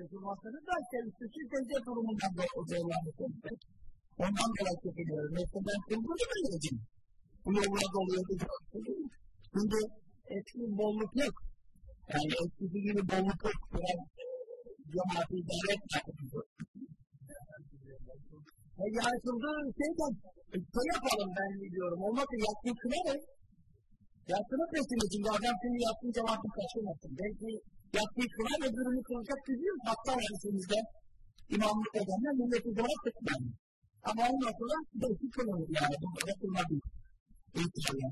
tutulmasını da üstü tezce durumundan da zorlanmıştır. Ondan dolayı çekiliyorum. Yoksa ben kılgını mı yedim? Bu yollar doluyordu. Şimdi eski bolluk yok. Yani eskisi gibi bolluk yok. Biraz cemaati idare etmiyor. E yansıldığı şeyden şey yapalım ben diyorum. Olmazsa yatsıyı kılarız. Yatsını peşin için. Adam şimdi yatsın cemaatini kaçırmasın. Belki yatsıyı kılar öbürünü kılacak bizim hatta var içimizde. İmamlık edenler milleti dua tıkmayın. Ama ondan sonra belki kılınır yani. Bunlara kılmadık. İnşallah.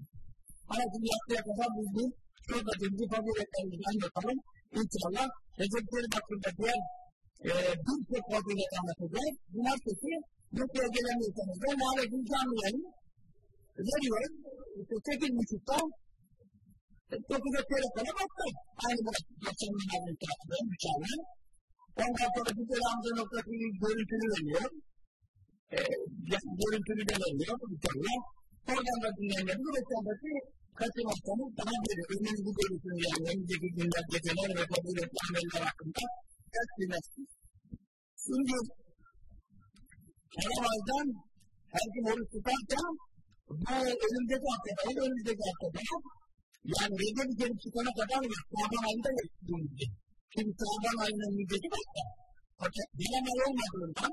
Ama yatsıya kadar bir şurada bilgi faziletlerimizden yapalım. İnşallah Recepleri hakkında diğer e, birçok fazilet anlatacak. Cumartesi Mutlu'ya gelemiyorsanız da maalesef canlı yayın veriyoruz. İşte 8 9'a telefona baktık. Aynı bu geçen günlerin tarafı, mükemmel. Ondan sonra bir kere Hamza noktası görüntülü veriyor. E, görüntülü de veriyor mükemmel. Oradan da dinleyenlerimiz ve sonraki Kasım haftamız daha bir önümüzü görüntülü yani önümüzdeki günler, geceler ve faziletli ameller hakkında ders dinlersiniz. Şimdi Karabay'dan her gün oruç tutarken bu önümüzdeki haftada, önümüzdeki haftada yani Recep gelip çıkana kadar var. Şaban ayında geçtiğimizde. Şimdi Şaban ayının müddeti başka. Fakat Haram ay olmadığından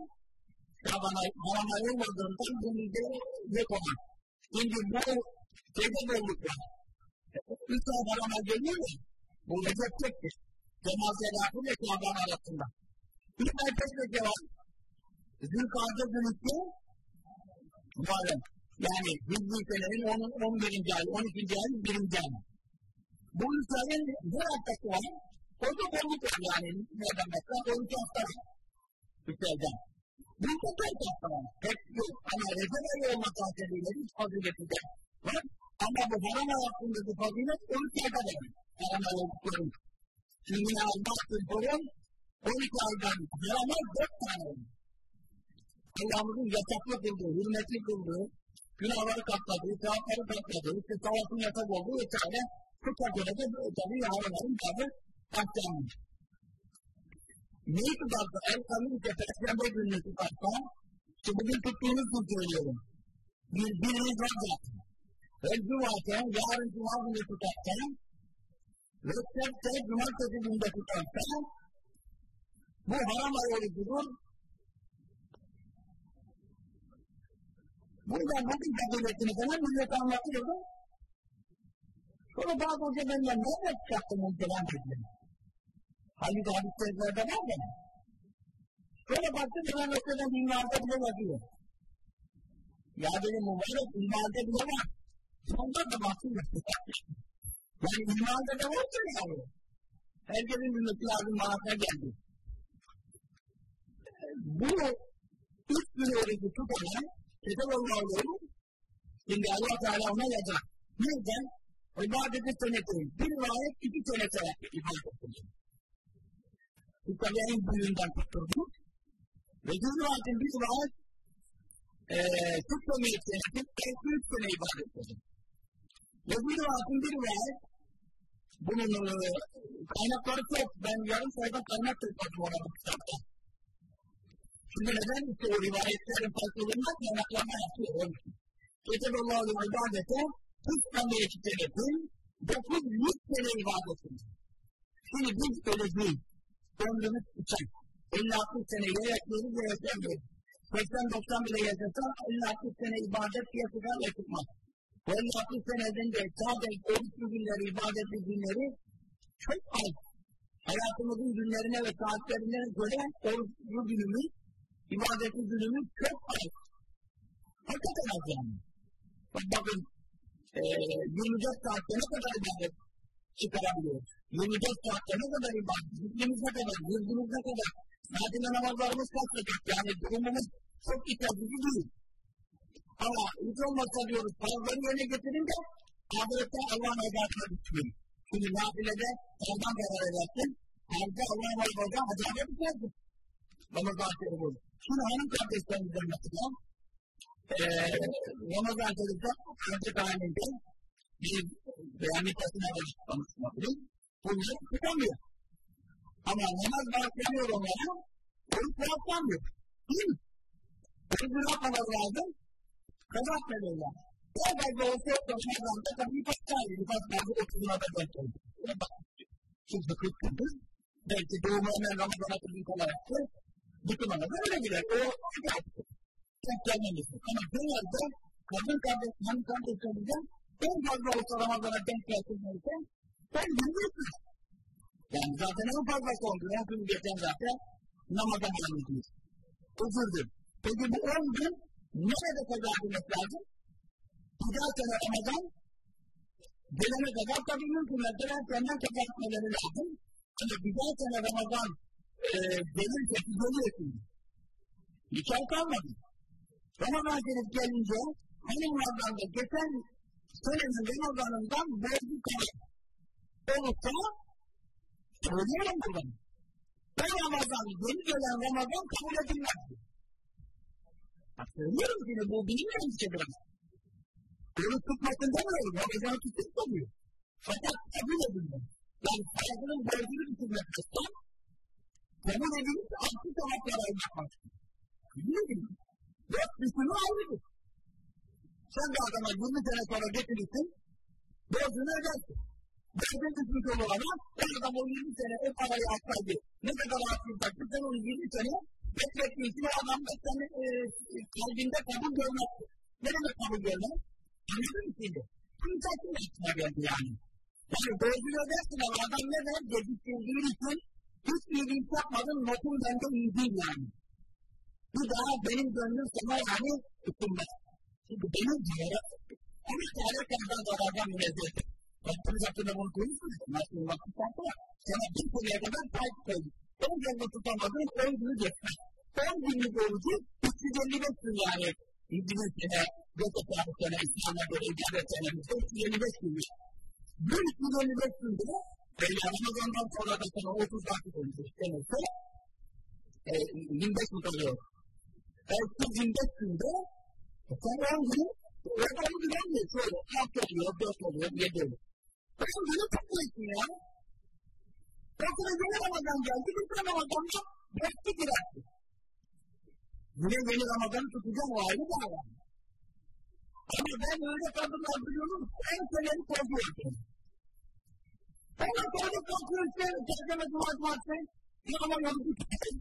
Şaban ay, Haram ay olmadığından bu müdde yok olan. Şimdi bu şeyde bolluk var. Üç ay ay geliyor ya, bu Recep çektir. Cenaze lafı ve Şaban arasında. Bir merkez ve var. Zülkade dönüşü Muharrem. Yani Hicri senenin 11. ayı, 12. ayı, 1. ayı. Bu ayın bir haftası var. O da bolluk yani. Ne demekse 12 hafta var. Üç aydan. Bu da 4 hafta var. Pek yok. Ama Recep ayı olmak hasebiyle hiç fazileti de var. Ama bu haram ay hakkındaki fazilet 12 ayda var. Haram ay olduklarım. Şimdi Allah sırpırın 12 aydan haram ay 4 tane olmuş. Allah'ımızın yasaklı kıldığı, hürmetli kıldığı, günahları katladığı, sevapları katladığı, işte savaşın yasak olduğu vesaire bu fakirede tabii yavruların tabi aktarmış. Neyi tutarsa, el kanun ise perşembe gününü tutarsa, işte bugün tuttuğunuz için söylüyorum. Bir, biriniz var zaten. El cumartesi, yarın cuma günü tutarsa, sette cumartesi günde tutarsa, bu haram ay orucudur, Burada nasıl faziletini falan millet anlatıyordu. Sonra bazı hocalarından nerede çıkarttım onu falan dedim. Halbuki hadis sözlerde var ya. Sonra baktım falan mesela dünyada bile yazıyor. Ya dedim mübarek dünyada bile var. Sonunda da baktım Yani dünyada da var ya yani. Herkesin bilmesi lazım manasına geldi. Bu üç gün orucu tutarak Yetevallahu Şimdi Allah Teala ona yazar. Neden? İbadeti senetin. Bir rivayet iki sene sevaplı ibadet edilir. Bu tabi en büyüğünden tutturduk. Ve bir rivayetin bir rivayet e, tutmamayı senetin en üç sene ibadet edilir. Ve bir rivayetin bir rivayet bunun e, kaynakları çok. Ben yarım sayfa kaynak topladım ona bu kitapta. Şimdi neden işte o rivayetlerin farklılığından kaynaklanma yapıyor. Geçen Allah'ın ibadete 40 tane senetin 900 sene ibadetin. Şimdi biz öyle değil. Ömrümüz uçak. 50-60 sene ya yaşıyoruz ya yaşamıyoruz. 80-90 bile yaşasan 50-60 sene ibadet piyasadan yaşatmaz. Bu 50-60 seneden de sadece oruçlu günleri, ibadetli günleri çok az. Hayatımızın günlerine ve saatlerine göre oruçlu günümüz ibadeti günümüz çok az. Hakikaten az yani. Bak bakın e, 24 saatte ne kadar ibadet çıkarabiliyoruz? 24 saatte ne kadar ibadet, zikrimiz ne kadar, ne kadar, nafile namazlarımız vakit yani durumumuz çok ihtiyacı değil. Ama hiç olmazsa diyoruz, farzları yerine getirince ahirette Allah'ın azabına düşmeyin. Şimdi nafilede fardan karar edersin, farzda Allah'ın azabına azabına düşersin. Ramazan Şerif'i. Şimdi hanım kardeşlerimizden mesela ee, Ramazan Şerif'te önce halinde bir beyanlıkasına alıştırmıştır. Bunları tutamıyor. Ama namaz bağışlanıyor onlara, oruç bağışlanmıyor. Değil mi? Oruç ne yapmaları lazım? Kazatmıyorlar. O fazla olsa yok da tabii birkaç tane, birkaç tane otuzuna da denk geldi. Şimdi kırk gündür, belki doğumu hemen Ramazan'a kırk olarak da bütün Ramazan öyle gider. O. Çok gelmemiştir. Ama genelde kadın kardeş, hanım kardeşlerimizden en fazla olsa Ramazan'a denk gelsinlerse ben bilmiyorum. Yani zaten en fazlası oldu. En gün geçen zaten namaza gelmişiz. Üzüldüm. Peki bu on gün nerede kaza etmek lazım? Daha sene Ramazan gelene kadar tabii mümkün mertebe senden kaza etmeleri lazım. Ama daha sene Ramazan e, siz oluyorsunuz. Hiç ay kalmadı. Ramazan gelip gelince hanımlardan da geçen senenin Ramazan'ından borcu kalır. Olursa söylüyorum buradan. O Ramazan, yeni gelen Ramazan kabul edilmez. Bak söylüyorum ki bu bilmiyorum ki biraz. Oruç tutmasın demiyorum, Ramazan'ı tutup tabii. Fakat kabul edilmez. Yani hayatının borcunu bitirmek istiyor. Kabul edilmiş altı tabaklar almak var. Biliyor musun? Dört bütünü ayrıdır. Sen de adama 20 sene sonra getirirsin, borcunu ödersin. Borcun düşmüş olur ama, o adam o 20 sene o parayı atsaydı, ne kadar haksızlık, sen onu 20 sene beklettiğin için o adam da senin e, kalbinde kabul görmez. Ne demek kabul görmez? Anladın mı şimdi? Bunu takdim etmeye geldi yani. Yani borcunu ödersin ama adam ne der? Geciktirdiğin için hiçbir iyilik yapmadın, notun bende iyi değil yani. Bir daha benim gönlüm sana yani ısınmaz. Çünkü benim ciğere ama ciğere kadar zarardan münezzehtir. Rabbimiz hakkında bunu koyuyorsunuz. Nasıl vakit sonra sana bir seneye kadar sahip koyduk. On günlük tutamadığın on günü geçmez. On günlük orucu 355 gün yani. İngiliz sene, Gökçe Tanrı sene, İslam'a göre ibadet senemizde 355 günlük. Bu 355 günde böyle Ramazan'dan sonra da sana 30 vakit olmuş demekse e, 25 gün kalıyor. Belki 25 günde sen 10 gün Orada onu güvenmiyor şöyle. 6 oluyor, 4 oluyor, 7 oluyor. Ben bunu tutmuyorsun ya. Bakın yeni Ramazan geldi, bir Ramazan'da bekti girerdi. Yine yeni Ramazan'ı tutacağım o ayrı bir alan. Ama ben öyle kadınlar biliyorum, en seneni korkuyorum. Ama sonra korkuyor işte, tercüme duvar varsa, ya ama yolu tutuyor.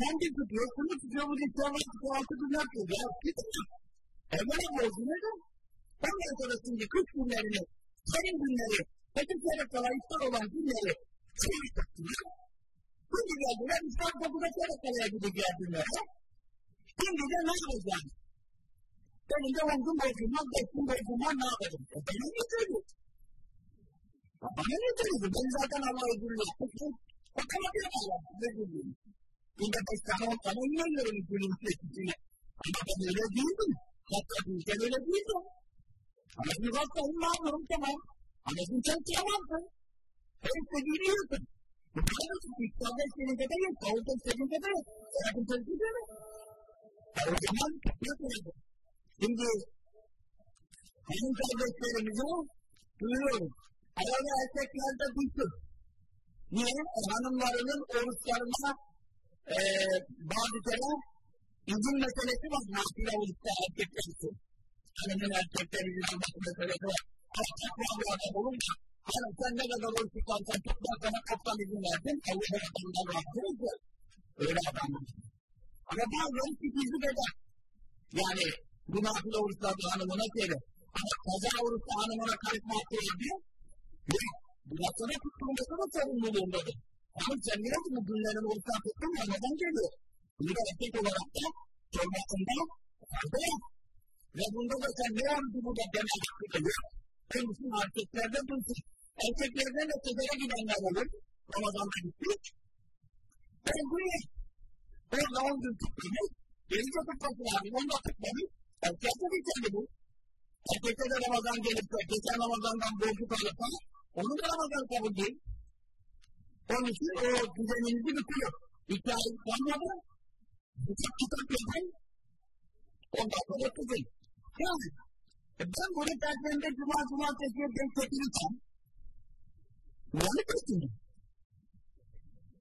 Kendi tutuyor, şunu tutuyor, bu tutuyor, bu tutuyor, altı günler tutuyor. Ya gidin. Evvela borcu nedir? Ondan sonra şimdi kırk günlerini senin günleri, peki çeyrek kala iftar olan günleri çeyrek taktılar. Şimdi geldiler, iftar dokuda çeyrek kalaya gideceğiz günlere. Şimdi de ne yapacağız? Benim de on gün borcum var, beş gün borcum var, ne yapacağım? E bana ne söylüyor? Bana ne söylüyor? Ben zaten Allah'a gülüyor. Peki, bakamadım Allah, ne gülüyor? Bunda beş tane, on tane, yine yiyorum gülüyor içine. Ama ben öyle değildim. Hatta bu ülke öyle değildi. Ama bir baktım mamurun tamam. Ama bu çok yalandı. Her istediğini yiyorsun. Bu kadar İslam'da istediğinde de yok. Kavurda istediğinde de yok. Serap'ın sözü de mi? O zaman yapıyordu. Şimdi benim kardeşlerimize duyuyorum. Arada erkeklerde düştüm. Niye? Hanımlarının oruçlarına e, bazı kere izin meselesi var. Nafile oruçta erkekler için hanımın erkeklerin alması meselesi var. Ama takva bir adam olunca hani sen ne kadar oruç tutarsan tutmaz sana kaptan izin verdin. Allah'a adamdan rahatsız. Öyle adam Ama bazen fikirlik eder. Yani bu nafile oruçlarda hanımına gelir. Ama kaza oruçta hanımına karışma hakkı Biraz sonra tuttuğunda da sorumluluğundadır. Hanım sen niye bu günlerin oruçtan tuttun ya neden geliyor? Bunu da erkek olarak da sormasında fayda yok. Ve bunda da sen ne oldu burada deme hakkı yok. Kendisinin erkeklerde duysun. Erkeklerden de sefere gidenler olur. Ramazan'da gittik. Ben buraya orada on gün tutmamış. Gelince tutması lazım. Onu da tutmamış. Erkekte geçerli bu. Erkekte de Ramazan gelirse, geçen Ramazan'dan borcu kalırsa, onun da Ramazan kabul değil. Onun için o düzeninizi bitiyor. İki ay kalmadı. Bütün kitap yazın. Ondan sonra kızın. Yani ben bunu Perşembe, Cuma, Cumartesi'ye denk getirirsem uyanık mısın?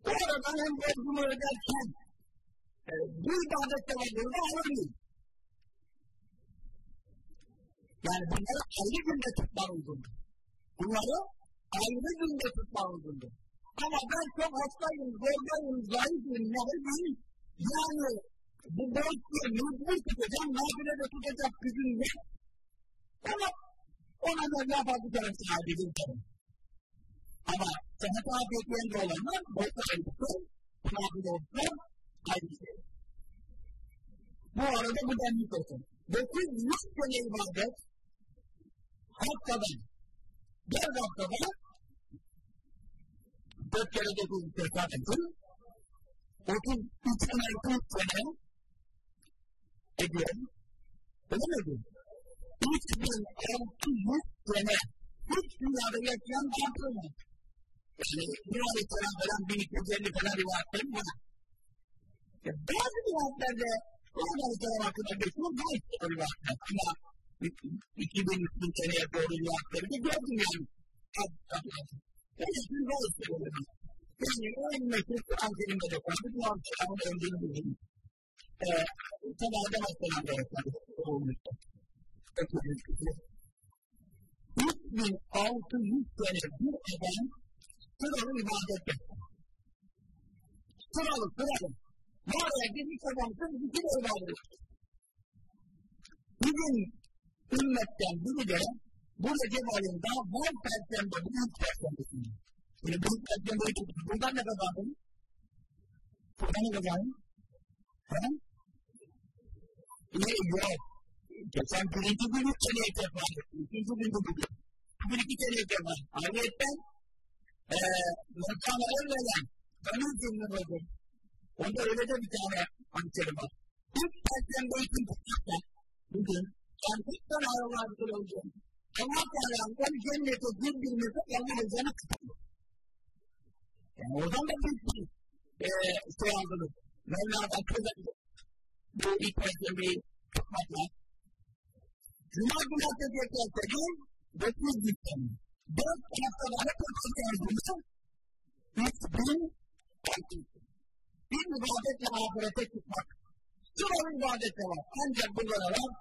O arada hem borcumu öderken e, bu ibadet sevabını alamıyorum. Yani bunları ayrı günde tutma uygundur. Bunları ayrı günde tutma uygundur. Ama ben çok hastayım, zordayım, zayıfım, nehirdim. Yani bu borçlu mecbur tutacağım, nafile de tutacak gücüm yok. Ama ona da ne yapacağım sadece derim. Ama senet afiyetlerinde olanlar borçlu ayrısı, nafile olsun, ayrı şey. Bu arada bu denlik olsun. 900 sene ibadet, haftadan, dört haftada, dört kere dokuz tekrar ettim, otuz üç sene, kırk sene ediyorum. Öyle mi ediyorum? Üç bin altı yüz sene, hiç dünyada yaşayan artırmaz. Yani bir ay falan falan, bin iki yüz elli falan rivayetlerim var. Ya bazı rivayetlerde, Oradan sonra hakkında geçiyor, bu işte rivayetler. Ama 2000 seneye doğru de gördüm yani. Şimdi bu işte oluyor. Yani en meşhur Kur'an filmde de kaldı. Bu Aleyhisselam'ın öldüğünü bildim. Eee, tabi Adem Aleyhisselam da yapmadı. Olmuştu. 3600 sene bir adam sıralı ibadet yaptı. Sıralı, sıralı. Mağaraya girmiş adamsın, bütün ibadet yaptı. Bugün ümmetten biri de bu Recep ayında bol perşembe, büyük perşembesinde. Böyle büyük perşembeyi tutmuş. Buradan ne kazandın? Buradan ne kazandın? Ha? İyi, yok. Geçen birinci gün üç seneye tekrar ettim. İkinci gün de bugün. Bugün iki seneye tekrar. Ayrıyetten, eee, mekana evvelen, benim cümlem oldu. Onda öyle de bir tane hançeri var. İlk perşembe için tutmuşlar. Bugün, gerçekten aralardır olacak. Allah Teala'nın cennete girdiğimizde Allah üzerine tutuyor. Yani oradan da büyük bir eee şey aldınız. Mevla'dan kazandı. Bu ilk perşembeyi tutmakla. Cuma cumartesi yeterse gün, dokuz gün Dört haftada ne kadar geldiğinde, üç bin altı Bir ibadetle ahirete çıkmak. Sıralı ibadette var. Ancak bunlara var.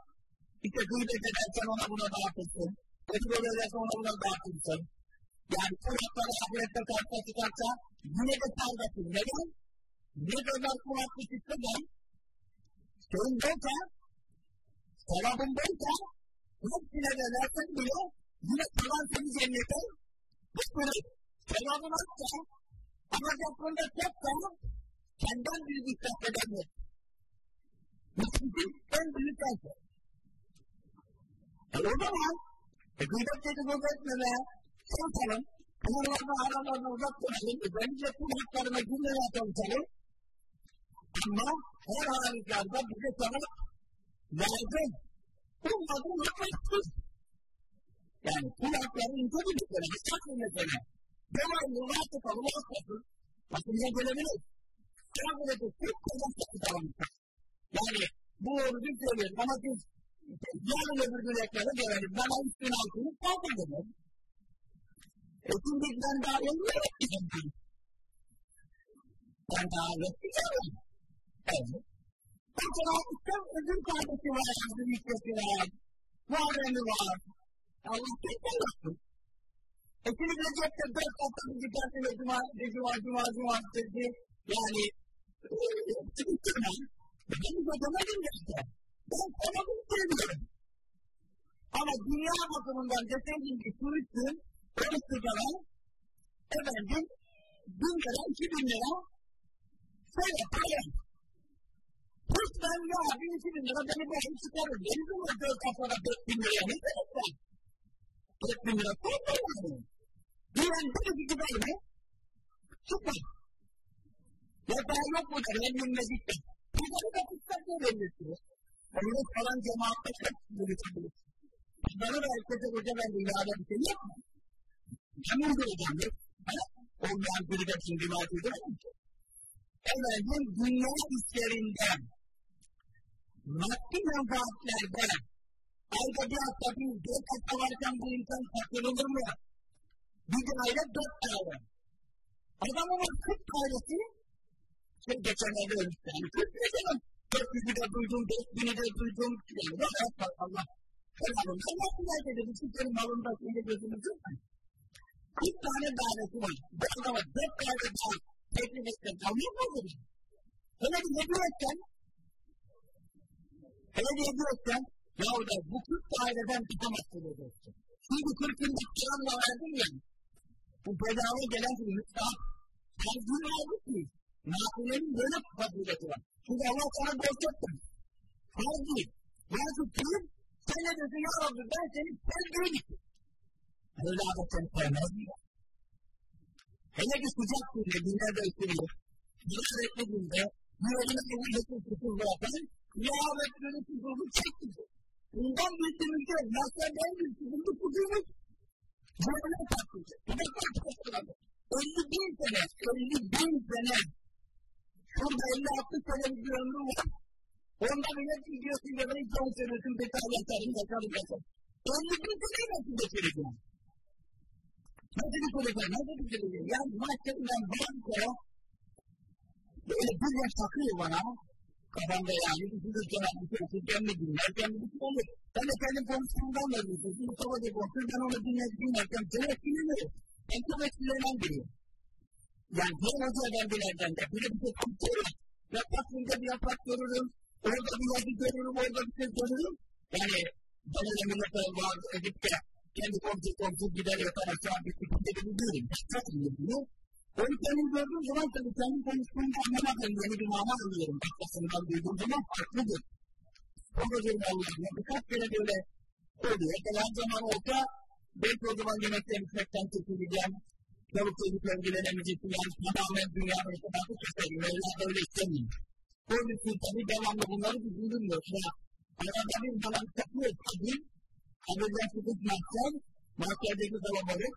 İşte gıybet edersen ona buna dağıtırsın. Dedikodu edersen ona buna dağıtırsın. Yani kulakları ahirette karşıya çıkarsa yine de sargasın. Neden? Ne kadar kulaklı çıktı da şeyin yoksa sevabın yoksa hepsine de versen bile yine kalan seni cennete götürür. Sevabın azsa ama yaptığında çoksa kendinden büyük israf. Bu sizin en büyük azı. E o zaman e, gıybet dedikodu etmeme, çalışalım, Bunlarla aralarına uzak duralım, özellikle kul haklarına girmeye çalışalım. Ama her halükarda bize sana lazım. Olmadı yapmaksız. Yani kul hakları insan mesela, hesap mesela. Devamlı rahatlık alım olmasın. Başımıza gelebilir. Kâbirete çok kolay sakıt almışlar. Yani bu orucu söylüyor ama biz yarın öbür gün gelelim. Bana üstün altını kaldırdım. E şimdi ben daha yeni öğreteceğim. Ben daha öğreteceğim. Evet. O zaman çok özür kardeşi var, özür ihtiyacı var. Muharremi var. Allah tekrar yapsın. E şimdi Recep'te dört hafta bir gidersin ve cuma, cuma, cuma, cuma dedi. Yani, çıkıştırma. Ben hocama dinlerken. Ben sana bunu söylüyorum. Ama dünya bakımından deseydin ki su için, o sigara, efendim, bin lira, iki bin lira, şöyle para. Hiç ben ya, bin iki bin lira beni başım çıkarır. Benim zaman dört haftada dört bin liraya ne gerek var? Dört bin lira çok da yani. Diyen bir iki gider mi? Çıkmaz. Ya daha yok mu der, emrinle gitti. Bir de kutsak ne verirsiniz? Onu falan cemaatle çok yürütülür. Bana da herkese hoca ben dünyada bir şey yok mu? Hemen göreceğim. Ondan biri de şimdi rivayet ediyor mu? Efendim dünya işlerinden maddi menfaatlerden ayda bir hafta bir dört hafta varken bu insan saklanılır mı? Bir daire dört daire. Adamın 40 tanesi şey geçenlerde ölmüş yani. 40 ne zaman? 400'ü de duydum, 4000'i de duydum. Yani ne yapar Allah? Olsun. Allah güzel dedi. Bu Türklerin malında şimdi gözümüz yok mu? 40 tane dairesi var. Bu adama 4 tane daha teklif etsen kalmıyor mu olur? Hele bir ne diyorsan, hele bir ne diyorsan, ya da bu 40 daireden tutamazsın diyorsun. Çünkü 40 bin kiranla verdin ya, bu bedava gelen bir müstahap, tercih aldı ki, nafilenin böyle fazileti var. Çünkü Allah sana borç ettim. Tercih, yani tutayım, sen ne diyorsun ya Rabbi ben seni tercih ettim. Öyle adam seni sevmez mi? Hele ki sıcak günde, günlerde ısınıyor. Bir etli günde, bir eline kuvvetin susuzluğu yapan, ya Rabbi'nin susuzluğu çekti. Bundan bildiğimizde, nasıl ben bir susuzluğu susuzluğu Cebine takılacak. Bir de takılacak. 50 bin sene, 50 bin sene. Şurada 50-60 sene bir ömrü var. Onda bile gidiyorsun ya da hiç on senesin yatarım, yatarım, yatarım. 50 bin sene nasıl geçireceğim? Nasıl geçireceğim, nasıl geçireceğim? Yani mahkemeden banko böyle bir yaş takıyor bana. Kafamda yani düşünürken bir şey okurken mi dinlerken mi bir şey olur. Ben de kendim konuştuğumdan da diyorsun. Şimdi kafada konuşur, ben onu dinlerken etkilemiyorum. Ben çok etkilenen biriyim. Yani bir hocadan bilerden de de bir şey konuşuyorum. Yaprak burada bir yaprak görürüm. Orada bir yazı görürüm, orada bir şey görürüm. Yani ben öyle millete vaaz edip de kendi komşu komşu gider yatar aşağı bir şekilde de biliyorum. Çok iyi biliyor. Onu kendim gördüğüm zaman tabii kendim konuştuğumda anlamadığım yeni bir mana alıyorum. Başkasından duyduğum zaman farklıdır. O da bir Allah'ım. Birkaç kere böyle oluyor. Kalan zaman olsa belki o zaman yemekten içmekten çekileceğim. Çabuk çocukla ilgilenemeyecek. Yani tamamen dünyanın itibatı keserim. Mevla böyle istemiyor. Onun için tabii devamlı bunları düşünülmüyor. Ya, arada bir zaman takıyor tabii. Habirden tutmazsan mahkemedeki kalabalık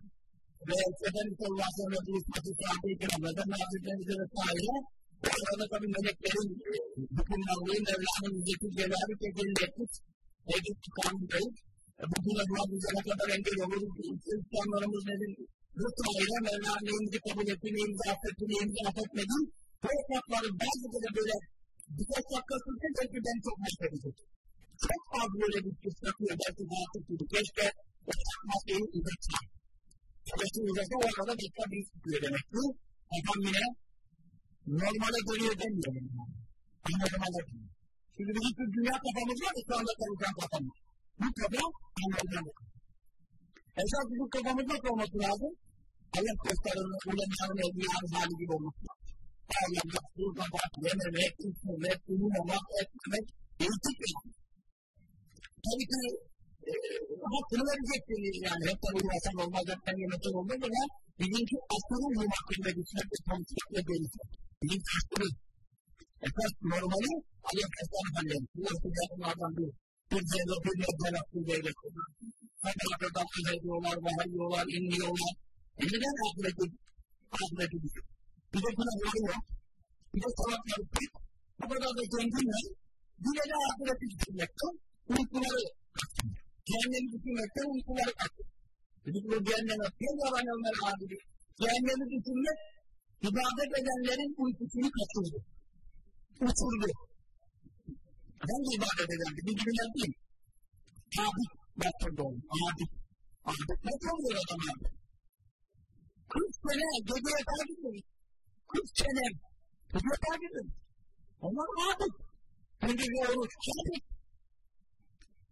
ve Efendimiz sallallahu aleyhi ve sellem buluşması sahabe-i kiramlardan nazirlerimize vesaire o arada tabi meleklerin hükümlerliği Mevla'nın ücreti celalü tecelli etmiş Edip çıkanındayız bugüne bu hadisene kadar engel olur İslamlarımız nedir bu sayede neyimizi kabul etti neyimizi affetti neyimizi affetmedi bu etapları bazı böyle birkaç dakika sürse belki ben çok mahvedecek çok az böyle bir kısmetli belki daha çok gibi keşke o maskeyi uzatsak Savaşın uzakta o arada dikkat bir tutuyor demek bu. Adam yine normale dönüyor demiyorum. Anladım anladım. Şimdi bizim dünya kafamız var, şu anda çalışan kafamız. Bu kafa anladım. Esas bizim kafamız nasıl olması lazım? Allah dostlarının, ulemanın, evliyanın hali gibi olması lazım. Allah yaptığı kadar yememek, içmemek, uyumamak, etmemek, eğitim etmek. Tabii ki hakkını vereceksiniz yani. Hep tabi uğraşan olmaz, hepten yemekten olmaz ama bilinci aslının bu hakkında gitmek ve tanışmakla gelişmek. Bilinç aslını. Esas normali Ali Efes'ten efendim. Bu sıcaklardan bir. Bir ceza bir mezar hakkı devlet. Hakikaten söz ediyorlar, vahiyiyorlar, inliyorlar. E neden ahireti, ahireti düşün? Bir de buna varıyor. Bir de salakları pek. Bu kadar da zenginler. Bir de ahireti düşünmekten uykuları kaçırıyor. Cehennemi düşünmekten uykuları kaçır. Dedik bu cehenneme bir yalan Ömer abi. Cehennemi düşünmek ibadet edenlerin uykusunu kaçırdı. Uçurdu. Hangi ibadet edendi? Birbirinden değil. Abid yaptırdı onu. Abid. Abid. Ne oluyor adam abi? Kırk sene geceye takip edin. Kırk sene geceye takip edin. Onlar. Şimdi bir oruç. Abid.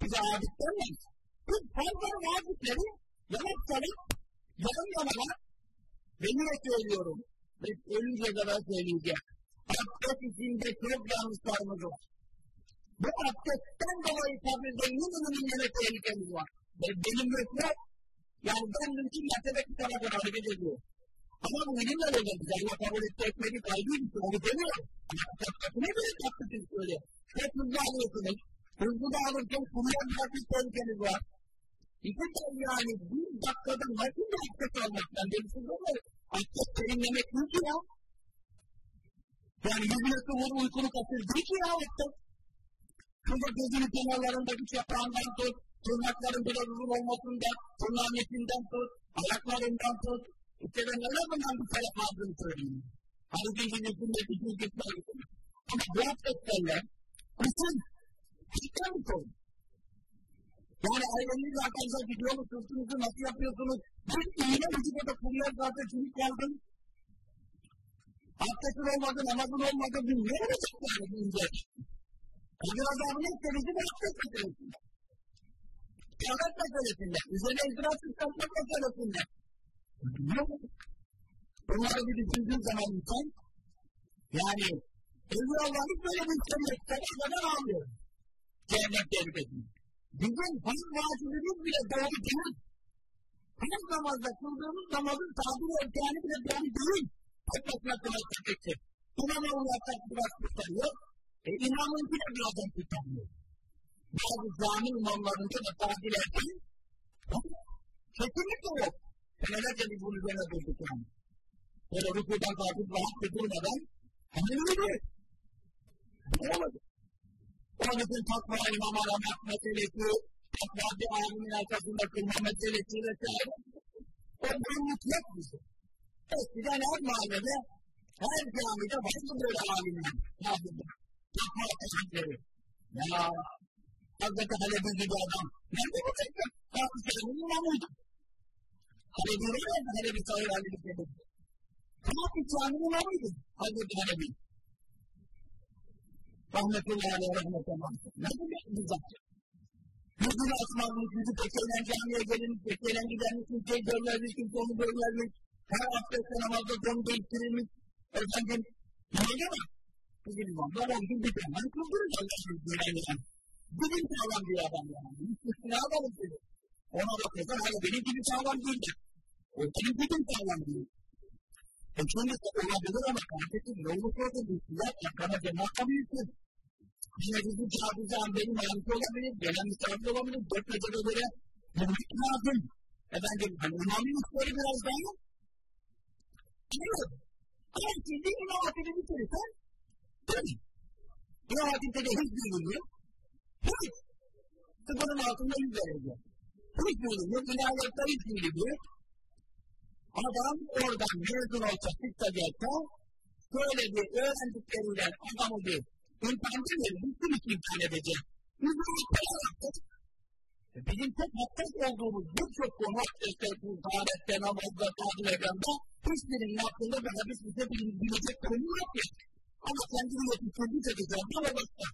Bize abid demeyiz. Biz fazla vazifleri yalan salıp yarım yalana ve yine söylüyorum ve ölünce kadar söyleyeceğim. Abdest içinde çok yanlışlarımız var. Bu abdestten dolayı kabirde yine yine tehlikemiz var. Ve benim yoksa yani ben mümkün mertebe kitaba hareket ediyorum. Ama bu ilimle öyle güzel. Allah kabul etti etmedi kaybıyım ki onu demiyorum. Ama kitaptakine göre yaptık öyle. Çok hızlı alıyorsunuz. Hızlı da alırken kuruyan bir tehlikeniz var. İki kere yani bir dakikada nasıl bir abdest almaktan demişsiniz ama abdest serinlemek ki ya. Yani yüzüne sıvır uykunu kaçır değil ki ya abdest. Şurada gözünün kenarlarındaki yaprağından tut, tırnakların biraz uzun olmasından, tırnağın etinden tut, ayaklarından tut, İşte ben öyle bundan bir kere fazlını söyleyeyim. Hareketli hükümeti hükümeti Ama bu abdestlerle bütün hikam konu. Yani ailenizle arkanıza gidiyor musunuz, nasıl yapıyorsunuz? Bir iğne vücuda da kuruyor zaten çürük kaldım. Abdestin olmadı, namazın olmadı, bir ne olacak yani bu Kadir azabını istediği de abdest meselesinde. Kâhmet meselesinde, üzerine itiraz çıkartmak meselesinde. Bunları bir düşündüğün zaman insan, yani Evli Allah'ın böyle bir seviyette kadar ağlıyor. Cehennem tehlikesinde. Bizim farz vacibimiz bile doğru değil. Farz namazda kıldığımız namazın tabir erkanı bile doğru değil. Tek başına kılarsak geçecek. İmama uyarsak biraz kurtarıyor. E imamınki de birazdan kurtarıyor. Bazı cami imamlarında da tabir erken kesinlikle yok. Senelerce biz bunun üzerine durduk yani. Böyle rükudan kalkıp rahat bir durmadan hemen yürüyor. Ne olacak? Onun için takva imam aramak meselesi, takva bir alimin arkasında kılma meselesi vesaire. Onların mutlak bizi. Eskiden her mahallede, her camide vardı böyle alimler. Nazırlar. Takva teşekkürleri. Ya, Hazreti Halebi gibi adam. Nerede bu tekrar? Hafızlarının imamıydı. Halebi var ya, Halebi sahir Halebi dedi. Kafi caminin imamıydı. Hazreti Halebi. Rahmetullahi aleyhi rahmetullahi. Nasıl bir zat? Yüzünü asmamış, yüzü pekeyle camiye gelin, pekeyle gidermiş, kimseyi görmezmiş, kimse onu görmezmiş. Her abdestte namazda konu değiştirilmiş. Efendim, ne var? Bugün imamlar on gün bir zaman kıldırır Allah'ın yani. Bugün sağlam bir adam yani. Üstüne alalım seni. Ona bakıyorsan hani benim gibi sağlam değildir. O senin bugün sağlam değil. E şimdi olabilir ama kardeşim ne olursa olsun silah arkana cemaat büyüksün. Yine bizim çağrıcağım benim ayakta olabilir, gelen misafir olabilir, dört gecede göre bulmak lazım. Efendim, hani imamın işleri biraz daha Biliyorum. Ama şimdi İmam Hatip'i bitirirsen, tabii. İmam Hatip'te de hiç bilmiyor. Hiç. Sıfırın altında yüz veriyor. Hiç bilmiyor. İlahiyatta hiç bilmiyor. Adam oradan mezun olsa çıkacaksa şöyle bir öğrendikleriyle adamı bir imtihanı verir, bütün işi imtihan edecek. Biz bunu yaptık. Bizim tek hassas olduğumuz birçok konu abdestte, tuvalette, namazda, tatil ekranda hiçbirinin hakkında bir hadis bize bilecek konu yok ya. Ama kendini yetiştirdiyse dışarıda ve başka.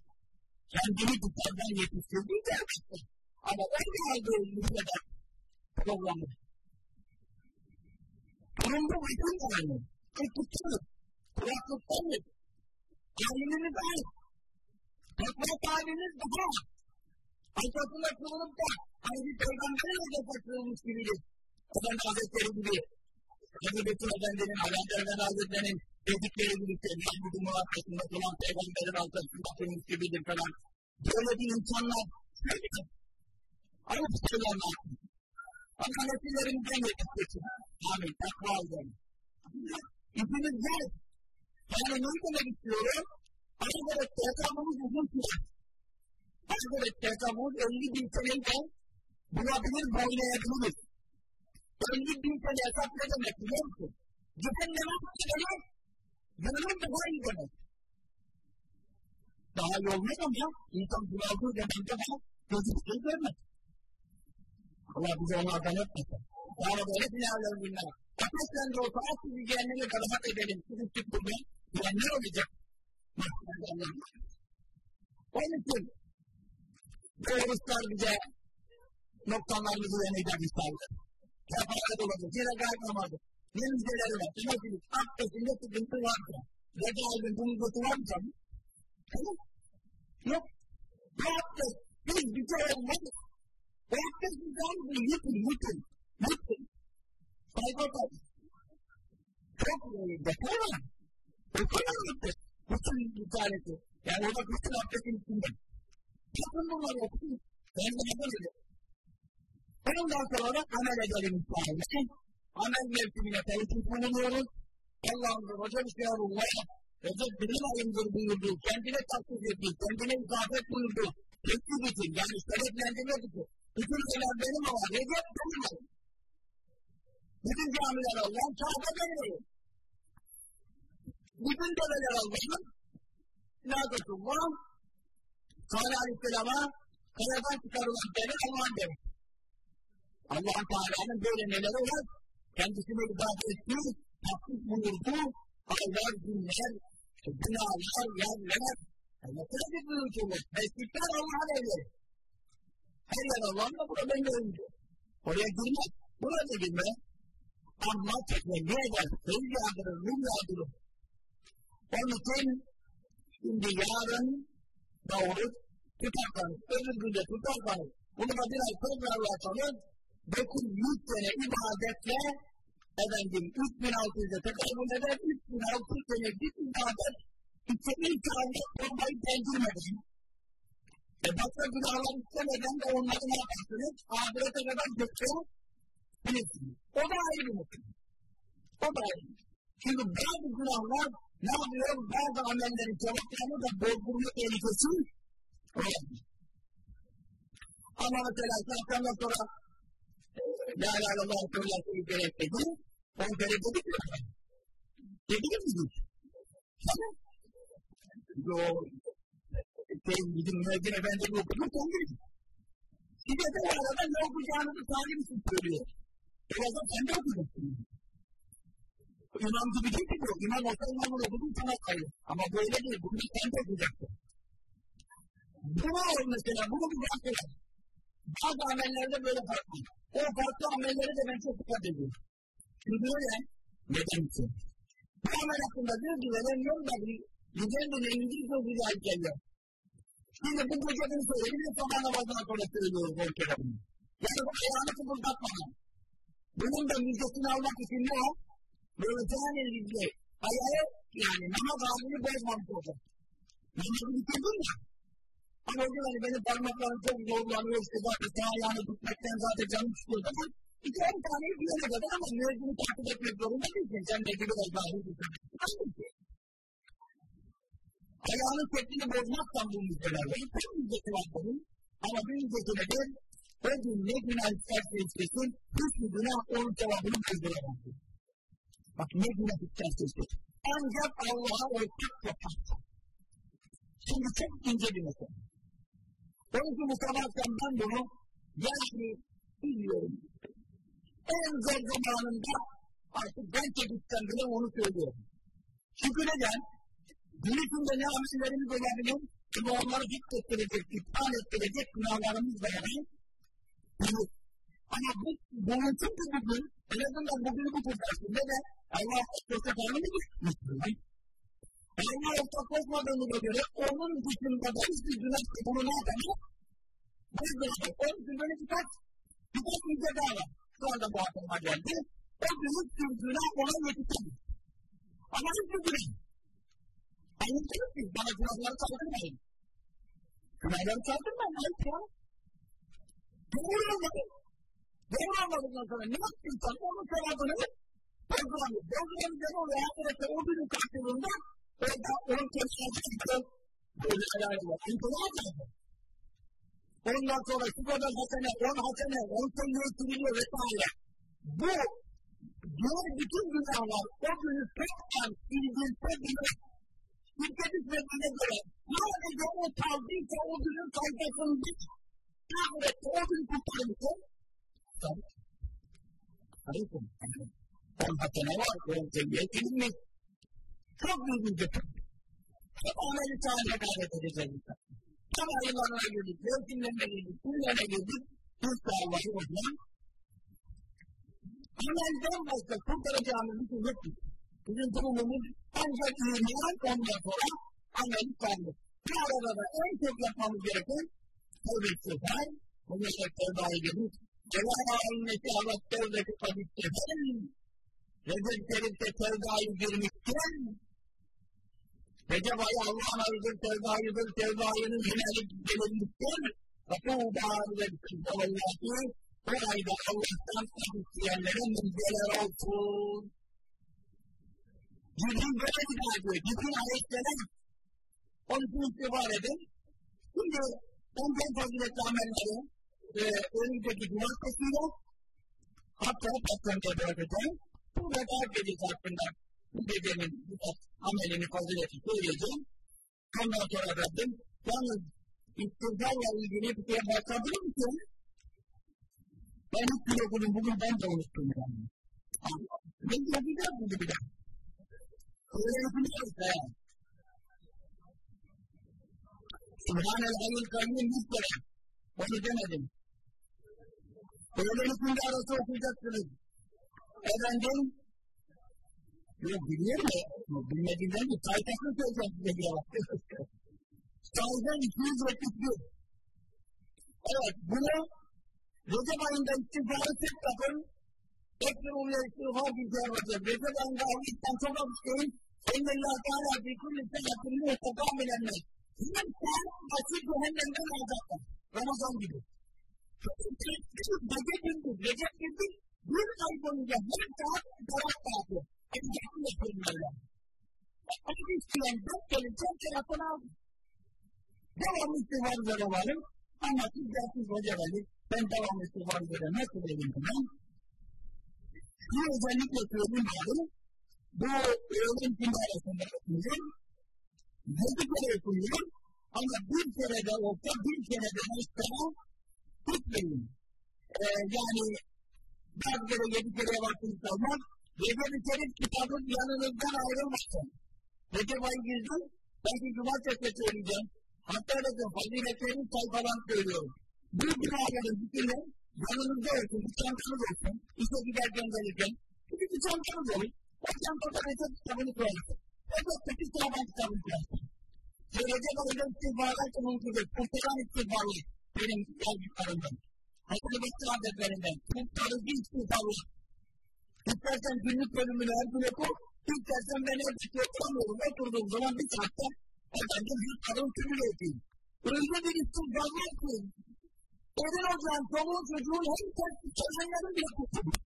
Kendini dışarıdan yetiştirdiyse başka. Ama öyle aldığı müjdeden programı Durumda uygun yani. Kırklıktanız. Kulaklıktanız. Kendiniz değil. Takva haliniz daha. Arkasında kılınıp da bir peygamberin orada kılmış gibidir. Efendi Hazretleri gibi. Betül Efendi'nin, Alaaddin Efendi Hazretleri'nin dedikleri gibi Mehmet'in muhabbetinde kılan peygamberin arkasında kılmış gibidir falan. Böyle bir insanlar. Ayıp söylenmez. Ama nesillerimizden yetiştirsin. Amin. Takva edelim. İpimiz var. Yani ne demek istiyorum? Hazret hesabımız uzun sürer. Hazret hesabımız 50 bin seneyken bulabilir, boylayabilir. 50 bin sene hesap ne demek biliyor musun? Cehenneme gidelim, yanılır daha iyi demek. Daha iyi olmaz ama insan bunaldığı dönemde daha gözükmeyi görmez. Allah bize onlardan etmesin. Yani böyle binalar bunlar. Ateşten de olsa at bizi cehenneme kadar edelim. Sıkıştık buradan. Cehennem olacak. Onun için oruçlar bize noktalarımızı yeniden isterler. Kefaret olacak. Yine namazı. Ne müjdeleri var. Demek ki abdestinde sıkıntı varsa, veda edin bunun kötü varsa, tamam. Yok. Bu abdest bir şey olmaz. Bu abdest bir yıkın, yıkın, yıkın. Olsun. Çok detay var. O kadar abdest. Bütün müsaadesi. Yani orada bütün abdestin içinde. Bakın bunları okuyun. Ben de yapamadım. Ondan sonra amel edelim müsaadesi. Amel mevsimine tevkif bulunuyoruz. Allah'ın da Recep Şiarullah Recep bilim ayındır buyurdu. Kendine takdir etti. Kendine izafet buyurdu. Teklif için yani şereflendirmek için. Bütün şeyler benim ama Recep benim ayım. Bütün camiler Allah'ın, Kabe benim. Bütün develer Allah'ın, Nazatullah, Salih Aleyhisselam'a kayadan çıkarılan deve Allah'ın deve. Allah Teala'nın böyle neleri var? Kendisine ibadet ettiği, haksız buyurduğu, aylar, günler, günahlar, yerler, Mesela bir buyurduğumuz, mescitler Allah'ın evleri. Her yer Allah'ın da burada evimdi. Oraya girmez, burada girmez. Ama tekne ne eder? Seyir yağdırır, nur yağdırır. Onun için şimdi yarın doğru tutarsanız, öbür günde tutarsanız, bunu da biraz tekrarlarsanız, 900 sene ibadetle efendim 3600'e tekabül eder, 3600 sene bir ibadet İçeri çağında olmayı beğendirmedin. E başka günahlar istemeden de onları ne yaparsınız? Ahirete kadar götürebilirsiniz. O da ayrı bir. O da ayrı. Çünkü bazı günahlar ne yapıyor? Bazı amellerin cevaplarını da bozdurma tehlikesi olabilir. Ama mesela şartlardan sonra La ilahe illallah söylerseniz gerek dedi. On kere dedik mi? Dedik mi? Tamam. Yo, şey, bizim müezzin efendinin okuduğu son değil. Size de arada ne okuyacağınızı salim için söylüyor. Biraz da sen de okuyacaksın. İmam gibi değil ki bu. İmam olsa imamın okuduğu sana kayıyor. Ama böyle değil. Bunu sen de okuyacaksın. Bunu mesela, bunu bir yapıyorlar. Bazı amellerde böyle farklı. O farklı amelleri de ben çok dikkat ediyorum. Çünkü öyle, neden için? Bu amel hakkında diyor ki, veren yol da bir Güzel bir İngiliz çok güzel geliyor. Şimdi bu koca bunu de sabah namazına sonra söylüyoruz o kere bunu. Yani bu ayağını kıpırdatmadan. Bunun da müjdesini almak için ne o? Böyle cani ilgili ayağı yani namaz halini bozmamış olacak. Namazı bitirdin ya. Ama o hani benim parmaklarım çok zorlanıyor işte zaten sağ ayağını tutmaktan zaten canım çıkıyor da İki on tane bir yere kadar ama müezzini takip etmek zorunda değilsin. Sen de gibi zahir tutmak. Anladın mı? ayağının şeklini bozmazsan bu müjdelerle, tam müjdesi var bunun. Ama bir müjdesine de o gün ne günah isterse istesin, hiçbir günah onun cevabını bozduramaz. Bak ne günah isterse istesin. Ancak Allah'a ortak yaparsa. Şimdi çok ince bir mesele. İçin bu sabahtan ben bunu yani biliyorum. En zor zamanında artık ben çekitten bile onu söylüyorum. Çünkü neden? Gün içinde ne amellerimiz olabilir? Ama onları zikrettirecek, iptal ettirecek günahlarımız da var. Ama bu, bunun çünkü bugün, en azından bugünü bu kurtarsın. Neden? Allah ortak halini Müslüman. Allah ortak koşmadığımıza göre onun dışında da hiçbir günah ne yapamıyor? Bu günah, onun böyle birkaç, birkaç müjde daha var. Şu anda bu aklıma geldi. O büyük bir günah ona yetişemez. Ama hiçbir günah. Anlatırım ki bana günahları çaldırmayın. Günahları çaldırmayın. Hayır ya. Doğru olmadı. Doğru olmadıktan sonra ne yaptıysan onun sevabını bozduramıyor. Bozduramıyor ne oluyor? Ahirette o günün karşılığında kurtarılsa tabii. Aleyküm. On hatene var, on seviye edilmiş. Çok bir götür. Hep ameli sahne gayret edeceğiz. Tam ayılarına girdik, mevsimlerine girdik, günlerine girdik. İnşallahı o zaman. Amelden başka kurtaracağımız bir şey yok. Bizim durumumuz ancak iman ondan sonra amel kaldı. Bu arada da en çok yapmamız gereken tevbe istiğfar, bunu da tevbeye gelip, Cenab-ı Allah'ın Allah tevbeti tabittehen, Recep Şerif'te tevbeye girmişken, Recep ayı Allah'ın ayıdır, tevbe ayıdır, tevbe ayının yönelik gelinmişken, Fakuba ve Allah'ı bu ayda Allah'tan isteyenlere müjdeler olsun. Cibril böyle iddia ediyor. Cibril aleyhisselam onun için istiğfar edin. Şimdi ondan faziletli amelleri e, önümüzdeki cumartesiyle hatta patronda bırakacağım. Bu veda gecesi hakkında bu gecenin amelini fazileti söyleyeceğim. Ondan sonra Rabbim yalnız iktidarla ilgili bir şey başladığım için ben gün okudum bugün ben de unuttum yani. Ne yapacağız bunu bir daha? Öyle yapacağız da yani. Subhanel Hayyul Kayyum Muhterem. Onu demedim. Öğle hükümde arası okuyacaksınız. Efendim, yok biliyorum ya, bilmediğimden de sayfasını söyleyeceğim size bir ara. Sayfa 271. Evet, bunu Recep ayında istifade tek takım Ekber oluyor istiğfar şey yapacak. Recep ayında Allah'tan çok alışkın. Ennellâh Teala bir kulli senetin muhtakam bilenler. Sizin sen basit cehennemden alacaklar. Ramazan gibi. Gece gündüz, gece gündüz bir ay boyunca bir saat darak dağıtıyor. Gelin yapayım böyle. Hadi isteyen dört çok tarafını aldım. Devamlı istiğfar üzere varım. Ama siz dersiniz hoca verir. Ben devamlı üzere nasıl vereyim ben? Bir özellikle söyleyeyim abi. Bu öğlen günü arasında okuyacağım. Yedi kere okuyacağım. Ama bir kere de olsa bir kere de mesela tutmayın. Ee, yani bazı kere yedi kere vaktiniz kalmaz. Recep-i Şerif kitabın yanınızdan ayrılmasın. Recep ayı girdi. Belki cumartesi söyleyeceğim. Hatta bakın faziletlerin sayfalarını söylüyorum. Bu günahların bütünler yanınızda olsun, bir çantanız olsun. İşe giderken gelirken. Çünkü bir çantanız olur. O çantada Recep kitabını koyarsın. Elbette Şaban kitabını koyarsın. Recep ayında istihbarat mümkündür. Kurtaran istihbarat benim yazdıklarımdan. Hazreti Bekir Hazretlerinden. Kurtarıcı istihbarat. İstersen günlük bölümünü her gün oku. İstersen ben evde okuramıyorum. Oturduğum zaman bir saatte efendim bir karın tümünü okuyayım. Öyle bir istihbarat ki Evin ocağın, çoluğun, çocuğun hem tersi çözümlerin bile kurtulur.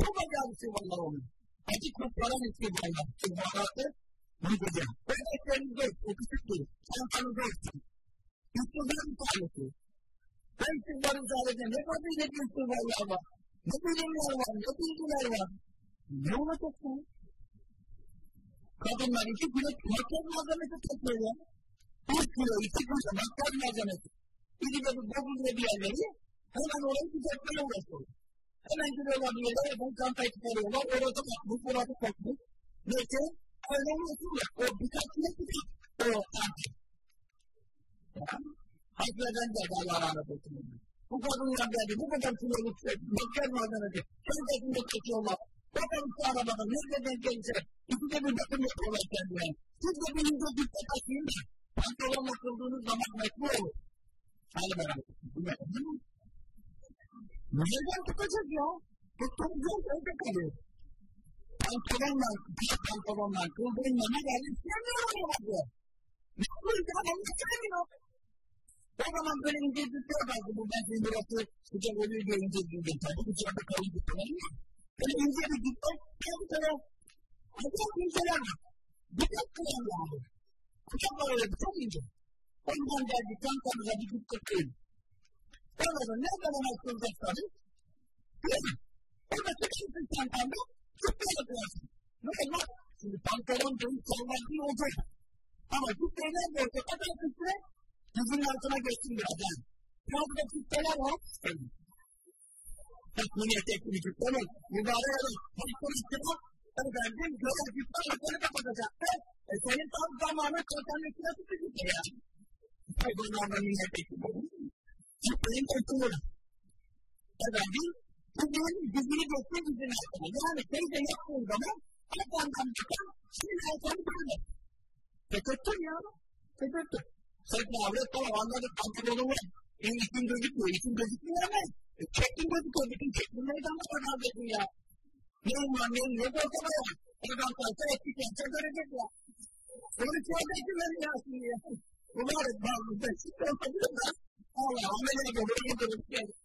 Çok acayip şey var onun. Acı kurtaran istihbarat. İstihbaratı Gideceğim. Öğretmeniniz olsun, küçük değil. Çantanız olsun. İstihdar tanesi. Ben istihbarı sadece ne fazilet istihbarlar var. Ne bilimler var, ne bilgiler var. Ne olacak bu? Kadınlar iki kilo makyaj malzemesi satıyor. Bir kilo, iki kilo makyaj malzemesi. Bir de bir bozulma bir yerleri hemen orayı düzeltmeye uğraşıyor. Hemen gidiyorlar bir yere, ben çantayı çıkarıyorlar, orası bakmış, orası bakmış. Neyse, önemlisin ya, o birkaç ne birkaç o sanki. Hazreden de Allah rahmet etsin. Bu kadınlar geldi, bu kadar kiloluk makyaj malzemesi, kendisinde çekiyorlar. Bakalım şu arabada nereden gelirse, ikide bir bakım yapıyorlar kendine. Siz de bir ince bir takayım da, pantolonla kıldığınız zaman mekru olur. Hadi etsin. Nereden tutacak ya? Tuttuğumuz evde kalıyor pantolonla, bir pantolonla kıldığın yana geldi, istemiyor olmadı. Ne oluyor ya, ben istemiyor. O zaman böyle ince tutuyor bazı bu ben şimdi burası sıcak oluyor diye ince tutuyor. Tabii ki içeride kalın tutuyor. Böyle ince bir tutuyor, bir tutuyor. Acayip inceler var. Bir dakika yani. Çok var öyle, çok ince. Ondan geldi, çantamıza bir tutuyor. Sonra da ne zaman açılacaksanız, değil mi? Orada çıkıyorsun çantamda, Kütle yapıyorsun. Ne olmaz? Şimdi pantolon dönüp sallandığı olacak. Ama kütleler de olacak. Kadar kütle dizinin altına geçsin biraz yani. Biraz da kütleler var. Tekniğe tekniği kütleler. Mübarek adam. Pantolon kütle Efendim, göre kütle altını kapatacaktı. E senin tam zamanı kalkanın üstüne tutacak ya. Hayvanlarla minnet ekliyor. Kütleyin kurtulur. Efendim, bugün dizini geçti dizinin altına. Yani teyze yaptığın zaman arkandan çıkan şimdi arkanı böyle. Fethettun ya. Fethettun. Sekne avret tamam anladık pantolonu var. En üstün gözükmüyor. Üstün gözükmüyor ama e, çektin gözüküyor. Bütün neyden bu kadar dedin ya. Neyim var neyim yok ortada ya. Oradan kalsa etki kendisi görecek ya. Onu çoğaldaki ben ya şimdi ya. Bunlar bazı da şimdi olabilir de. Allah ameliyat olur. Gidiyoruz.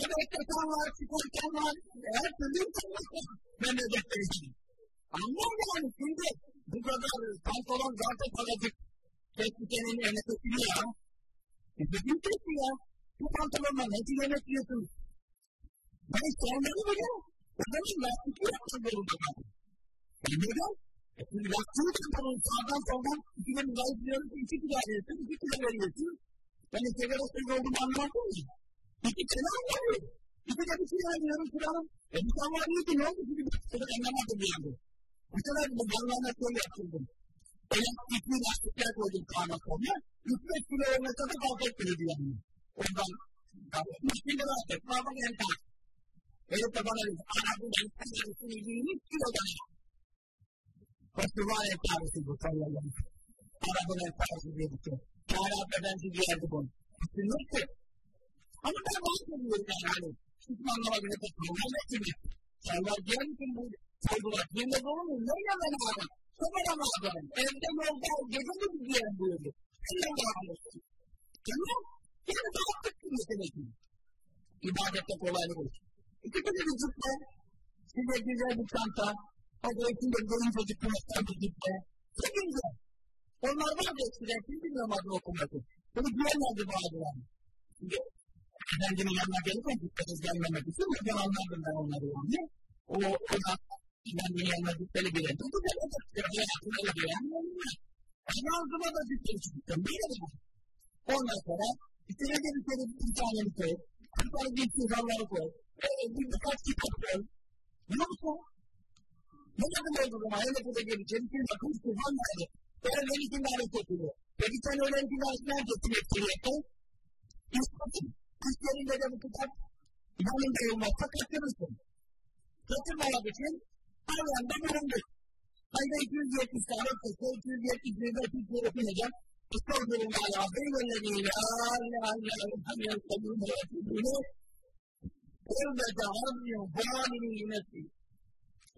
Emekliken var, çıkarken var, her türlü imkanlar var memlekette için. Ama yani şimdi bu kadar pantolon zaten kalacak teknikenin emeklisini ya. E bizim tekni ya. Bu pantolonla ne için emekliyorsunuz? Ben sormalı bile. O zaman lastikli yapmak zorunda kaldım. E neden? E şimdi lastiği de bunun sağdan soldan ikine müdahale ediyoruz. İki kilo veriyorsun, iki kilo veriyorsun. Ben sigara suyu olduğumu anlamadım mı? İki kilo anlamıyorum. İki de bir kilo veriyorum kiranın. E bu zaman iyi ki ne oldu? Bir kilo anlamadım yani. Bu sefer de Mevlana şöyle yapıldım. Elektrikli lastikler koydum kağına sonra. 3-5 kilo olmasa da kalk etmedi yani. Ondan kalkmış bir lira attık. Baba gel kalk. Öyle de bana dedi. Ben sen yediğini 3 kilodan yap. Festivale tanesi bu sallallahu Arabın tanesi diye bir şey. Kârâ bedenci diğerdi bunu. Kesinlikle. Ama ben rahat ediyorum yani hani. Hiçbir anlama bile takmıyorum. Ben ne gibi? Sallar diyor musun bu? Yerine doğru mu? Neyle ben adam? Sabara mı adamım? Evde yolda gece mi buyurdu. Neyle ben adamım? Tamam. Yani demek ki. İbadette kolaylık olsun. İki tane bir cübbe. Size güzel bir çanta. Hadi içinde görünce kılıçtan bir cübbe. Çok güzel. Onlar var da eskiden kim bilmiyorum adını okuması. Bunu güvenlerdi bazıları. Şimdi efendinin yanına gelirken cübbesiz gelmemek için zaman anlardım ben onları yani. O, o da yanına cübbeli girelim. Bu da da cübbeli hayatını öyle bir yani. Ama ağzıma da cübbeli çıktım. Böyle de var. Ondan sonra içine de bir kere bir tane bir koy. Bir tane bir insanları koy. E, bir birkaç kitap koy. Ne olsa? Ne kadar oldu zaman? Öyle de geleceğim. Bir bakın Kur'an verdi. Böyle melikin davet ediliyor. Peki sen öğlen günahını neredesin etkiliyette? İspatın. Kızlarında da bu kitap yanında olmazsa kaçırırsın. Kaçırmamak için Allah'ında bulunduk. Ayda 270 tane kısa, 270 yılda Türkçe okunacak. Estağfurullah ya, beylellezi la ilahe illa Muhammed Resulü Resulü Evvete hamliyum zalimin nefsi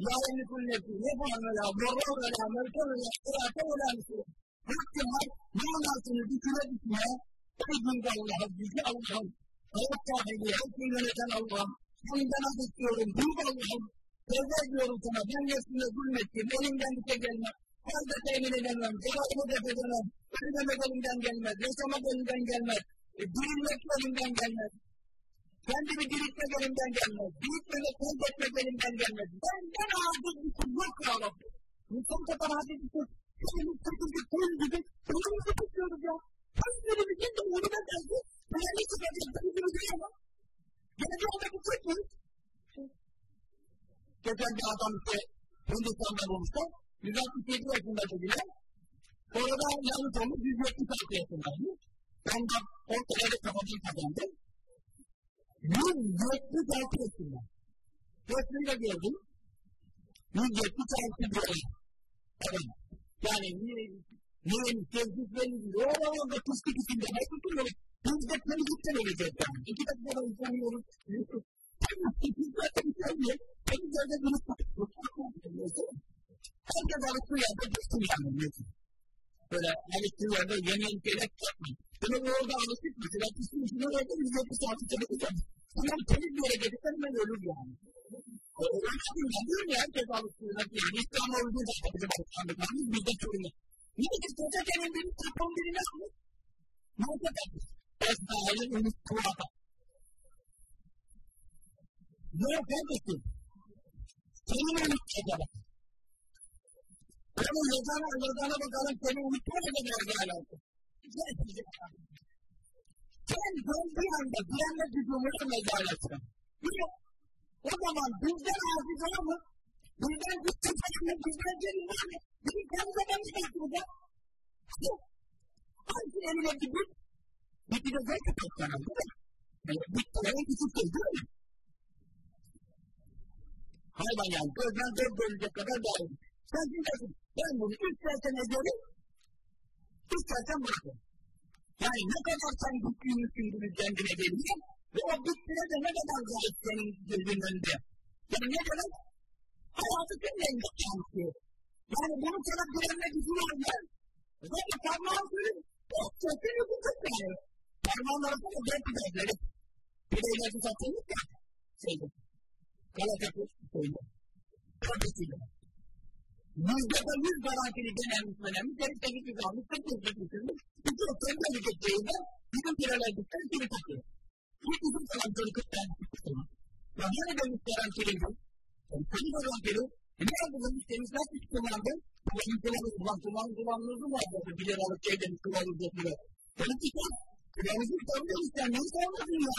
La yemlikul nefsi nefan ve la zorra ve la merken ve la kırata ve la nefsi Hakkın var, manasını dikine dikmeye Eyyüzü Allah'a, yüce Allah'ım Hayat sahibi, her şeyi yöneten Allah'ım Sana, ben nefsine zulmettim, elimden bir şey gelmez Fazla temin edemem, cevabını def edemem, ölmemek elimden gelmez, yaşamak elimden gelmez, e, dirilmek elimden gelmez, kendimi diriltmek elimden gelmez, diriltmemek, kaybetmek elimden gelmez. Benden aciz bir şey yok ya Rabbi. İnsan kadar aciz bir şey, kendimiz takıldı, kul gibi, önümüzü tutuyoruz ya. Önüne geldi, yani çıkacak, önümüzü ama. Geleceğe de bu? Geçen bir adam işte, Hindistan'da bulmuşlar, 167 yaşında dediler. Orada yanlış olmuş 176 yaşındaydı. Ondan ortaya kafasını kazandı. 176 yaşında. Resmini gördüm. 176 diyor. Evet. Yani neyin. O anda kıstık içinde. Nasıl tutuyor? Biz de temizlikten öleceğiz yani. İki dakika da insanıyoruz. Biz zaten söylüyor. Temizlerde bunu tutuyor. Herkes alıştığı yerde düştüm yani. Böyle alıştığı yerde yeni şeyler yapmayın. Ama orada alışık mesela kısmı içinde orada 176 sene tutar. Ama temiz bir yere gelirsen hemen ölür yani. Öyle değil diyorum ya herkes alıştığına yani. İslam'a uygun da bizim alışkanlıklarımız bizde sorunu. Niye ki Sosyal'in bir takım birini almış? Muhabbet etmiş. Esna'yı ümit kuvvata. Ne kardeşim? Senin ümit acaba? Onu yazana, yazana bakalım seni unutma ne kadar alakalı. Sen döndüğü anda bir anda gücümüzü mecaletsin. Niye? O zaman bizden aziz var mı? Bizden çıkacak mı? Bizden gelin var mı? Bizim kendi adamız var burada. Hangi eline gidip bir de değil mi? Yani bir küçük şey değil mi? Hayvan yani gözden dört bölünecek kadar dağılır. Sen dinlesin. Ben bunu istersen ederim, istersen bırakırım. Yani ne kadar sen güçlüymüşsün gibi kendine geliyor ve o güçlüğe de ne kadar zayıf senin gözünün önünde. Yani ne kadar hayatı senin elinde yansıyor. Yani bunu sana direnme gücü var mı? Zaten parmağın sürün, o sesini yapacak yani. Parmağın arasında dört güzelleri. Bir de ilacı satılmış ya, şeyde. Galata'da söylüyor. Kardeşiyle. Yüzde de yüz garantili genelmiş önemli. Gerçekten bir almış, tek yüzde getirmiş. İki o kendi hareketlerinde bizim dikkat biri takıyor. Bir bizim kalan çocuklar Ya hani demiş garantiliydi? Yani seni garantili. Ne yapalım işte biz nasıl kullandı? Kullanım kullanım kullan kullan kullanımızı var zaten. Bir yer alıp şey demiş kullanımızı diye. Senin çıkar. Kullanımızı kullanmıyorsun sen. Neyi sormadın ya?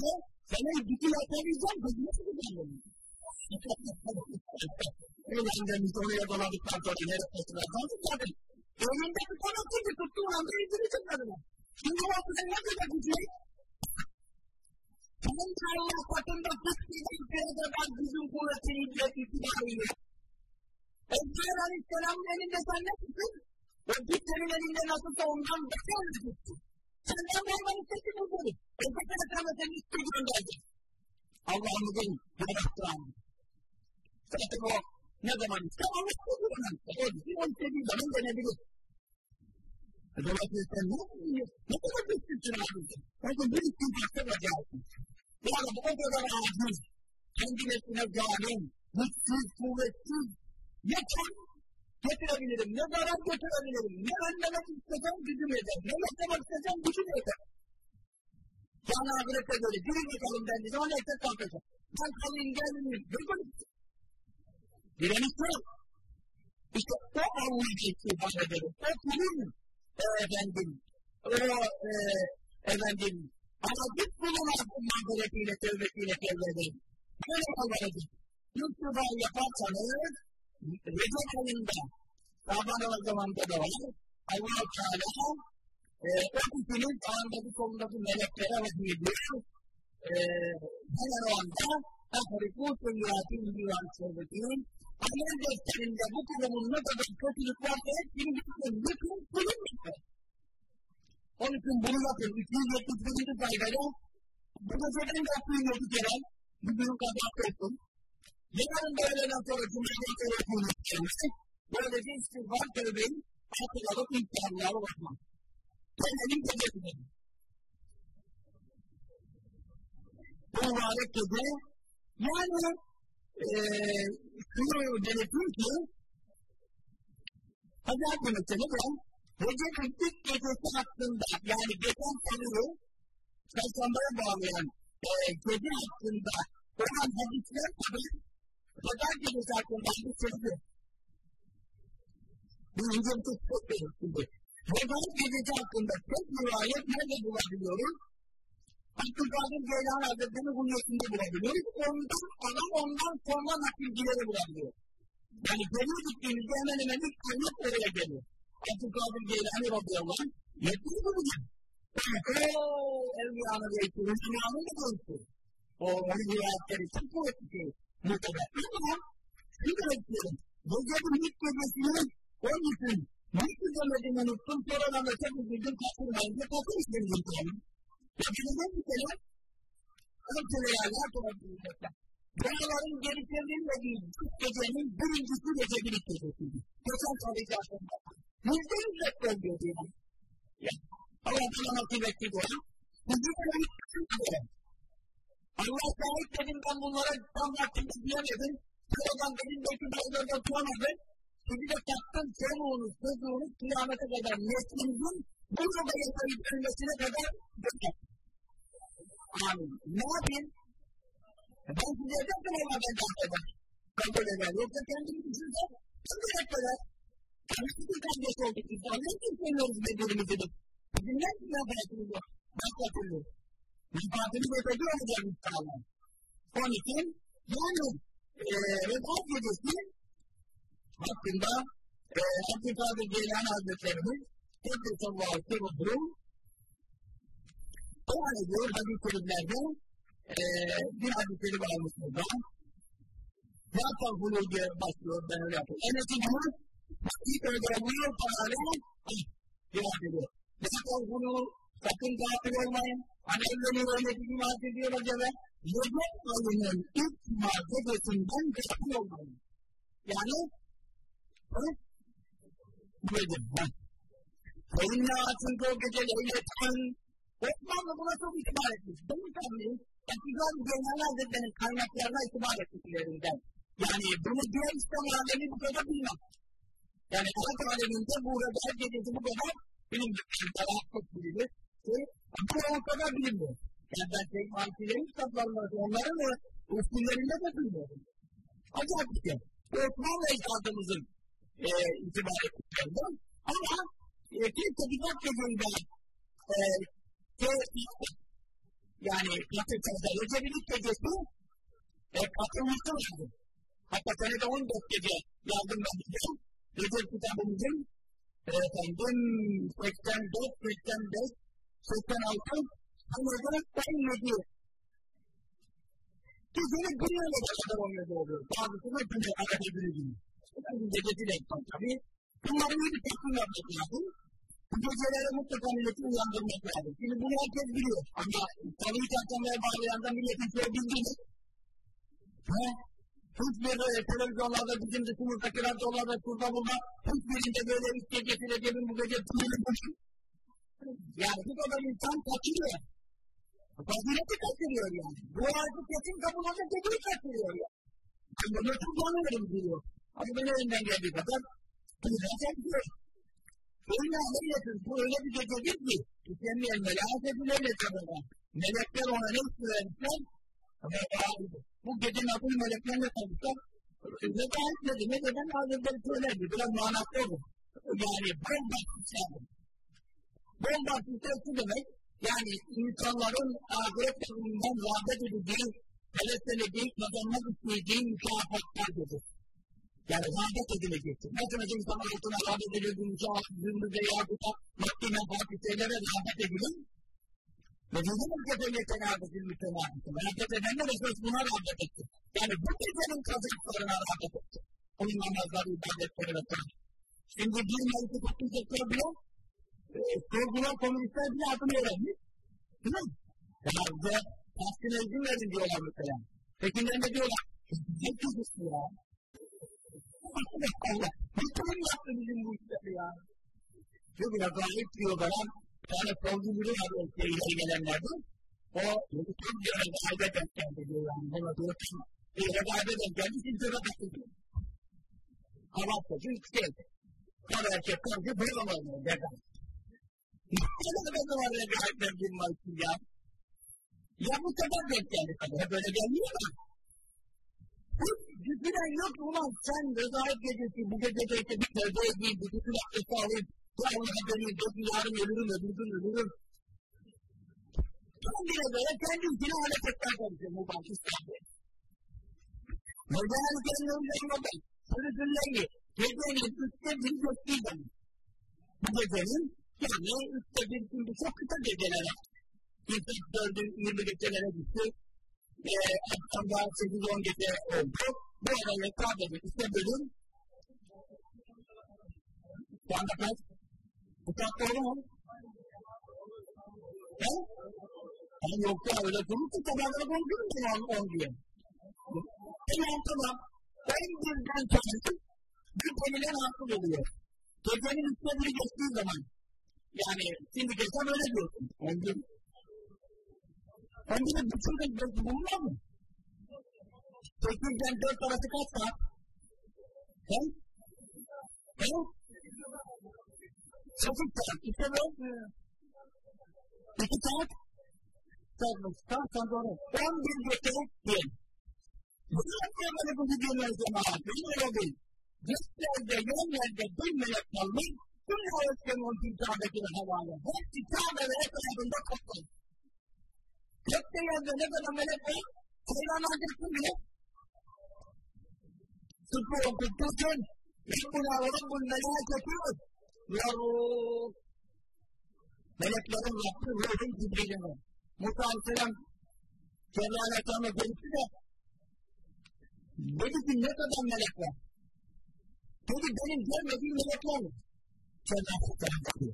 Ne? Sana bütün atamayacağım. Kız nasıl kullanmadın? Öğlenden biz oraya doladıktan sonra nereye taşılar kaldık zaten. Önünde bir konu çıktı tuttuğun anda yüzünü çıkmadılar. Şimdi o kızın ne kadar güzel? Bunun Allah katında tuttuğun kadar bizim kuvvetini bile itibarıyla. Ezber Aleyhisselam'ın elinde sen ne tuttun? O git senin elinde nasılsa ondan beter mi tuttun? Senden normal istedi bu seni. Ezber Aleyhisselam'a senin istediğin gönderdi. Allah'ımızın yarattığını. Zaten o ne zaman ister Allah istediği zaman. O bizim o istediği zaman dönebilir. Dolayısıyla sen ne yapıyorsun? Ne kadar güçlüsün abi? Çünkü bir istifakta bacaksın. Yani bu kadar aciz, kendisine zalim, güçsüz, kuvvetsiz, yeter getirebilirim, ne zarar getirebilirim, ne önlemek istesem gücüm yeter, ne yapmak istesem gücüm yeter. Yani ahirette böyle, girin bakalım dendiği zaman neyse kalkacak. Ben kalayım gelmeyeyim, görmedim. Direniş yok. İşte o Allah'ın istifak ederim. O kulun efendim, o e, efendim, ama biz bunun mağduretiyle, tövbesiyle tövbe edelim. Böyle olmalıdır. Lütfuba yaparsanız, Recep ayında, Şaban o zamanda da var, Allah-u Teala e, o kişinin sağındaki solundaki meleklere vahiy E, hemen o anda Afriku Sünniyatin Divan Şerbetin amel defterinde bu kulumun ne kadar kötülük varsa hepsini bütün, bütün kulun biter. Onun için bunu yapın. 271. sayfada bu geceden de okuyun yedi kere. Bugün kadar okuyun. Yarın öğleden sonra Cumhuriyet sonra okuyun. Böylece istiğfar tövbeyi artık alıp imtihanlara bakmak. Kendinin gecesinde. Bu mübarek gece yani eee şunu denetim ki Hazar Günü'nde de Recep'in ilk gecesi hakkında yani geçen konuyu çarşambaya bağlayan e, gece hakkında olan hadisler tabi pazar gecesi hakkında hadisleri bu incelikte çok belirtildi. Pazar gecesi hakkında tek rivayet nerede bulabiliyoruz? Abdülkadir Ceylan Hazretleri'nin hunyetinde bulabiliyoruz. Ondan adam ondan sonra nakilcileri bulabiliyor. Yani geriye gittiğimizde hemen hemen ilk kaynak oraya geliyor. Abdülkadir Geylani radıyallahu anh yetmiş bulacak. Ooo evliyanın reisi, Hüsnü'nün da reisi. O rivayetleri çok kuvvetli şey. Muhtemel. Ama şunu da bekliyorum. Gecenin ilk gecesini onun için nasıl demediğini unuttum. Sonradan da çok üzüldüm. Kaçırmayınca kaçır istedim. Ya bilmem bir kere. Her kere ya ne yapabilecekler. Dağların geri çevrilmediği ilk gecenin birincisi gecenin ilk gecesiydi. Geçen çalışacağım. Yüzde yüz reklam diyor. Allah bana nasip etti bu. Bizim öyle Allah şahit dedim ben bunlara tam vaktinde diyemedim. Sıradan benim belki bazılarında tutamadı. Sizi de taktım çoğunuz, çocuğunuz kıyamete kadar neslinizin bu yola yaşayıp ölmesine kadar götür. Amin. Ne yapayım? Ben size ederdim ama ben de kabul eder. Yoksa kendimi düşünsem, kabul etmeden. Kendisi kardeş olduk biz. İçin seviyoruz birbirimizi de. Bizim ne için menfaatimiz yok? Menfaatimiz. Menfaatimiz öteki olacak inşallah. Onun için yani e, vefat gecesi hakkında e, Abdülkadir Geylani Hazretlerimiz Allah'ı seviyorum. O an ediyor hadis-i şeriflerde e, bir hadisleri varmış burada. Ya tavfulu diye başlıyor ben öyle yapıyorum. Enes'in ilk önce buyuruyor Teala cevap ediyor. Zaten bunu sakın gafil olmayın. Hani evleniyor öyle bir iman ediyor acaba. Recep ayının ilk cuma gecesinden gafil olmayın. Yani Recep. Seninle çünkü o gece leyletten Osmanlı buna çok itibar etmiş. Benim tabii Etikal Genel Hazretleri'nin kaynaklarına itibar ettiklerinden. Yani bunu diğer İslam alemi bu kadar bilmez. Yani Arap aleminde bu radar gecesi bu kadar bilinmiyor. Daha çok bilinir. Bu o kadar bilinmiyor. Yani ben tek mankilerin kitaplarında onların da Usullerinde de duymuyorum. Acayip bir şey. Osmanlı ecdadımızın e, itibar ettiklerinde ama e, kimse bir dakikasında e, yani Patriksa'da Recep'in gecesi e, katılması lazım. Hatta senede 14 gece yazdım ben bize. Recep kitabımızın e, efendim 84, 85, 86, Anadolu 17 Gecenin bir yıla kadar 17 oluyor. Bazısında günü arada bir gün. Gecesi de tabii. Bunların bir takım yapmak lazım. Bu geceleri mutlaka milleti uyandırmak lazım. Şimdi bunu herkes biliyor. Ama tabii çarşambaya bağlayandan milletin şöyle bildiğini. Ha? Hiçbir e, televizyonlarda bizim dışımızdaki radyolarda şurada burada hiçbirinde böyle üç gecesi Recep'in bu gece tümünü bulsun. Yani bu kadar insan kaçırıyor. Fazileti kaçırıyor yani. Bu artık kesin kabul olacak dediği kaçırıyor yani. Ben bunu kullanıyorum diyor. Ama ben elinden geldiği kadar bunu yapıyor. Öyle öyledir. Bu öyle bir gecedir ki tükenmeyen melahat edilerle tanırlar. Melekler ona ne söylemişler? Bu gecenin adını meleklerle tanışlar. Ne da etmedi. Ne deden hazretleri söylerdi. Biraz manası olur. Yani bombastislerdir. Bombastisler şu demek, yani insanların ahiret durumundan rağbet edildiği, heveslenediği, kazanmak istediği mükafatlardır. Yani rağbet edilecektir. Mesela insan altına rağbet edildiği mükafatı, zümrüde yakuta, maddi menfaatli şeylere rağbet edilir. Ve bizim ülkede tenabüsül mütenabüsül. Rağbet edenler esas buna rağbet etti. Yani bu gecenin kazançlarına rağbet etti. Onun namazları, ibadetleri ve tanrı. Şimdi bir mevcut okuyacaklar bile, e, sorgular komünistler bile adını öğrenmiş. Değil mi? Ya bize tahsine izin verin diyorlar mesela. Peki ne diyorlar? Ne kızısı ya? Allah. Bir kurum yaptı bizim bu işleri ya. Biraz daha ilk diyor bana, yani solcu biri var o ileri gelenlerde. O çok bir regaibet denk geldi diyor yani. Buna diyor ki, bir regaibet denk geldi, kimse de takıldı. Arapça, çünkü şey, her erkek kanka böyle olmuyor, regaibet. Ne kadar var regaibetler girmez ya? Ya bu kadar denk geldi tabii, hep öyle gelmiyor da. Düşünen yok ulan sen rezalet gecesi bu gecede işte bir tövbe edeyim, bir bütün abdesti alayım, bu Allah'a döneyim, yok yarın ölürüm, öbürdün ölürüm. Bile böyle kendi içine hareketler konuşuyor mübah İslam'da. Mevlana kendini üzerinde sürüsünleyi gecenin üstte bir zaman. Bu gecenin yani üstte bir şimdi çok kısa geceler. İnsan dördün yirmi gecelere gitti. Ee, akşamda sekiz on gece oldu. Bu arada sadece işte bölüm şu anda kaç? Uçak doğru mu? He? Yani yok ya öyle durursa sabahları konuşuruz mu on, on diye. Tamam tamam. Ben birden çalışıp bir konudan haklı oluyor. Gecenin üstüne biri geçtiği zaman yani şimdi geçsem öyle diyorsun. On gün. On günü bütün gün bulunmaz mı? Sekizden dört arası kaç saat? He? He? Sekiz saat. İşte bu. İki saat. Saat saat saat doğru. On bir gece diyelim. Bu kadar böyle bu videolar zaman. Benim öyle değil. Göklerde, yerlerde bir melek kalmış. Tüm ayetlerin on bir Kabe'deki havale. Hepsi Kabe ve etrafında koptu. Gökte yerde ne kadar melek var? Kur'an adresin bile. Sıfır okuttursun. Rabbuna ve. Ya Ruh. Meleklerin Rabbi ruhun Cibril'in var. Musa Aleyhisselam Cebrail Aleyhisselam'a gelişti de dedi ki ne kadar melek var? Dedi benim görmediğim melekler var. Aleyhisselam dedi.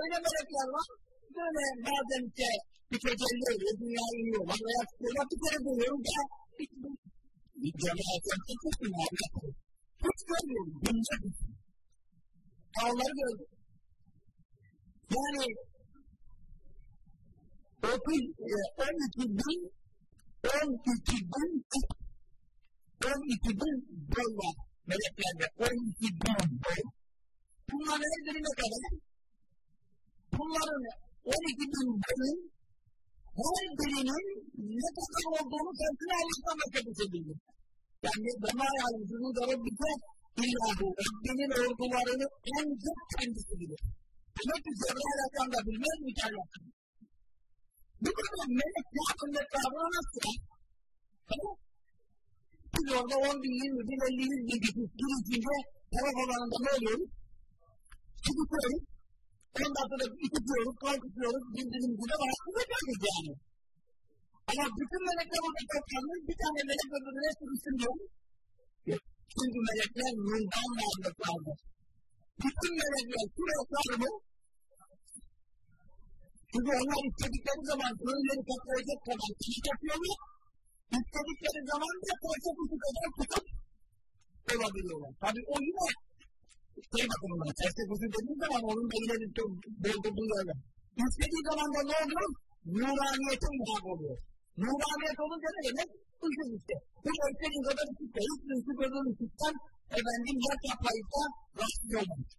Öyle melekler var. Böyle bazen işte bir tecelli oluyor, dünyaya iniyorlar veya çıkıyorlar. Bir kere görüyorum da bir Cebrail Aleyhisselam çok dünyaya Hiç görmüyorum. Bince bir Dağları gördüm. Yani 30, 12 bin 12 bin 12 bin dolar meleklerde 12 bin dolar. Bunların her biri ne kadar? Bunların 12 bin bölüm her birinin ne kadar olduğunu kendine bir şey bildir. Yani bana şunu da Rabbike illahu Rabbinin ordularını en çok kendisi bilir. Demek ki Cebrail Aleyhisselam da bilmez mi Allah'tan? Bu kadar melek yakında kavramı nasıl? Tamam. Biz orada 10 bin, 20 bin, 50 bin kişi girince taraf alanında ne oluyoruz? Çıkıyoruz. Ondan sonra itiyoruz, birbirimize rahatsız ediyoruz yani. Ama bütün melekler orada toplanmış, bir tane melek öbürüne sürüsün diyor. Çünkü melekler nurdan varlıklardır. Bütün melekler sürekli mı? Çünkü onlar istedikleri zaman önleri toplayacak kadar iş yapıyorlar. İstedikleri zaman da parça kutu kadar tutup olabiliyorlar. Tabi o yine şey bakımından, terse kutu dediği zaman onun yine doldurduğu yerler. İstediği zaman da ne oluyor? Nuraniyete muhak oluyor. Nuraniyet olunca ne demek? Işık işte. Bu istediği kadar ışık da, hiç ışık olduğunu ışıktan efendim yer kaplayıp da rahatsız olmamış.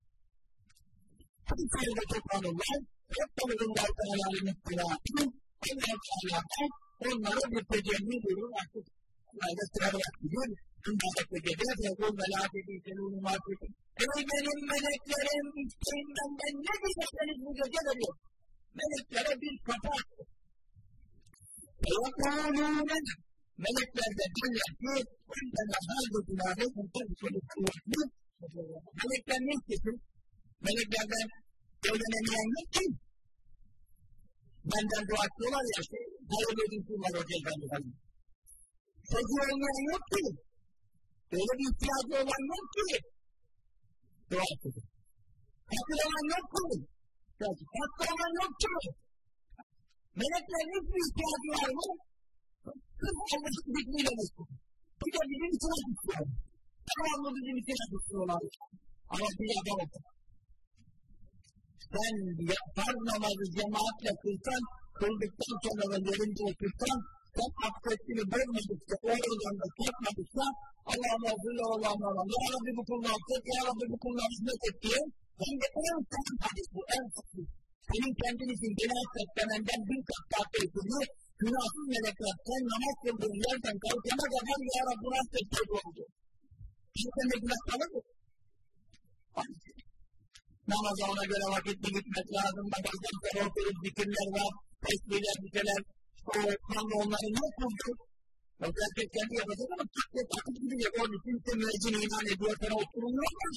Hadi sayıda toplanırlar. Hep tanıdığımlar Teala'nın ittilaatı. Allah Teala'dan onlara bir tecelli durur artık. Nerede sıra bırakıyor. Dünyadaki gece ve bu melaketi senin muhabbeti. Ey benim meleklerim isteyin benden ne diyecekseniz bu gece veriyor. Meleklere bir kapı açtı. وَيَقُولُونَ Melekler de derler ki عندنا هذا günahı Melekler ne istesin? Meleklerden evlenemeyen yok ki. Benden dua ediyorlar ya işte. Hayırlı ödün kullar o cezanı falan. Çocuğu olmayan yok ki. Öyle bir ihtiyacı olan yok ki. Dua ediyor. Fakir olan yok ki. Hasta olan yok ki. Meleklerin hiçbir ihtiyacı var mı? Sırf Allah'ın zikriyle meşgul. Bir de bizim içine tutuyor. Devamlı bizim içine tutuyorlar. Ama bir adam oldu. Sen farz namazı cemaatle kılsan, kıldıktan sonra da yerinde otursan, sen abdestini bozmadıkça, o da kalkmadıkça, Allah'ım azılı Allah'ım Allah'ım, Ya Rabbi bu kulunu affet, Ya Rabbi bu kulunu hizmet et diye, hem de en son hadis bu, en son senin kendin için günah setlemenden bin kat daha tehlikeli, günahsız melekler sen namaz kıldığın yerden kalkana kadar ya Rabbi affet diye oldu. Şimdi sende günah kalır mı? Namaza ona göre vakitli gitmek lazım. Namazdan sonra oturup zikirler var, tesbihler. O kanlı onları ne kurdu? Herkes kendi yapacak ama takdir takip gidiyor. Onun için iman ediyor, sana oturulmuyor ama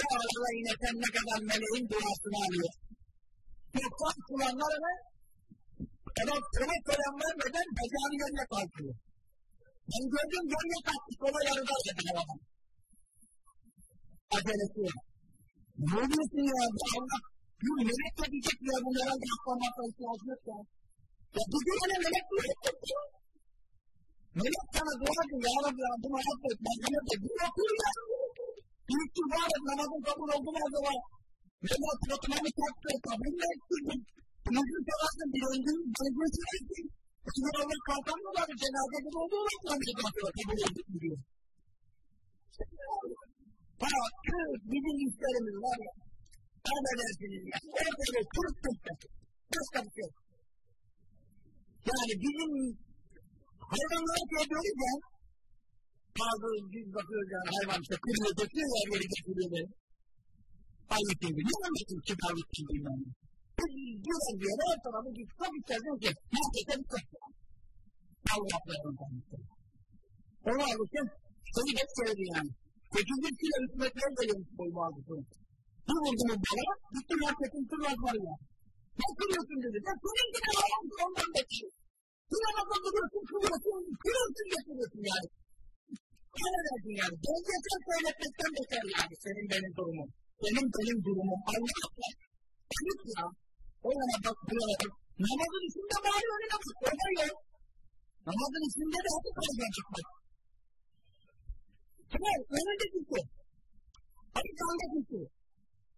o arada yine ne kadar meleğin duasını alıyor. Toplam kullanlar ve evet, evet koyanlar neden bacağını yerine kalkıyor. Ben gördüm yerine kalktı, kola yarıda dedi adam. Acelesi yok. Ne diyorsun ya? Allah bir melek de diyecek ya bunlara aklanmakta ihtiyacı yok ya. Ya bir tane melek mi yok? Melek sana dua ediyor ya Rabbi bunu affet. Ben sana da bir okuyor ya. Bir istiğfar et namazın kabul oldu mu acaba? Mesela suratımı taktı, kabul mü ettin? Nasıl sorarsın bir öncün, bölgesi ettin. Şimdi onlar kalkamıyorlar, cenaze gibi oluyorlar. Sonra kalkıyorlar, kabul ettik diyor. Farklı bizim işlerimiz var ya. Affedersiniz ya. Ortada kırık tuttuk. Başka bir şey. Yani bizim hayvanlara şey diyoruz ya. Bazı biz bakıyoruz yani hayvan işte kırıyor, döküyor ya yeri getiriyor böyle. Ayıp gibi. Ne anlatayım ki Davut gibi yani? Diyorlar bir yere her tarafı git. Tabii içeriden ki. Herkese bir kapı. Allah'larından tanıştı. Onu alırken seni hep söyledi yani. Sekizinci hükümetler veriyormuş boyma aldıkları. Bir vurdum bana, gitti marketin tırnakları ya. Ne kırıyorsun dedi. Ben senin gibi alalım ondan bekliyor. Kıramazdan duruyorsun, kırıyorsun, kırıyorsun getiriyorsun yani. Öyle verdin yani. Gerçekten söyletmekten beter yani senin benim durumum. Benim benim durumum. Allah Allah. Ayıp ya. O yana bak, bu yana bak. Namazın içinde bari önüne bak. Öyle yok. Namazın içinde de hadi kalacak çıkmak. Tamam, önünde gitti. Hadi kanda gitti.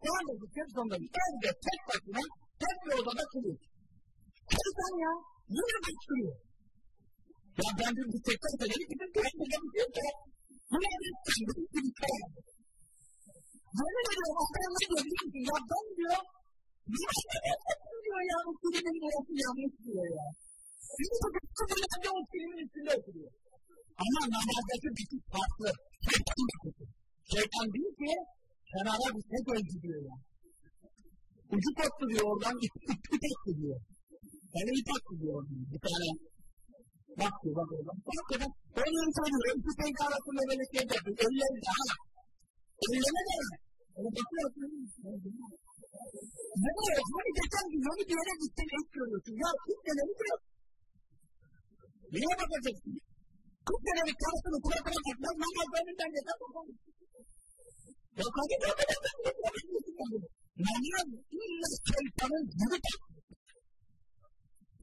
Kanda gitti, sonunda gitti. Evde tek başına, tek bir odada. Hadi sen ya, yine bakıyor. Ya ben bir bir tekrar söyledim, gidip bir tek bir şey yok. Yine bir kendi bir bir şey yaptı. Yemin ediyorum, adamlar diyor, diyor ki, ya ben diyor, bir şey yaptım diyor ya, bu kulübün orası yanlış diyor ya. Şimdi bütün günlerde o filmin üstünde oturuyor. Ama namazdaki bir farklı. Şeytan bakışı. Şeytan değil ki kenara bir tek öldü diyor ya. Ucu koptu diyor oradan, ipi koptu diyor. Yani ip attı diyor oradan. Bir tane Bak diyor bak oradan. Bak. Öyle insan diyor. İki senki arasında böyle şey yapıyor. Elleri daha. Elleme de. Öyle bakıyor. Ne diyor? Hani geçen gün onu bir yere gittin ilk görüyorsun. Ya ilk dönemi bırak. Neye bakacaksın? Kırk dönemi karısını suratına bakmaz. Namaz önünden geçer. Yok hadi ne kadar Namaz illa şeytanın gibi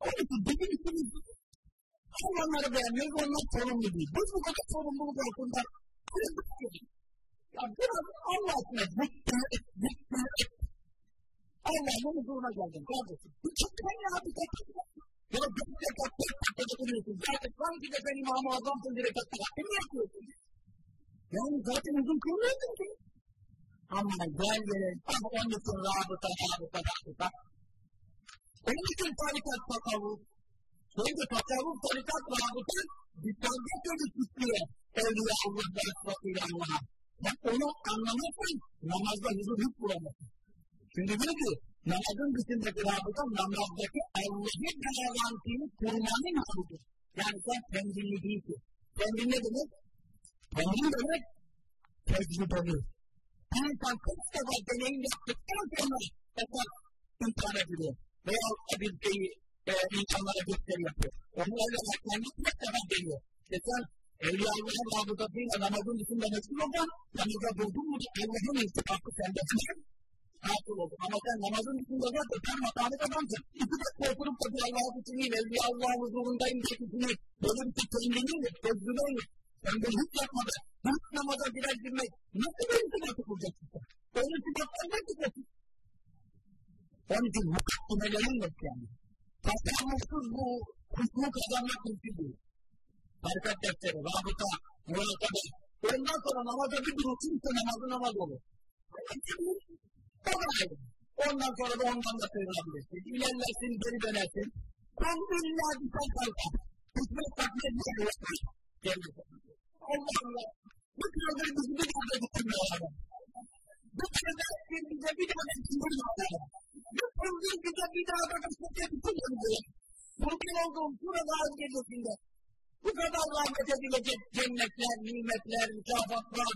Onun için bizim için Hayvanları beğenmiyoruz, onlar sorumlu değil. Biz bu kadar sorumluluk altında. Ya biraz Allah aşkına zıkkı et, zıkkı et. Allah'ın huzuruna geldim kardeşim. Bu çıkkan ya bir tek ya da bir tek tek tek duruyorsun. Zaten sanki de sen İmam-ı Azam'sın tek tek ne yapıyorsun? Yani zaten uzun kılmıyordun ki. Ama gel gelin, ama onun için rabıta, rabıta, rabıta. Onun için tarikat tasavvuf, Şimdi tasavvuf tarikat rabıta dikkatle gözüküyor. Evliya Allah ve Esrafıyla Allah'a. Bak onu anlamazsan namazda huzur hiç bulamazsın. Çünkü diyor ki namazın dışındaki rabıta namazdaki Allah'ı garantini kurmanın halıdır. Yani sen kendini değilsin. Kendin ne demek? Kendin demek tecrübeli. Bir insan kaç defa deneyim yaptıktan sonra esas imkan ediliyor. Veya bir şeyi e, insanlara gösteri yapıyor. Onu öyle kendi tek defa geliyor. Geçen Evliya Allah'ın rabıtasıyla namazın dışında meşgul olan namaza durdun mu Allah'ın iltifakı sende çıkar. Hasıl olur. Ama sen namazın dışında zaten sen makamı adamsın. İki dakika oturup da bir Allah'ı düşüneyim, Evliya Allah'ın huzurundayım diye düşüneyim. Böyle bir şey kendini tecrübe Sen bunu hiç yapmadan, hiç namaza girer girmek, nasıl bir iltifatı kuracaksın sen? Onun iltifatları ne çıkacaksın? Onun için mukaddimelerin yok yani tasarrufsuz bu hükmü kazanmak mümkün değil. Tarikat defteri, rabıta, murakabe. Ondan sonra namaza bir durursun ise namazı namaz olur. O da ayrı. Ondan sonra da ondan da sayılabilirsin. İlerlersin, geri dönersin. Kul illa bir sen kalkar. Hükmet takdir edilir. Allah Allah. Bu kırılır bizi bir getirmiyor adam. Bu kırılır bize bir daha getirmiyor adam. Öldüğün güzel bir daha da tutulur. Mümkün olduğum burada az gecesinde bu kadar rahmet edilecek cennetler, nimetler, mükafatlar,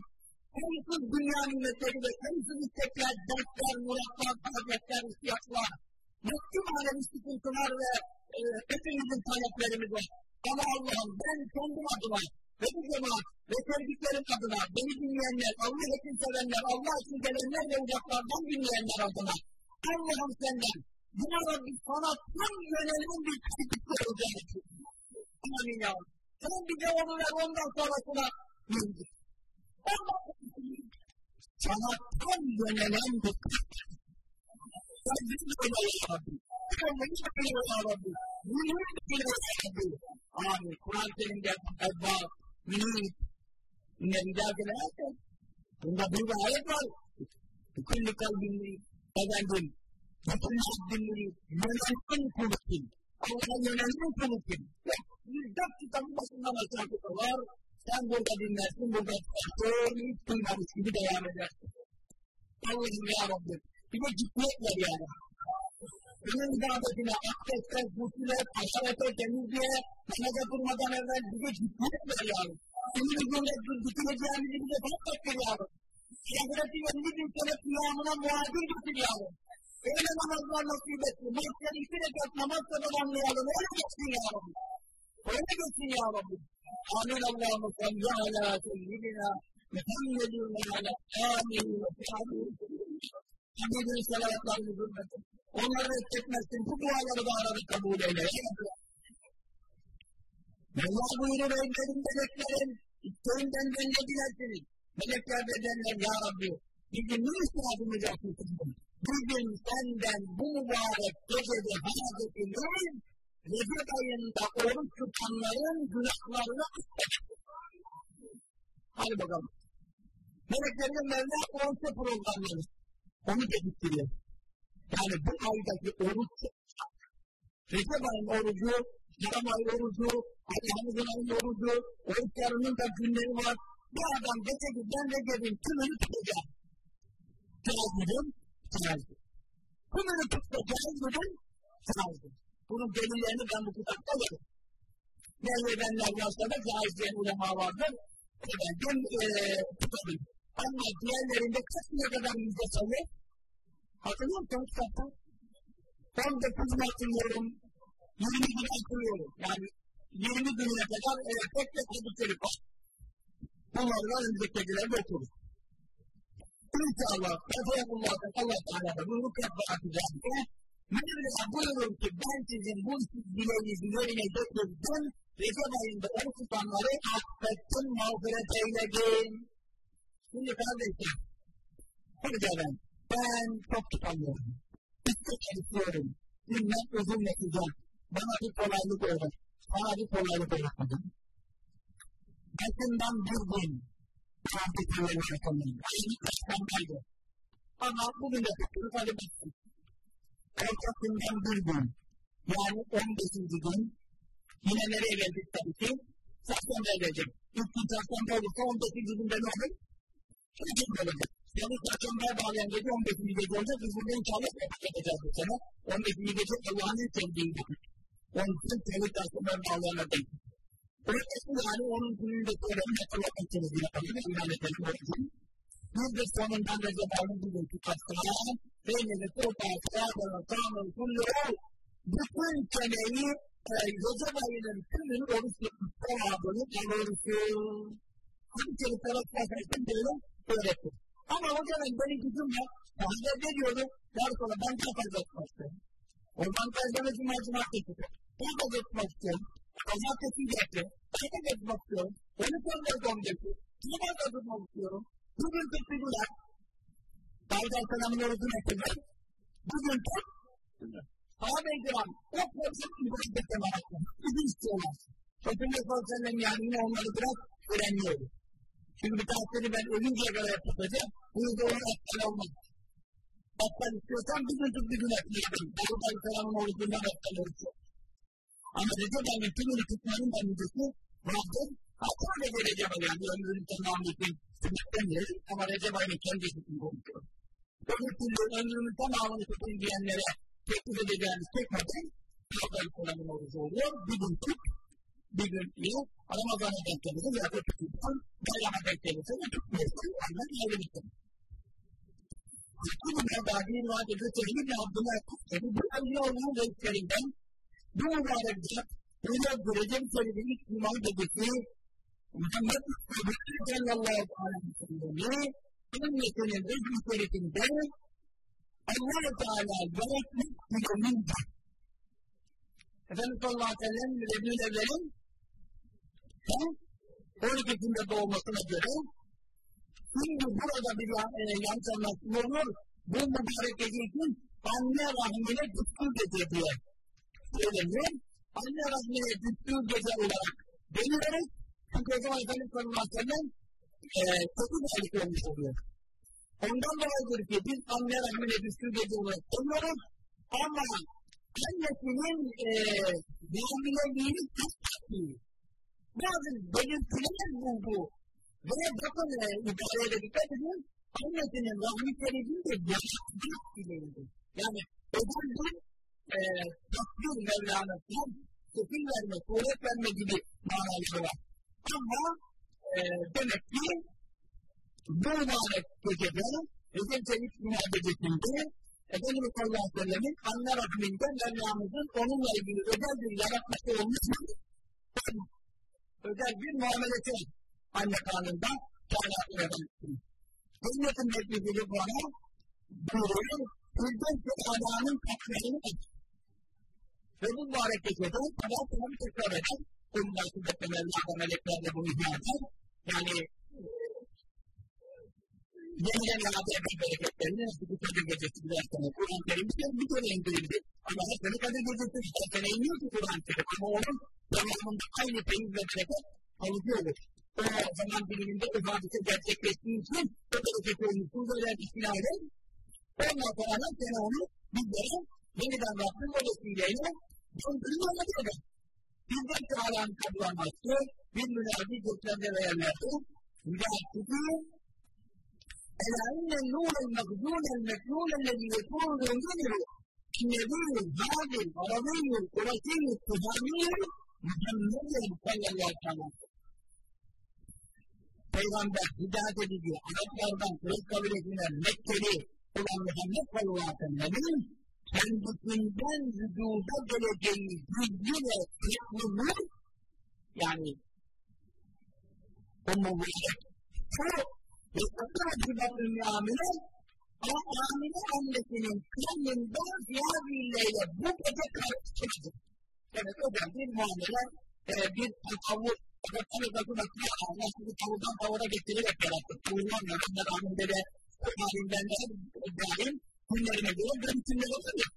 sayısız dünya nimetleri ve sayısız istekler, dertler, muratlar, tabiatlar, ihtiyaçlar, mutlu manevi sıkıntılar ve e, hepimizin taleplerimiz var. Ama Allah'ım ben kendim adıma ve bu cemaat ve sevdiklerim adına beni dinleyenler, Allah için sevenler, Allah için gelenler ve uzaklardan dinleyenler adına Allah'ım senden ya Rabbi sana tam yönelimin bir kısıtlı olacağını Amin ya Sen bize onu ver ondan sonrasına bildir. Sana tam yönelen bir kısıtlı. Sen bizi öyle ya Rabbi. Rabbi. Rabbi. Amin. Kur'an-ı Kerim'de Ebba, Mühim, İnne bidâkele ayet. Bunda bir ayet var. Kulli kalbini efendim, bütün haddini yöneltin kulukin, Allah'a yöneltin kulukin. Yüzde kitabın başından aşağı yukarı var, sen burada dinlersin, burada çıkarsın, hiç duymamış gibi devam edersin. Allah'ım ya Rabbi, bir de gitmek var yani. Bunun ibadetine abdestten, gusüle, aşarete, temizliğe, namaza durmadan evvel bir de gitmek var yani. Senin üzerinde gitmeyeceğimizi bize tatmak yani. Şehveti elli bin sene kıyamına muadil getir yavrum. Öyle namazlar nasip etsin. Mahşer iki rekat namaz kadar anlayalım. Öyle geçsin ya Rabbi. Öyle geçsin ya Rabbi. Amin Allah'ım salli ala seyyidina Muhammedin ve ala alihi ve sahbihi. Hamidin salavatlarını hürmetin. Onları etmezsin. Bu duaları da arada kabul eyle. Mevla buyurur evlerin meleklerin, isteğinden bende dilersiniz. Melekler de derler ya Rabbi bizi ne ihtiyacımız yapmışsın? Bugün senden bu mübarek gecede hacetinin Recep ayında oruç tutanların günahlarını Hadi bakalım. Meleklerin Mevla oruç programları. Onu geciktiriyor. Yani bu aydaki oruç Recep ayın orucu Haram ayı orucu, Allah'ımızın ayı orucu, oruçlarının da günleri var. Bu adam ben Recep'in tümünü tutacağım. Caiz midir? Caizdir. Tümünü tutsa caiz midir? Caizdir. Bunun delillerini ben bu kitapta veririm. Mevlevenler varsa da caiz diyen ulema vardır. Efendim, ee, tutabilir. Ama diğerlerinde ne kadar yüzde sayı? Hatırlıyor musun kitapta? 19 gün hatırlıyorum, 20 gün hatırlıyorum. Yani 20 güne kadar evet, tek tek hadisleri var. Bunlarla önümüzdekilerde okuruz. İnşallah, Efendimullah Allah Teala da bunu katla atacağım ki, Mevla buyurur ki ben sizin bu dileğinizi yerine getirdim, Recep ayında onu tutanları affettim, mağfiret eyledim. Şimdi kardeşim, Hocam ben çok tutamıyorum. İstek istiyorum. Bilmem uzun yapacağım. Bana bir kolaylık öğret. Bana bir kolaylık öğretmedin. Başından bir gün Fatiha'yı yapalım. Aynı kaçtanmaydı. Ama bugün de hadi bakalım. Ortasından bir gün yani 15. gün yine nereye geldik tabii ki? Çarşamba edecek. İlk gün çarşamba olursa 15. günde ne olur? Gün olacak. Yani çarşambaya bağlayan gece 15. gece olacak. Biz burada inşallah yapacağız bu sene. 15. gece Allah'ın en sevdiği gece. Onun için Tevhid çarşambaya bağlayanlar değil. Öyleyse yani onun gününde söyleyin hatırlatmak için yapalım. İman edelim o için. Biz de sonundan Recep ayının bugün tutarsan Beynini kurtar, sağdana, sağdana, kullu bütün seneyi e, Recep ayının tümünü oruç tutmuş sevabını alıyorsun. Hangi kere taraf başlasın böyle öğretir. Ama hocanın benim kızım var. Daha ne diyordu? Daha sonra ben fazla etmek istiyorum. Oradan fazla cuma tutuyor. Ben de etmek istiyorum. Pazartesi geldi. De etmek istiyorum. Onu sonra döndürdü. Cuma da tutmak istiyorum. Bugün tuttular. Davud Aleyhisselam'ın orucunu ettiler. Bugün tut. Sahabe-i kiram o korkak ibadette meraklı. Bizim istiyorlar. Aleyhi ve sellem yani yine onları biraz öğreniyordu. Çünkü bir tanesini ben ölünceye kadar yapacağım. Bu yüzden onu aptal olmaz. Aptal istiyorsan bir gün tut bir gün etmeyelim. Davud Aleyhisselam'ın orucundan aptal olacak. Ama Recep ayının tümünü tutmanın da müjdesi vardır. Hatta da geleceğim yani ömrünün tamamı için sünnetten ama Recep ayının kendisi için konuşuyor. Öbür türlü ömrünün tamamını tutun diyenlere teklif edeceğimiz tek model Davud Aleyhisselam'ın orucu oluyor. Bir gün tut, bir gün iyi, Ramazan'a denk gelirse ya da tutuyorsun, bayrama denk gelirse de tutmuyorsun, ondan ayrılıksın. Bu kadar bir rivayet edilir. İbn Abdullah Kutseli bu evliya olan reislerinden bu mübarek zat öyle Recep Şerif'in ilk iman gecesi Muhammed sallallahu aleyhi ve sellem'i ümmetinin Recep Şerif'inde Allah-u Teala yaratmış biliminde Efendimiz sallallahu aleyhi ve sellem Rebül Evvel'in 12'sinde doğmasına göre şimdi burada bir e, yanlış anlaşılma olur. Bu mübarek için anne rahmine dükkül gece diye söyleniyor. Anne rahmine dükkül gece olarak deniyoruz. Çünkü o zaman Efendimiz sallallahu aleyhi ve sellem e, 9 aylık olmuş oluyor. Ondan dolayıdır ki biz anne rahmine dükkül gece olarak deniyoruz. Ama annesinin e, hamileliğini tasdik bazı belirtiler buldu. Ve bakın e, ibareye dikkat edin, annesinin rahmi şerifinde yaşatmak dileydi. Yani özel bir e, takdir Mevlana'sından şekil verme, suret verme gibi manaları var. Ama e, demek ki bu mübarek gecede Recep Çelik Cuma gecesinde Efendimiz sallallahu aleyhi ve sellem'in anne rahminden Mevlamızın onunla ilgili özel bir yaratması olmuş mu? Özel bir muamelesi. Anne kanında kainatı yaratmışsın. Cennetin teklifini bana buyuruyor, Firdevs ve Ala'nın kapılarını aç. Ve bu mübarek gecede sabah sabah tekrar eder. Bundan sübette Mevla ve melekler de bunu ihya eder. Yani yeniden yaratı eder bereketlerini bu Kadir Gecesi giderken Kur'an-ı Kerim'i bir kere indirildi. Ama her sene Kadir Gecesi her sene iniyor ki Kur'an-ı Kerim. Ama onun devamında aynı feyiz ve bereket kalıcı olur. O zaman diliminde o hadise gerçekleştiği için o bereketi olmuşsun böyle istilade. Ondan sonra da sene onu bizlere yeniden Rabbim o vesileyle döndürüyor anlatıyor. bizden çağıran kabulaması, bir münafi göklerinde ve yerlerde, müdahsızı, Ela inne nûren mekzûnen mekzûnen lezî yekûnu yunzûru Nebiyyun, Hâdil, Arabiyyun, Kurasiyyun, Kuhaniyyun, Muhammedin sallallahu aleyhi ve sellem. Peygamber hidayet edici Araplardan Kureyş kabilesine Mekkeli olan Muhammed sallallahu aleyhi ve sellem'in kendisinden vücuda geleceği bilgi ve tekniği yani o mübarek çok ve sakın acıbatın yağmuru ama amine annesinin karnından ziyadiyle bu gece karşılaştı. Evet o da bir muamele, e, bir tasavvur, hani bakın bakın Allah sizi tavurdan tavura getirerek yarattı. Tavurlar ya, onlar aminde de o halinden de İbrahim günlerine göre dönüşümler oluyor.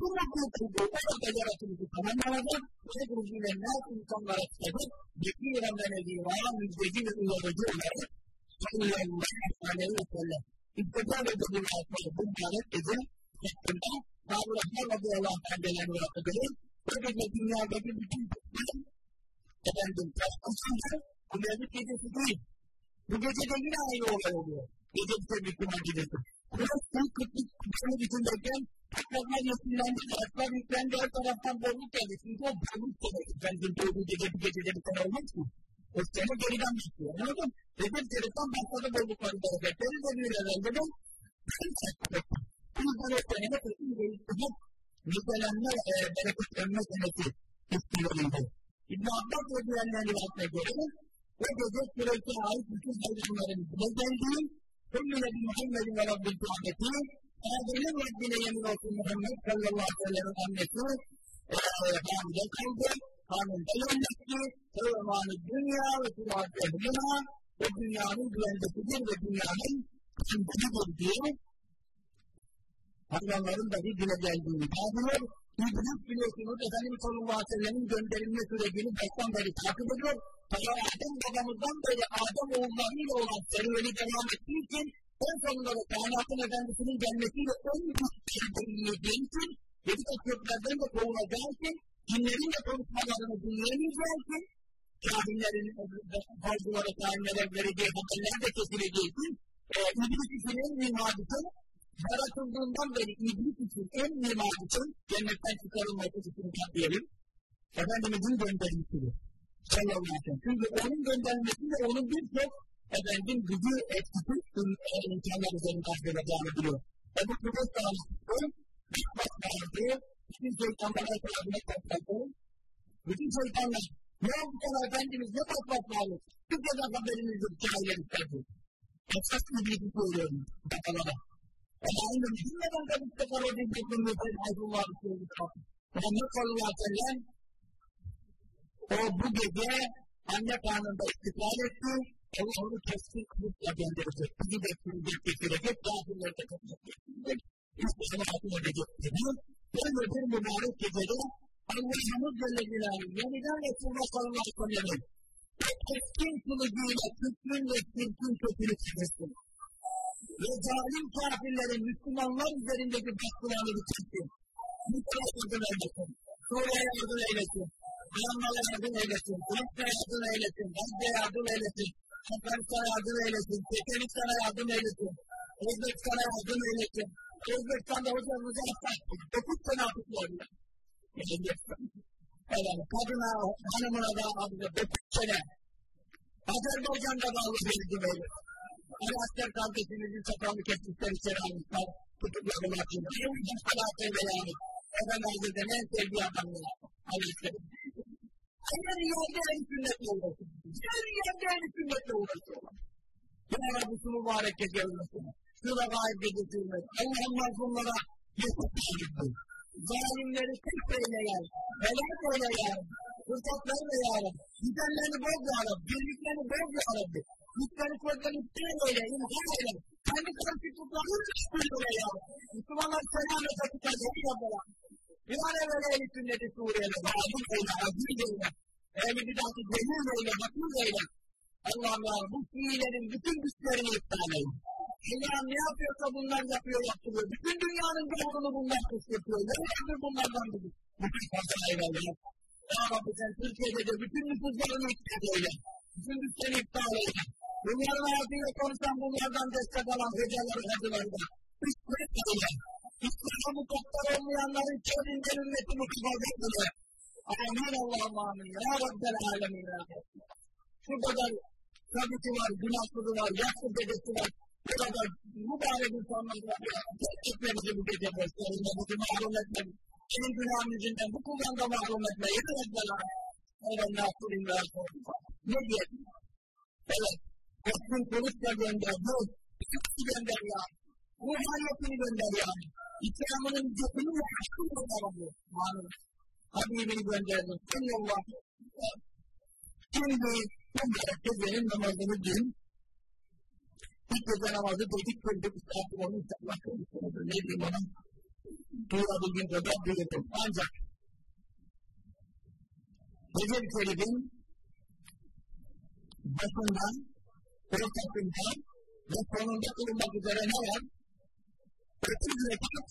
Bu mahlukluğu orada yaratılışı tamamlanacak ve grubuyla nasıl insanlara çıkacak, bekliyorum ben ediyorum, müjdeci ve uyarıcı olarak sallallahu aleyhi ve sellem. İktidar edebilir altında bu mübarek gece hakkında Tanrı Rahman radıyallahu anh'den ve gece dünyadaki bütün efendim tasmasında bu mevcut gecesi değil. Bu gece de yine aynı olay oluyor. Gece bir Müslüman gecesi. Burası son kıtlık kutsanı bütünlerken Haklarına yesinlendi, haklar yüklendi, her taraftan bolluk geldi. Çünkü o bolluk demek. Efendim doğduğu gece bir gecede bir tane olmaz mı? O sene geriden başlıyor. Anladın mı? Recep Şerif'ten başladı bollukları bereketleri de bir herhalde de ben saklık. Biz bu senede kırkın geliştirdik. Müzelenme, e, bereketlenme senesi istiyoruydu. İbn Abbas ve diğerlerine rivayetine göre o gece Kureyş'e ait bütün hayvanların bile geldiği, Kullüne bi Muhammedin ve Rabbil Kâbeti, Adem'in Rabbine yemin olsun Muhammed sallallahu aleyhi ve sellem'in annesi, hamile kaldı, hamile yönletti, Tevmanı dünya ve Türat ehlina, ve dünyanın güvendesidir ve dünyanın kendini diye hayvanların da bir güne geldiğini tahminler. İblis biliyorsunuz Efendimiz sallallahu aleyhi ve sellem'in gönderilme sürecini baştan beri takip ediyor. Fakat Adem babamızdan beri Adem oğullarıyla olan serüveni devam ettiği için en sonunda da kainatın efendisinin gelmesiyle en büyük bildirildiği için yedi köklerden de kovulacağı için cinlerin de konuşmalarını dinleyemeyeceği için kahinlerin bazıları kahinlere vereceği haberler de kesileceği için e, iblis en mühim hadise yaratıldığından beri iblis için en hadise cennetten çıkarılması için diyelim Efendimizin göndermesidir. Sallallahu aleyhi ve sellem. Çünkü onun göndermesinde onun birçok efendim gücü etkisi insanlar üzerinde devam ediyor. Ebu Kudüs Dağı'nın bir bakmaları, bütün şeytanlara tarafına topladı. Bütün şeytanlar, ne oldu sana Efendimiz, ne bakmaları? Bir kadar haberiniz yok, cahiller isterdi. Esas bilgi söylüyorum, bakalama. Aynı düşünmeden de bir bilgi söylüyorum, Ayfullah'ı söylüyorum. Muhammed sallallahu aleyhi ve sellem, o bu gece anne karnında istikbal etti, Allah onu teslim kılıpla gönderecek. Bizi de kılıcak getirecek. Kafirleri de kılıcak getirecek. Sana hatun edecek dedi. Böyle bir mübarek gecede Allah'ımız Celle Celaluhu yeniden Resulullah sallallahu aleyhi ve sellem'in o keskin kılıcıyla küfrün ve sirkin kökünü çekilsin. Ve zalim kafirlerin Müslümanlar üzerindeki baskılarını bitirsin. Mutlu yardım eylesin. Suriye'ye yardım eylesin. Myanmar'a yardım eylesin. Irak'a yardım eylesin. Gazze'ye yardım eylesin. Afganistan'a yardım eylesin, Çeçenistan'a yardım eylesin, Özbekistan'a yardım eylesin. Özbekistan'da hocamızı yapsak, dokuz sene hapıslıyorlar. Evet, kadına, hanımına da adı dokuz sene. Azerbaycan'da da Allah verdi böyle. Hani asker kardeşimizin sakalını kesmişler içeri almışlar, tutukladılar şimdi. Başkalar yani. Efendim Hazretleri'nin en sevdiği adamlar. Aleyhisselam. Her yerde en sünnetle uğraşıyor. Her yerde en sünnetle uğraşıyorlar. Ya Rabbi şu mübarek gece ölmesin. Şurada gayet gecesi ölmesin. Allah'ın mazlumlara sahiptir. Zalimleri tek eyle ya. Helak eyle ya. Fırsat verme ya Rabbi. Gidenlerini boz ya Rabbi. Birliklerini boz ya Kuvvetleri iptal eyle. İmkan eyle. Kendi karşılıklarını iptal eyle ya. Müslümanlar selamete tutacak ya Rabbi. Bir an evvel ehli sünneti Suriye'de vaazı eyle, aziz eyle. Ehli bidatı cemil eyle, bakıl eyle. Allah'ım ya bu fiillerin bütün güçlerini iptal eyle. Allah'ım ne yapıyorsa bunlar yapıyor, yaptırıyor. Bütün dünyanın gavurunu bunlar kışkırtıyor. Ne yapıyor bunlardan bizi? Bütün fazla eyvallah. Ya Rabbi sen Türkiye'de de bütün nüfuslarını iptal eyle. Bütün nüfusları iptal eyle. Bunların hayatıyla konuşan bunlardan destek alan hocaları hacılarda. Üstüne eyle. İslam'a mukadder olmayanların çözünden ümmetini kıvazet eyle. Amin Allah'ım amin. Ya Rabbel alemin. Şu kadar Tabii var, günahsızı var, yaşlı dedesi var. Bu kadar mübarek insanlar var. Ekmemizi bu gece gösterinde, bizi mahrum etmem. Senin günahın yüzünden bu kuldan mahrum etme. Yeter etmeler. Evet, nasılım ve Ne diyelim? Evet. Rabbim kılıç da gönderdi. Kılıç gönder ya. Ruhaniyetini gönder ya. İslam'ın cesini ve aşkını gönderdi. Malum. Habibini gönderdi. Sallallahu Şimdi Şimdi herkesin namazını dün ilk gece namazı dedik kıldık. Artık onu inşallah kıldık. Ne diyeyim ona? Duyurabildiğim kadar duydum. Ancak Recep Şerif'in başından, ortasından ve sonunda kılınmak üzere ne var? 30 rekat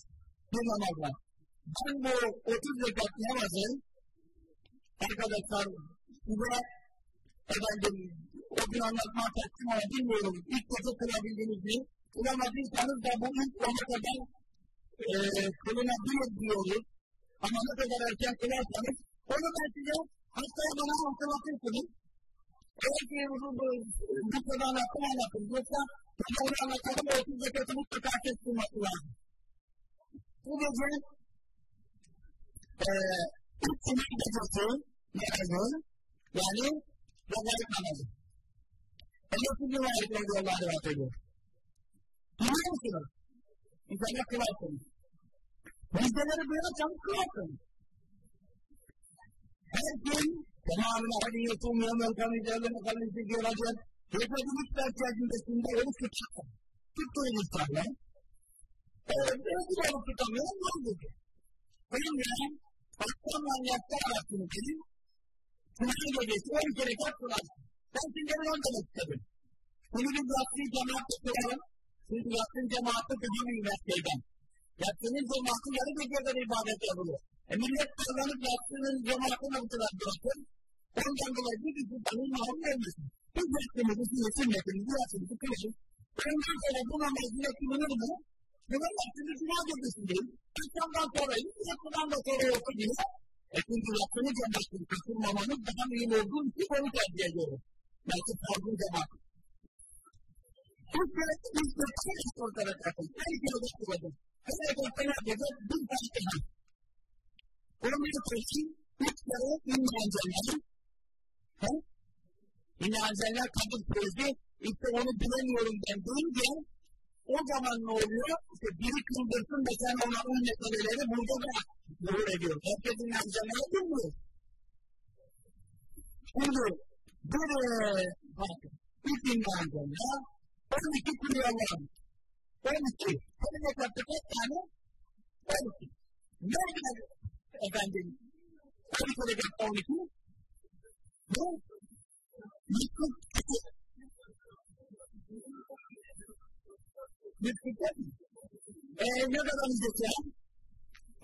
bir namaz var. Ben bu 30 rekat namazı arkadaşlar size efendim o gün anlatmaya çalıştım ama bilmiyorum. İlk gece kılabildiniz mi? Kılamadıysanız da bu ilk ona kadar e, kılınabilir diyoruz. Ama ne kadar erken kılarsanız onu ben size haftaya bana hatırlatırsınız. Eğer ki bu, bu, bu kadar anlattım anlattım. Yoksa bana onu anlatalım o 30 zekatı mutlaka kestirmesi lazım. Bu gece e, ilk günün gecesi namazı yani Peygamber namazı. Enes bin Malik radıyallahu anh ediyor. Biliyor musunuz? İnsanlar kılarsınız. Bizdeleri duyarsanız kılarsınız. Her gün tamamına hadi yutun yemel kanıcılarını kanıcı görecek. Hepimizin ilk dertlerindesinde oruç tutacaksın. Tuttuğun insanlar. Evet, öyle oruç tutamıyor, ne oldu ki? Önce, akşamla yatsı arasını bilin, Kınalı gecesi on kere kat kılarsın. Ben sizlerin on demek istedim. Bunu biz yaptığı cemaatte kılalım. Çünkü yaptığın cemaatte kılamayın mesleğden. Yaptığınız cemaatte yarı geceden ibadet yapılır. E millet kazanıp yaptığınız cemaatine bu kadar bırakır. Ondan dolayı bir kişi tanır mahrum olmasın. Biz size sünnetimizi yaptığımızı kılalım. Ondan sonra bu namazın kılınır mı? Bunun vaktini cuma gecesi değil. İslam'dan sonra, İslam'dan da sonra olsa yine e çünkü yaptığını cemaatini kaçırmamanın daha mühim olduğu için onu tercih ediyorum. Belki farklı cemaat. Bu sürekli bir sürü sporlara katıldım. Her kere de kıladım. Her kere de kıladım. Bir başka bir. Onun için üç kere İmran Cennet. İmran Cennet kadın sözü. İşte onu bilemiyorum ben deyince o zaman ne oluyor? İşte biri kıldırsın da sen ona o meseleleri burada da zuhur ediyor. Herkesin namzamaya bilmiyor. Şimdi bir bakın, bir dinlendiğinde 12 kuruyorlar. 12. Tabi ne kaptı kaç tane? 12. Nerede efendim? 12 olacak 12. Bu? Yıkık Eee ne kadar izleyeceğim?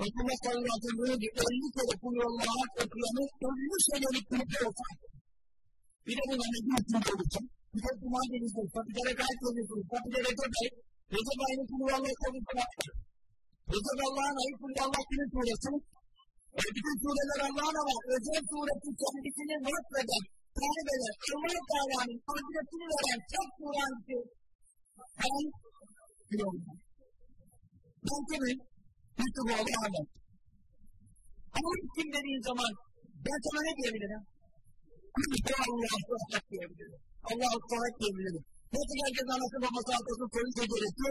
Resulullah sallallahu aleyhi ve sellem diyor 50 kere kullanılan okuyanı 50 senelik kulüpte olsak. Bir de bunların bir hüküm olacak. Bir de Cuma denizde, Fatih'e gayet olursunuz. Fatih'e Recep Bey, Recep ayını kullanılan konusunu yaptı. Recep Allah'ın ayı kullanılan günün suresi. E, bütün sureler Allah'ın ama özel suresi kendisini vasfeden, tarif eden, Allah Teala'nın faziletini veren tek Kur'an-ı Ben biliyorum. Ben kimin? Yusuf oğlu Ahmet. Ama kim dediğin zaman ben sana ne diyebilirim? İşte Allah'a diyebilirim. Allah'a diyebilirim. Nasıl herkes anası babası atası soyu becerisi?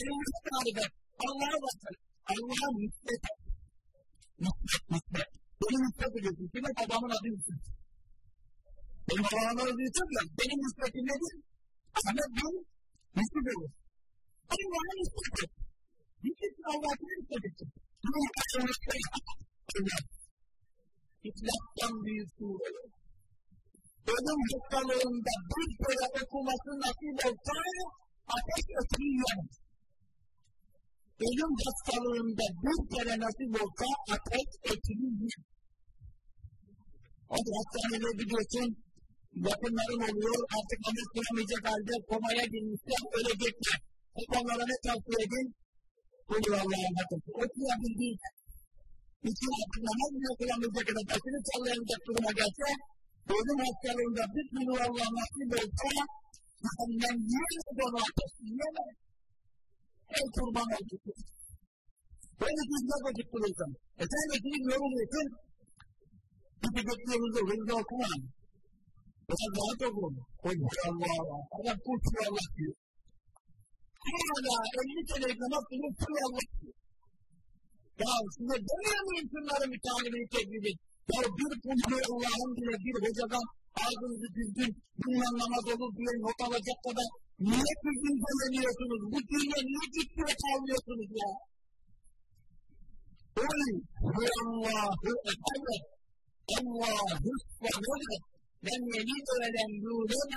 Elimiz tarife. Allah'a bakın. Allah'a nispet. Nispet, nispet. Beni nispet ediyorsun. Kime babamın adı nispet? Benim babamın adı nispet ya. Benim nispetim nedir? Ahmet bin nispet olur. Allah'a nispet et. Bütün Allah'ın nispet et. İslam'dan büyük sureler. Ölüm hastalığında bir kere okuması nasip olsa ateş ötürü yiyemez. Ölüm hastalığında bir kere nasip olsa ateş ötürü yiyemez. Hadi hastaneye gidiyorsun, yakınların oluyor, artık namaz kılamayacak halde komaya girmişler, ölecekler. Hep onlara ne tavsiye edin? Kulu Allah'a bakın. Okuyabildiği için artık namaz bile kılamayacak kadar başını sallayamayacak duruma gelse, ölüm hastalığında bir kulu Allah nasip olsa, cehennem yiyemez onu ateşi, yiyemez. Ey kurban olduk. Böyle hizmet acıktırırsın. E sen de gidip yoruluyorsun, Gideceklerinizi hızlı okumayın. Biraz rahat okun. Allah Allah. Adam kurtuyor Allah diyor. Hala 50 senelik namaz kuruyor Allah diyor. Ya size demiyor muyum şunların bir talimini tekbiri? Ya bir kulübü Allah'ın bile bir hocadan ağzınızı düzgün bilmem namaz olur diye not alacak kadar niye düzgün söyleniyorsunuz? Bu dünya niye ciddiye kalmıyorsunuz ya? Oy, Allahu Ekber. الله الصمد لم يلد ولم يولد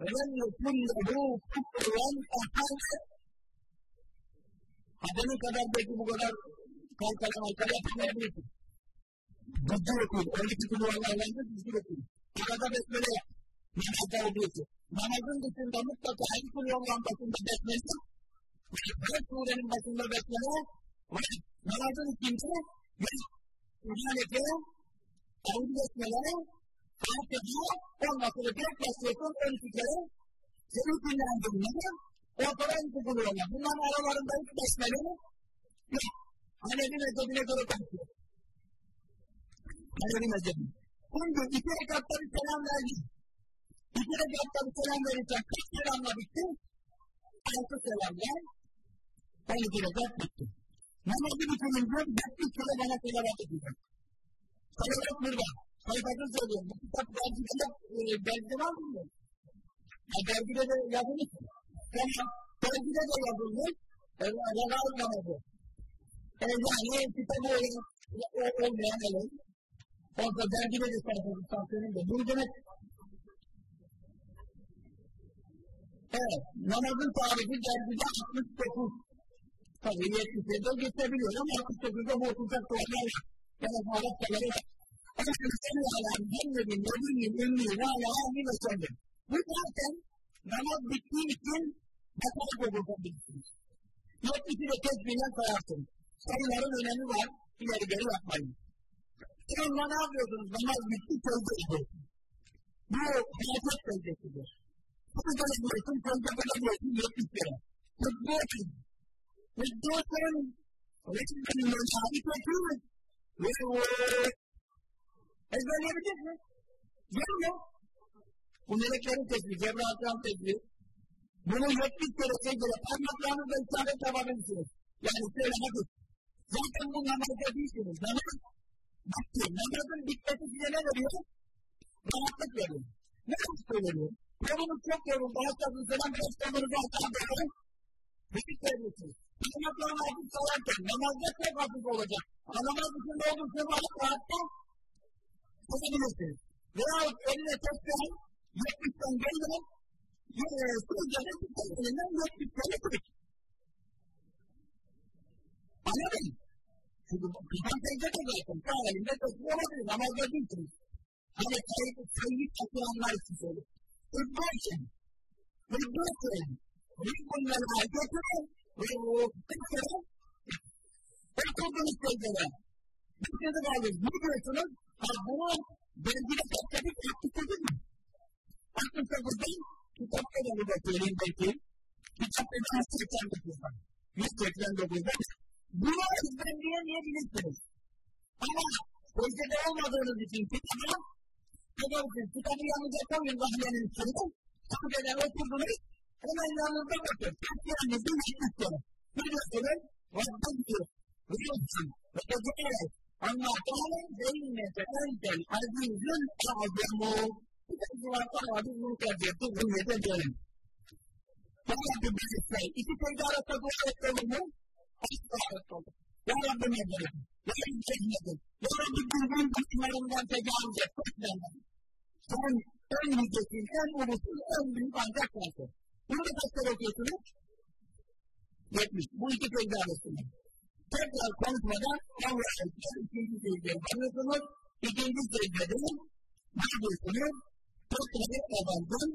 ولم يكن له كفوا احد Adamı kadar belki bu kadar kalkalan alkala Ciddi okuyun. 12 kulu Allah'larında ciddi okuyun. Arada besmele yap. Namazda oluyorsun. Namazın dışında mutlaka her kulu Allah'ın başında besmele her surenin başında besmele ve namazın içinde ve ihanete kendi besmelere fark ediyor. Ondan sonra direkt başlıyorsun 12 kere seni dinlendirmeye ortadan buluyorlar. Bunların aralarında hiç besmele yok. Hanefi mezhebine göre konuşuyor. Hanefi mezhebi. Şimdi iki rekatta bir selam verdi. İki rekatta bir selam verirken kaç selamla bitti? Altı selamla. On iki rekat bitti. Namazı bitirince beş kere bana selavat edecek. Sayılar burada. Sayfasını söylüyorum. Bu kitap dergide, e, dergide var mı? Ya dergide de yazılmış. Tamam. Dergide de yazılmış. Regal namazı. Yani kitabı olmayan olur. Banka dergine de sayfası sansiyonum da. Bunu demek Evet, namazın tarihi dergide 69. Tabii 77'de geçebiliyor ama 69'da bu oturacak duvarlar var. Yani Arap kaları var. Ama Hristiyan hala gelmedin, yedin, ünlüyün hala hangi mesele. Bu zaten namaz bittiği için hatalık olabilirsiniz. Yok ikide tesbihle sayarsın. Sayıların önemi var, ileri geri yapmayın. Sonra ne yapıyorsunuz? Namaz bitti, tövbe ediyorsun. Bu hayat tövbesidir. Bunu da yapıyorsun, tövbe ediyorsun 70 kere. Mutlu olsun. Mutlu olsun. Resulünün şahit olsun. Ezberleyebilecek mi? Gelmiyor. Bu meleklerin tesbihi, Cebrail'in tesbihi. Bunu 70 kere secdede parmaklarınızla işaret yapabilirsiniz. Yani şöyle hadi. Zaten bu namazda değilsiniz. Namaz bitti. Namazın bitmesi size ne veriyor? Rahatlık veriyor. Ne rahatlık veriyor? Yolunuz çok yoruldu. Hastasın selam beş konunuzu aşağı doğru. Hafif veriyorsunuz. Parmaklarını hafif salarken namazda çok hafif olacak. Anlamaz dışında olduğu sebeple rahatta tutabilirsiniz. Veyahut eline tesbihen yetmişten gelmeden sözlerine tutarlarından yetmişten tutuk. Anladın mı? Çünkü kıyam teyze de zaten sağ elinde olabilir. Namazda değilsiniz. Hani sayı, sayı takılanlar için söylüyor. İddiaçın. İddiaçın. Rıkkınlar ayetine ve o kıkırı Okuldunuz secdede. Bir sözü vardır. Ne diyorsunuz? Ha bunu belgide topladık, yaptık dedik mi? 69'dan kitapta da burada söyleyeyim belki. Kitapta da 189'dan. 189'dan. Buna izlenmeyemeyebilirsiniz. Ama secdede olmadığınız için kitabı, edersiniz. Kitabı yanınıza koyun vahyenin içine. Secdede oturdunuz, hemen yanınıza bakın. Tepkilerinizi yetmiştir. Ne diyorsunuz? Rabbim diyor. Biliyorsun. Ve tecrübe. Allah Teala zeynete entel azizün azamu. Bir de bu vakit var. Biz bunu tercih ettik. Bunu neden diyelim? Bayağı bir bilgisayar. İki tecrübe arasında dua etmeli mi? Aşk davet oldu. Ya Rabbi nedir? Ya Rabbi cennetin. Ya Rabbi bildiğin kısımlarından tecavüz et. Kutlanma. Sen en yücesin, en ulusun, en büyük ancak varsın. Bunu da kaç kere okuyorsunuz? 70. Bu iki tecavüz arasında. Tekrar konuşmadan Allah'a ikinci tecavüz anlıyorsunuz. İkinci secdede ne yapıyorsunuz? Tekrar odandan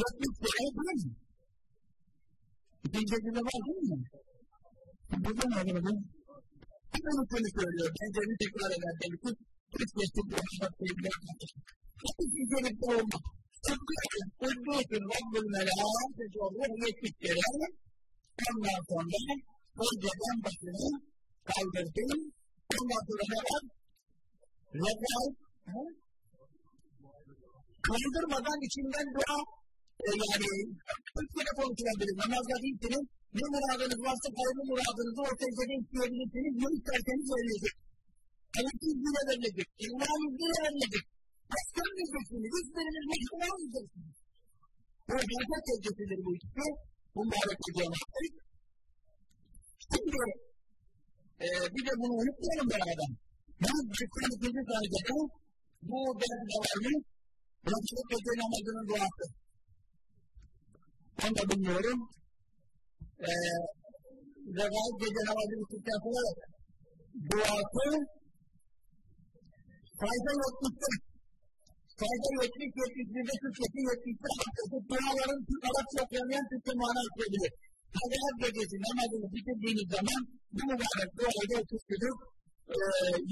70 kere değil mi? İkinci secdede var değil mi? Var? Hemen seni söylüyor. Ben seni tekrar eder. Dedi ki, hiç geçtik bir hafta sevgiler kardeşim. Hiç güzellikte olmaz. Tıklıyorsun, tıklıyorsun, Rabbül Melâh, dedi olur, yetmiş kere. Ondan sonra, önceden başını kaldırdın. Ondan sonra ne var? Regal, kaldırmadan içinden dua, e, yani, kırk kere konuşulabilir. Namazda değilsiniz, ne muradınız varsa hayırlı muradınızı o secdede isteyebilirsiniz. Ne isterseniz verilecek. Allah'ın izniyle verilecek. Allah'ın izniyle verilecek. Göstermeyeceksiniz. Hiçbiriniz meşgul olmayacaksınız. Bu gerçek secdesidir bu ikisi. Mübarek bir cemaattir. Şimdi e, bir de bunu unutmayalım beraber. Ben 82. sayfada bu dergide varmış. Rabbim gece namazının duası. Ben de bilmiyorum e, regaib gece namazı bittikten sonra duası sayfa 70'te sayfa 70, 71'de 47, 70'te arkası duaların Arapça okuyan Türkçe mana okuyabilir. Regaib gecesi namazını bitirdiğiniz zaman bu mübarek duayı da okuşturduk. E,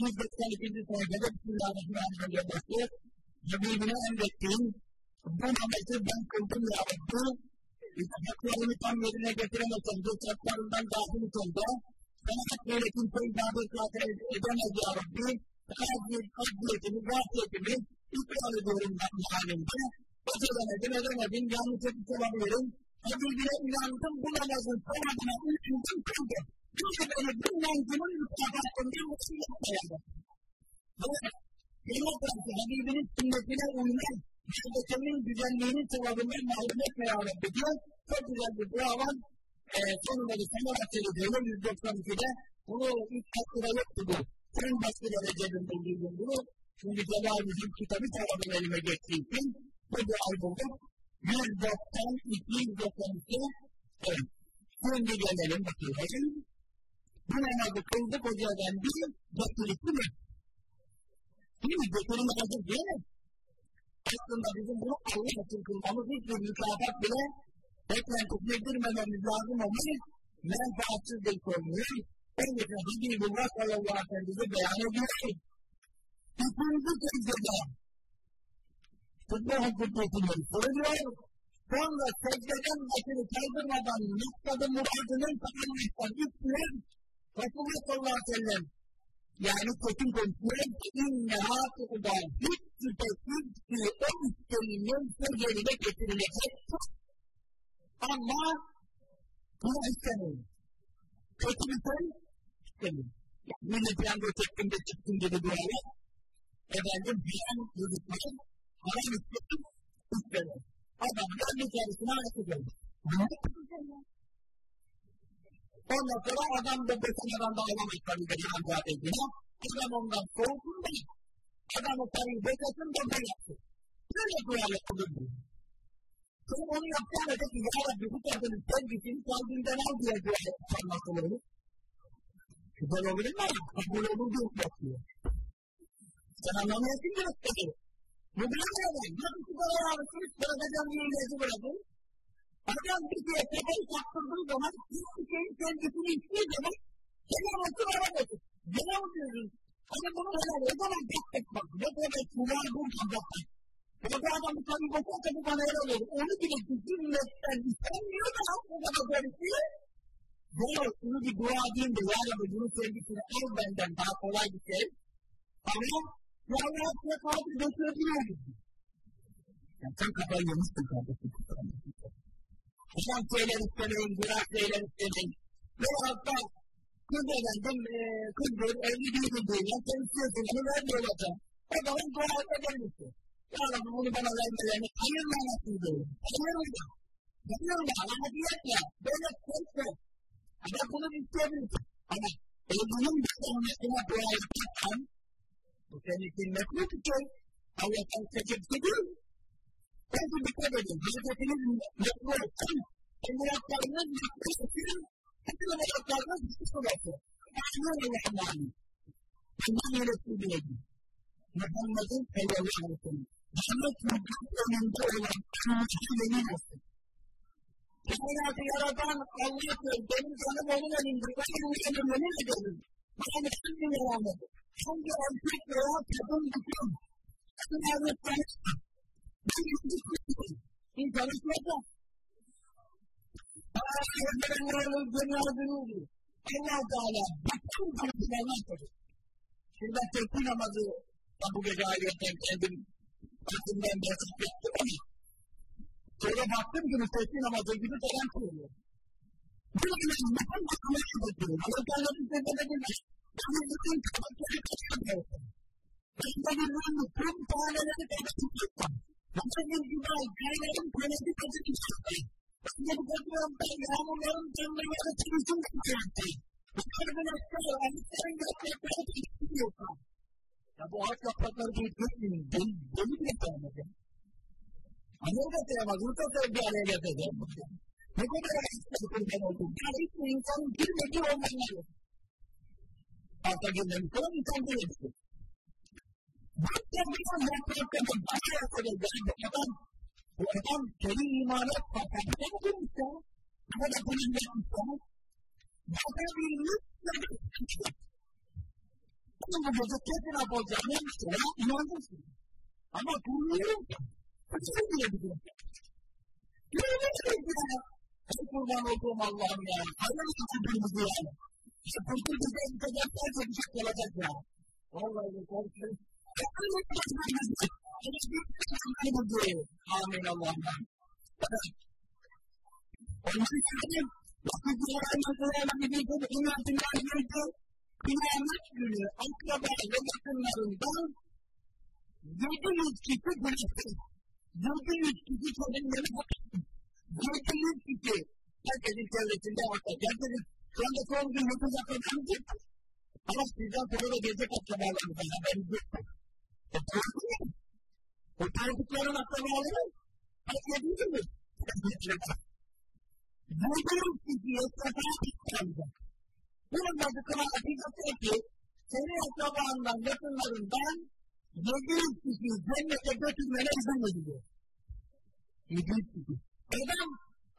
192. sayfada Bismillahirrahmanirrahim başlıyor. Habibine emrettiğim bu namazı ben kıldım ya Rabbi haklarını tam yerine getiremezsem, fırsatlarından gafil oldu, sana hakkıyla kimse ibadet zaten edemez ya Rabbi, kalbim, kalbiyetimi, gafiyetimi ikrar ediyorum ben halimde. Beceremedim, edemedim, yanlış etmiş olabilirim. Habibine inandım, bu namazın sonradan üçüncü kıldı. Çünkü beni bu mütafatından nasıl yapmayalım. Ve Cenab-ı Hak Habibinin sünnetine uymak, şirketimin güzelliğinin sevabından mahrum etme ya Rabbi diyor. Çok güzel bir dua var. E, sonunda da sana bahsediyorum 192'de. Bunu ilk hakkıda yoktu bu. Sen başka dereceden bildiğin bunu. Çünkü Celal'imizin kitabı tarafından elime geçtiği için bu duayı bulduk. 192, 192. Evet. Şimdi gelelim bakıyorum. Bu namazı kıldık hoca efendi getirikli mi? Değil mi? Getirin namazı değil mi? Aslında bizim bunu Allah için kılmamız hiçbir mükafat bile beklentisi yedirmememiz lazım ama menfaatsiz bir konuyu onun için Habibullah sallallahu aleyhi ve sellem bize beyan ediyor. İkinci secdede Kutlu Kutlu'nun söylüyor. Sonra secdeden başını kaldırmadan noktada muradının tamamlamaktan üstüne Resulullah sallallahu aleyhi ve sellem yani kötü konuşuyor. İnne hâtıdan hiç şüphesiz ki o müşterinin sözlerine getirilecek. Ama bunu istemiyor. Kötü bir şey istemiyor. Yani yine piyango çektim de çıktım dedi böyle. Efendim piyan yürütmeyi haram istedim istemiyor. Adam kendi içerisine hareket ediyor. Ondan sonra adam da beklenen da alamayız tabii de yan zaten Adam ondan soğukun da adam o parayı beklesin de ne yapsın? Böyle dua yapılır. Sonra onu yapacağım da ki ya Rabbi bu kadının sevgisini kalbinden al diye dua yapacağım nasıl olur? Güzel olur mu? Kabul olur diyor yapıyor. Sen anlamıyorsun ki nasıl Bu böyle adam. Nasıl sigara alırsınız? Bırakacağım diye ilacı bırakın. Adam bir şeye kafayı taktırdığı zaman hiçbir şeyin sevgisini istiyor zaman helal olsun aramıyorsun. Helal diyorsun. Ama bunu helal o zaman baktık bak. Ne kadar kulağın buradan baktık. O da adam bir tane bakarsa bu bana helal olur. Onu bile düşünmekten istemiyor da o kadar garipsiyor. Helal şunu bir dua edeyim de ya Rabbi bunun sevgisini al benden daha kolay bir şey. Ama ya Allah size kaldı götürebiliyor musun? Yani sen kafayı yemişsin kardeşim. Haram şeyler istemeyin, günah şeyler istemeyin. Ve hatta kız efendim, e, kızdır, evli değildir diyorlar, sen istiyorsun, onu vermiyorlar. O zaman dua edebilirsin. Ya Rabbi bunu bana vermelerini ayırma nasıl diyor. Ayırma. Ayırma, ahadiyetle, böyle kırkla. Ama bunu isteyebilirsin. Ama evlinin dışlanmasına dua yaparsan, bu senin için mekruh bir şey. Allah'tan seçipsi değil. Belki dikkat edin, hareketiniz mekruh Aquilo é uma coisa que se coloca. Aquilo é uma coisa. Imam Resulü'ydü. Muhammed'in sallallahu aleyhi ve sellem. Rahmet mülkün önünde olan tanrıcı benim olsun. Kainatı yaratan Allah'tır. Benim canım onun elindir. Ben bu elim onun elindir. Bana hangi yalanladı? Hangi erkek veya kadın bütün? Ben yalnız tanıştım. Ben yalnız tanıştım. İnsanlıklarda İnsanı kutlu. Allah'ın dünyasını Allah Teala bütün kılıçlarına koydu. Şimdi ben tekbir namazı bu gece ayrıyetten kendim aklımdan biraz yaptım ama sonra baktım ki tekbir namazı gibi falan kılıyor. Bu yüzden bütün bakımları bakıyorum. Allah Teala bir şey demediler. Benim bütün kapatları kaçırmıyorum. Ben de bir rüyümü tüm taneleri kapatıyorum. Ben de bir güzel kaynadım kölesi kaçırmıştım. Ben de bakıyorum ben yağmurların canlıları çürüsün kaçırmıştım. Arkadaşlar, anıtların yaprakları geçmiyorsa, ya bu ağaç yaprakları geçmiyor, deli, deli bile sayamadım. Anıl da sayamaz, Rus'a da bir araya getirdim. Ne kadar ayıpsız kurban oldum. Ya hiç mi insanın bilmediği olmaları. Arka günlerini falan insan bilmedi. Bakken bir an yapraklarını başa yapacak bir adam, bu adam kendi imanı patlatmış mı bulmuş ya? Bu kadar bunu yapmış yapabilmek Ama gözükçesine yapacağını mesela inanırsın. Ama bilmiyorum ki. Nasıl bilebilirim? Bilemedim ya. Ey kurban olduğum Allah'ım ya. Hayır kurtulduğumuzu yani. İşte kurtulduğumuzda bu fazla bir şey. Vallahi korkuyorum. Amin Allah'ım. Onun için Waktu orang begitu ingat tinggal itu kıyamet günü akraba ve yakınlarından yedi yüz kişi bıraktı. Yedi yüz kişi kadınları bıraktı. Yedi yüz kişi herkesin çevresinde ortak. Herkesin son gün dokuz akrabanız yok. Ama sizden sonra da gelecek akrabalarınızdan haberiniz. O korkukların akrabaları herkes yedi mi? Bulduğun kişiye sefer çıkaracak. Bunun da kılan hakikati ki senin akrabandan, yakınlarından yedi yüz kişiyi cennete götürmene izin veriliyor. Yedi yüz kişi. Adam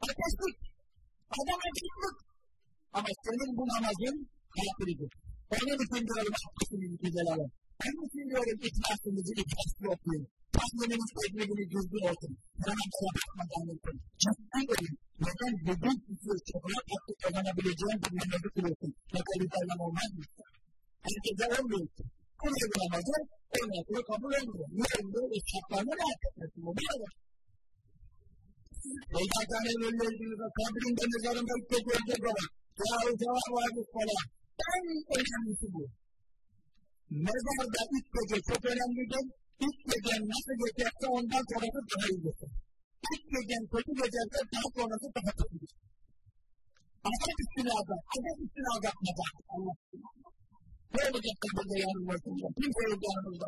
ateşlik, adam ateşlik. Ama senin bu namazın kafiridir. Onun için diyorum hakkısını güzel alın. Onun için diyorum ihlasınızı ihlaslı okuyun. Kendiniz sevgilini düzgün olsun. Bana bakmadan olsun. Ciddi olun. Neden bugün kişiye çokuna tatlı kazanabileceğin bir namazı kılıyorsun? Ne kaliteyle olmaz mı? Herkese olmuyorsun. Kılıyor bu namazı, kabul olmuyor. Ne olmuyor? E çaplarına rahat etmesin. Bu bir adam. Peygamberin önüne ilgili kabrinde mezarında ilk kez ölecek olan. Cevabı cevap vardır falan. En önemlisi bu. Mezarda ilk gece çok önemlidir. İlk gecen nasıl geçerse ondan sonrası daha iyi geçer. İlk gecen kötü geçerse daha sonrası daha kötü geçer. Azap üstüne azap, azap üstüne azap mezar. Allah Ne olacak da burada yanılmasında? Kimse yok yanımızda.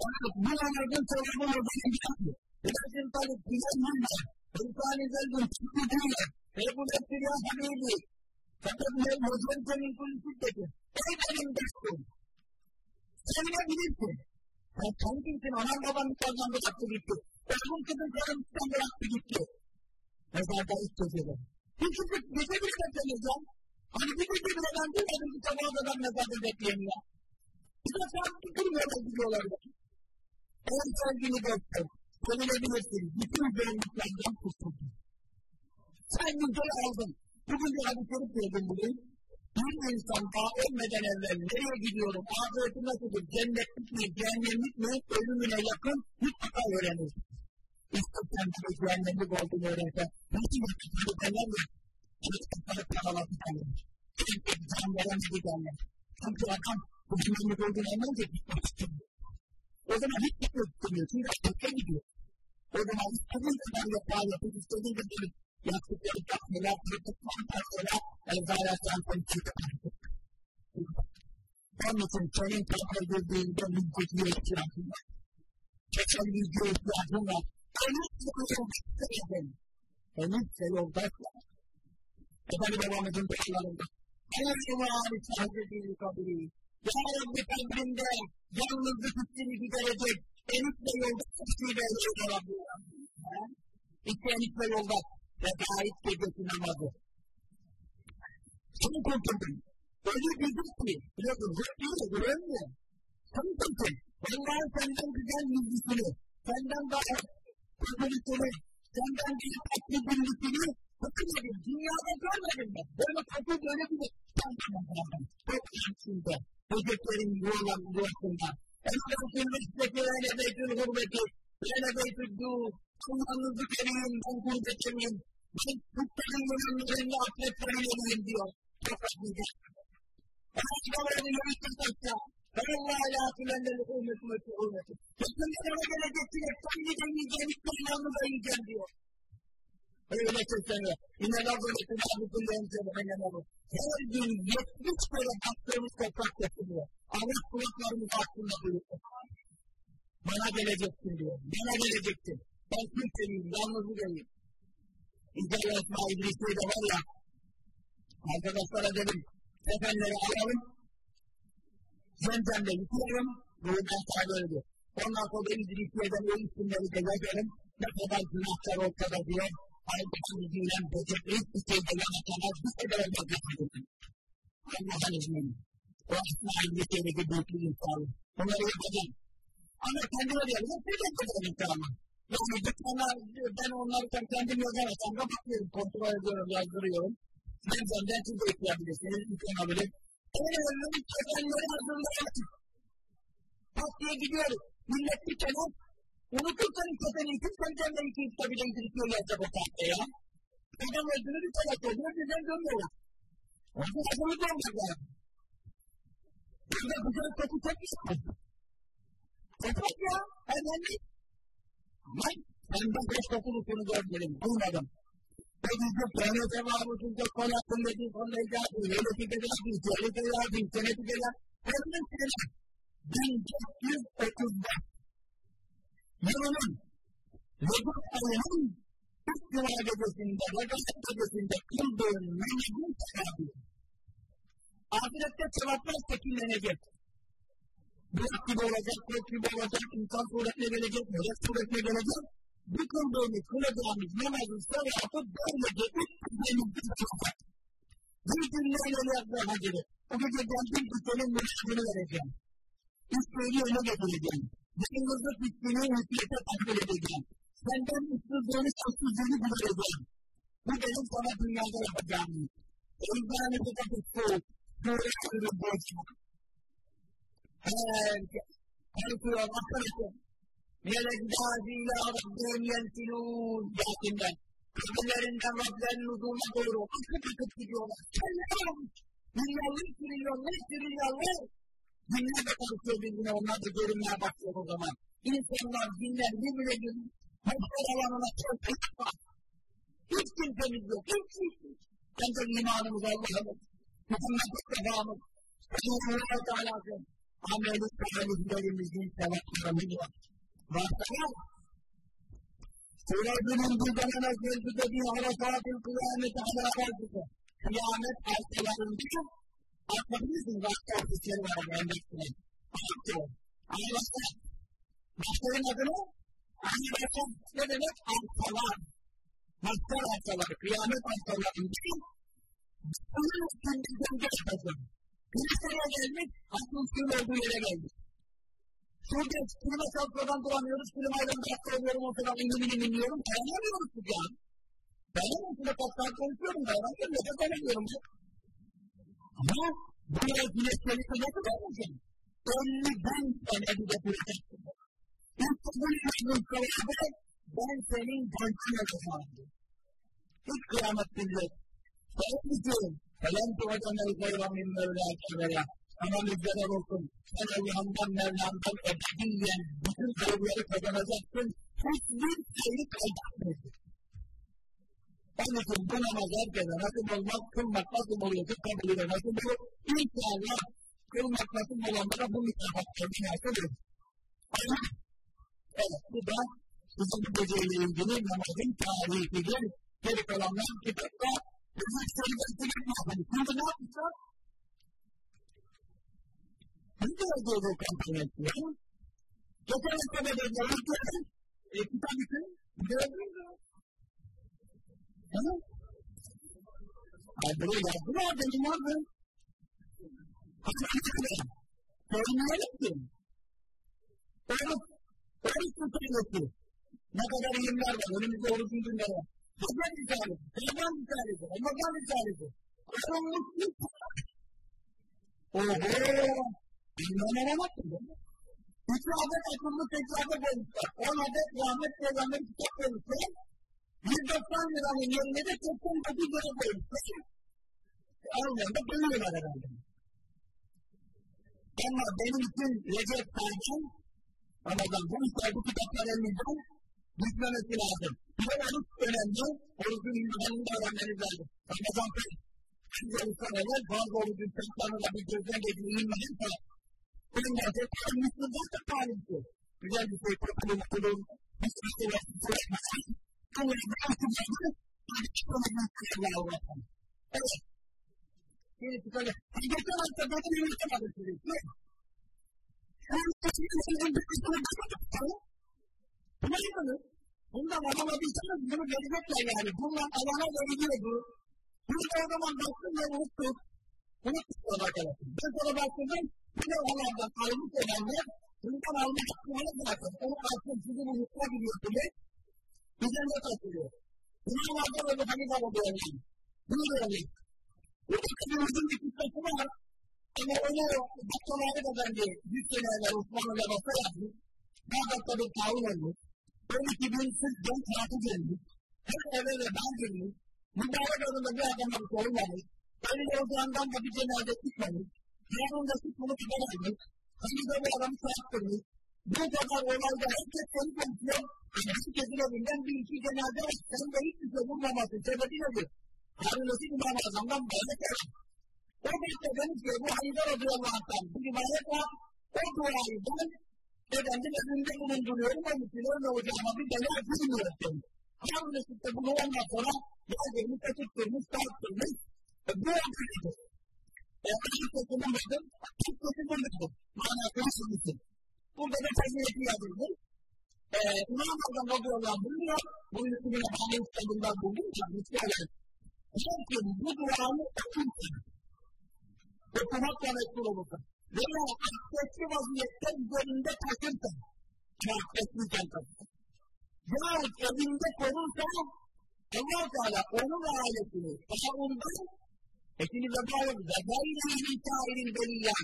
Fakat bu namazın sevabı olduğunu bilmiyor. Lakin tabi güzelliğiyle, İnsan-ı Zelbun çıktı değil. Ebu Bekir ya Habibi. Fakat ne mezar senin kulü şiddeti. Ey benim dostum. Sevinebilirsin. Yani kendinsin, anan baban mutlardan bıraktı gitti. Oğlum kızın karın mutlardan bıraktı gitti. Mezarda ilk gecede. Bir çocuk gece bile beklemeyeceğim. Hani bir gece bile ben duymadım ki sabaha kadar mezarda bekleyen ya. Bir de saat tutulmuyorlar gidiyorlar. Eğer sevgili dostum, sevinebilirsin. Bütün zorluklardan kurtuldun. Sen güzel aldın. Bugün bir hadis-i şerif bugün bir insan daha ölmeden evvel nereye gidiyorum, ahireti nasıldır, cennetlik mi, cehennemlik mi, ölümüne yakın mutlaka öğrenir. İşte kendine cehennemlik olduğunu öğrensen, nasıl yapacağını derler mi? Çalıştıkları paralatı kalır. Çünkü can veremedi derler. Çünkü adam bu cehennemlik olduğunu anlayınca gitmek istemiyor. O zaman hiç gitmek istemiyor. Çünkü ahirete gidiyor. O zaman istediğin kadar yapar yapıp istediğin kadar yaptıkları takmeler, yaptıkları takmeler, evzalarsan konuşuyor. Onun için senin takma girdiğinde mülketiye ihtiyacın var. Geçen bilgiye ihtiyacın var. Henüz yoldaşlar. Henüz yoldaşlar. Efendim babamızın dualarında. Allah Subhanahu Hazreti kabiri. Ya Rabbi kalbinde yalnızlık hissini giderecek enişte yolda kısmıyla Ya Rabbi. İşte enişte yolda fedait gecesi namazı. Seni kurtuldun. Öyle güzel ki, biliyorsun, zor değil, görünmüyor. Seni kurtuldun. Vallahi senden güzel yüzlüsünü, senden daha kurtulusunu, senden bir tatlı birlikini Bakın dünyada görmedim ben. Böyle kapı böyle bir tanrım Çok içinde. Böceklerin yuvalan yuvasında. Enflasyon mesleki ve nebeytül Yine they could do. Kullanınızı kırayım, ben bunu geçireyim. Şey. Ben kutların yönlerinde atletleri yeneyim diyor. Fakat bize. Başkalarını yönetirsek de Allah hayatlarında bir hürmet hürmeti hürmeti. Yakında bana geleceksin, sen gidemeyeceğin hiçbir yanını da yiyeceğim diyor. Öyle sesini, yine lazımeti lazımeti lazımeti lazımeti Her gün 70 kere baktığımız toprak yapılıyor. Allah kulaklarımız aklında duyuyor. Bana geleceksin diyor. Bana geleceksin. Ben kimseyim, yalnızı değilim. İzrail Esma İdris'i de var ya, arkadaşlara dedim, efendileri alalım, zemzemle yıkıyorum, ruhdan sahibi öldü. Ondan sonra İdris'iye'den o isimleri de yazarım, ne kadar günahkar olsa diyor, Allah'ın izniyle böcek hiçbir şeyde yanatamaz, bir şey de olmaz yapabilirim. Allah'ın izniyle. O İsmail bir şeydeki büyüklü insanı. Bunları yapacağım. Ama kendime hep bir dakika dedim tamam. Yani dükkana, ben onları kendim yazarsam da bakıyorum, kontrol ediyorum, yazdırıyorum. Ben senden siz de ekleyebilirsiniz, yıkanabilir. Öyle öyle kökenleri hazırlayalım. Bak diye gidiyorum. Millet bir kenara Unutursan köteni için sen kendine iki üç tabi değiştiriyor yazacak o tahtaya. Adam öldürür bir taraf oluyor, birden dönmüyorlar. Onun hazırlık olmak lazım. Burada güzel koku çok güzel. Kopak ya, önemli. Ben senden beş kokulusunu görmedim, duymadım. Dediğinde tane cevabı çok konu hakkında bir konu icabı, ki de yapayım, şöyle de yapayım, seneti yapayım. Hemen sene. 1434 yılının Recep ayının ilk cuma gecesinde, Recep gecesinde kıldığın namazın sevabı. Ahirette sevaplar şekillenecek. Burak gibi olacak, kök gibi olacak, insan suretine gelecek, melek suretine gelecek. Bu kıldığımız, kılacağımız namazın sevabı böylece üç düzenimizde olacak. Bir cümleyle yapmaya gibi. O gece geldim ki senin mürşidini vereceğim. İsteğini öne getireceğim. Yalnızlık hissini hüsniyete takdir edeceğim. Senden üstsüzlüğünü sözsüzlüğünü bildireceğim. Bu benim sana dünyada yapacağım. Bu da tuttu. Böyle sürüldüğüm. Herkes. Herkes Allah'ın Melekdâzi ilâ Rabbim yensilûn. Yasin'den. Kabirlerinden Rablerin nuzuluna doğru akıp akıp gidiyorlar. Selam! Milyarlar, trilyonlar, trilyonlar. Dinler de konuşuyor birbirine, onlar da görünmeye başlıyor o zaman. İnsanlar, dinler birbirine görünüyor. Mutlu alanına çok var. Hiç kimsemiz yok, hiç kimse. Ancak imanımız Allah'ımız, Muhammed Mustafa'mız, Allah-u Teala'sın. Ameli salihlerimizin. Varsa var. Sürecinin bu zamana geldi dediği Arafat-ül Kıyameti Arafat-ül Kıyamet arsalarında Bakabilirsiniz başka ofisleri var. Başka. Ama başka. Başkanın adı ne? Aynı başka ne demek? Arsalar. Başka arsalar. Kıyamet arsalarında bunun üstünde gölge yapacağım. Kiliseye gelmiş, aslında suyun olduğu yere gelmiş. Şurada klima çalışmadan duramıyoruz, klimayla bırakta oluyorum, o kadar inimini dinliyorum, dayanamıyoruz bu ya. Dayanamıyorum, şurada kaç saat konuşuyorum, dayanamıyorum, nefes alamıyorum. Ama buraya güneşleri nasıl olacak? Elli bin sene bir de duracaksın. İstediğin kavramda ben senin gençin olacağım. Hiç kıyamet bilmez. Sen misin? Falan tuvacan el gayra min mevlâke veya. Ama müjdeler olsun. Sen Allah'ından Mevlam'dan ebediyen bütün hayırları kazanacaksın. Hiçbir şeyi kaybetmeyeceksin. Onun için bu namaz herkese nasip olmaz, kılmak nasip oluyorsa kabul ile nasip olur. İnşallah kılmak nasip olanlara bu mükafatlarını nasip olur. Ama evet bu da bizim geceyle ilgili namazın tarihidir. Geri kalanlar kitapta bizim söylediklerini yapalım. Şimdi ne yapacağız? yazıyor bu kampanyasını? Geçen hafta da dedi, yazıyor. E, kitap için gördün mü? Ha? Ay, buraya yazdılar, benim vardı. Hastanede. Söylemeyelim ki. Oruç, oruç. Ne kadar ilimler var, önümüzde orucun günleri. Hazret risalesi, Peygamber risalesi, Ramazan risalesi. Ayrılmışlık. Oho! Değil mi? Üç adet akıllı tekrarda koymuşlar. On adet Muhammed Peygamber kitap koymuşlar. 190 liranın yerine de 89 lira koymuşlar. Aynen de dönüyorlar herhalde. Ama benim için Recep Tayyip Ramazan bu işler bu kitaplar elimizden gitmemesi lazım. Bir oruç önemli. Orucun ünlülerini de öğrenmeniz lazım. Ramazan Bey, siz oruçtan evvel bazı orucun kitaplarını da bir gözden geçirin. İlmenin de bunun da da talipti. Güzel bir şey, toplum mutluluğun, bir şey şey yapmışsın. Ama ben Müslümanı, bir şey yapmışsın. Evet. Şimdi tutalım. Geçen hafta benim yürütemedim sizi. Bulamıyorsunuz. Bundan alamadıysanız bunu verecekler yani. Bundan alana veriliyordu. Bunu da o zaman baktım ve. Unuttuk sonra arkadaşlar. Ben sonra baktım bir de onlardan ayrılık edenler bundan alma hakkını bırakın. Onu artık sizi bu mutlu biliyorsunuz. Üzerine takılıyor. Bunun vardı öyle hani var o böyle. Bunu öyle. Burada kızımızın bir kitlesi var. Ama onu doktorları da bence yüz seneler Osmanlı'ya basa yapmış. Bağdat'ta bir tayin olmuş. 12 bin siz genç tatil gelmiş. Her eve ve ben girmiş. Mübarek adında bir adama bir sorun varmış. Öyle ocağından da bir cenaze çıkmamış. Yanında çıkmalı kadar almış. Hani de bu adamı çarptırmış. Bu kadar olayda herkes seni konuşuyor. Herkesin evinden bir iki cenaze var. Sen de hiçbir şey bulmaması. Sebebi nedir? Harunesi İmam Azam'dan böyle kelam. O işte demiş ki bu Hanife radıyallahu anh'tan bir rivayet var. O duayı ben efendim önünde bulunduruyorum. İçin öyle olacağıma bir bela bilmiyorum demiş. De bunu ondan sonra yazılmış, açıktırmış, tarttırmış. E, bu akıllıdır. E, açıkçasını bakın, açıkçası bulundum. Manasını sunmuşsun. Burada da fazileti yazılmış. E, İmam Azam radıyallahu buluyor. Bu hükümüne bağlı kitabından buldum. Müslüman Çünkü bu duanı okursun. Okumakla meşgul olursun. Veya abdestli vaziyette üzerinde taşırsın. Abdestliyken taşırsın. Yahut evinde korursa allah Teala onun ailesini daha ondan Ekini de bağlı da gayri hikayenin belirle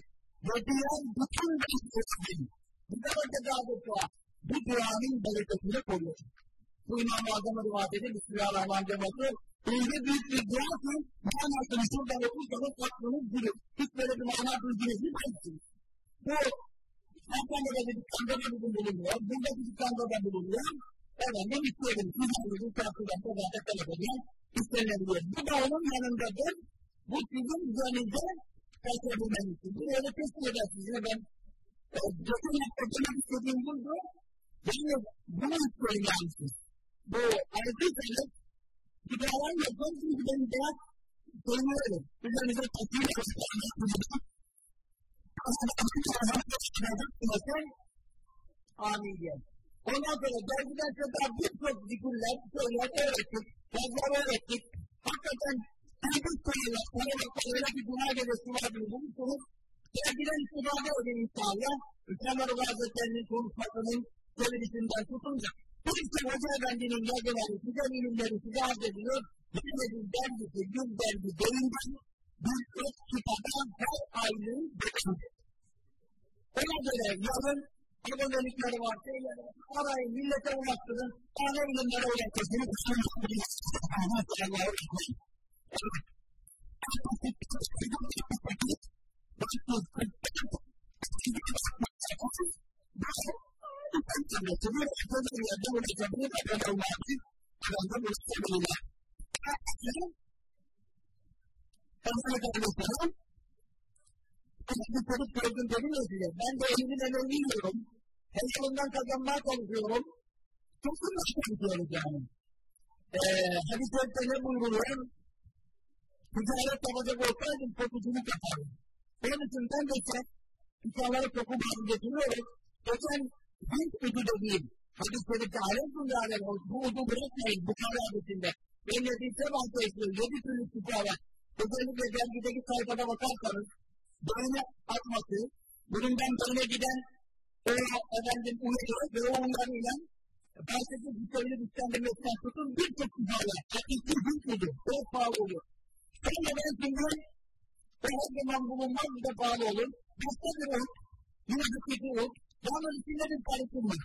ve diğer bütün beşiklerin bu da tedavi dua. Bu duanın bereketini koruyor. Bu İmam-ı Azam'a rivayet edip Bismillahirrahmanirrahim öyle büyük bir dua ki manasını şuradan okursanız aklınız durur. Hiç böyle bir mana bilginiz mi belki? Bu Antalya'da bir kandada bulunuyor, burada bir kandada bulunuyor. Efendim isteyelim, güzelliğin tarafından da zaten talep edilen istenebiliyor. Bu da onun yanındadır. Bu sizin üzerinize kaçabilmeniz için. Bunu öyle tespit edersiniz. Ben e, geçen hafta demek istediğim buydu. Yani bunu istiyorum yani siz. Bu ayrıca Giderler yapın çünkü ben daha koymuyorum. Üzerinize takıyla Amin diye. Ondan sonra dergiden sonra birçok zikirler, söyler öğrettik. Yazılar öğrettik. Hakikaten ilginç konular, konular, öyle bir günah gecesi vardır. Bulursunuz. Dergiden istifade edin inşallah. Hüsnü Hazretleri'nin konuşmasının söylediğinden tutunca bu işte Hoca Efendi'nin yazıları, güzel ilimleri size ediyor. Bilmediğin dergisi, bir dergi değildir. Bir tek kitaba her aylığın beklenti. Ona göre yarın abonelikleri var, şeyleri var. Arayın, millete ulaştırın. Ana ilimlere ulaştırsın. Allah'a macam ni ada dalam hati ada mesti bila. Kalau kita ada Şimdi çocuk gördüm dedim ya size. Ben de elimin önemli yiyorum. Heyecanından kazanmaya çalışıyorum. Çok hızlı çalışıyoruz yani. Ee, hadisette ne buyuruyor? Ticaret yapacak olsaydım kokuculuk yapardım. Onun için ben de insanları koku bazı getiriyoruz. Geçen Hint udu dediğim, hadisleri alem bunlarla bu udu bırakmayın bu hadisinde. Ve nedise bahsediyor, yedi türlü şifa var. Özellikle dergideki sayfada bakarsanız, böyle atması, burundan böyle giden o efendim uyuyor ve o onlarıyla bahsediyor güçlerini güçlendirmekten tutun birçok şifalar. Hakiki hint udu, çok pahalı oluyor. Sonra ben şimdi o her zaman bulunmaz bir de pahalı olur. Başka bir ot, yine hakiki ot, yalnız içinde bir karışım var.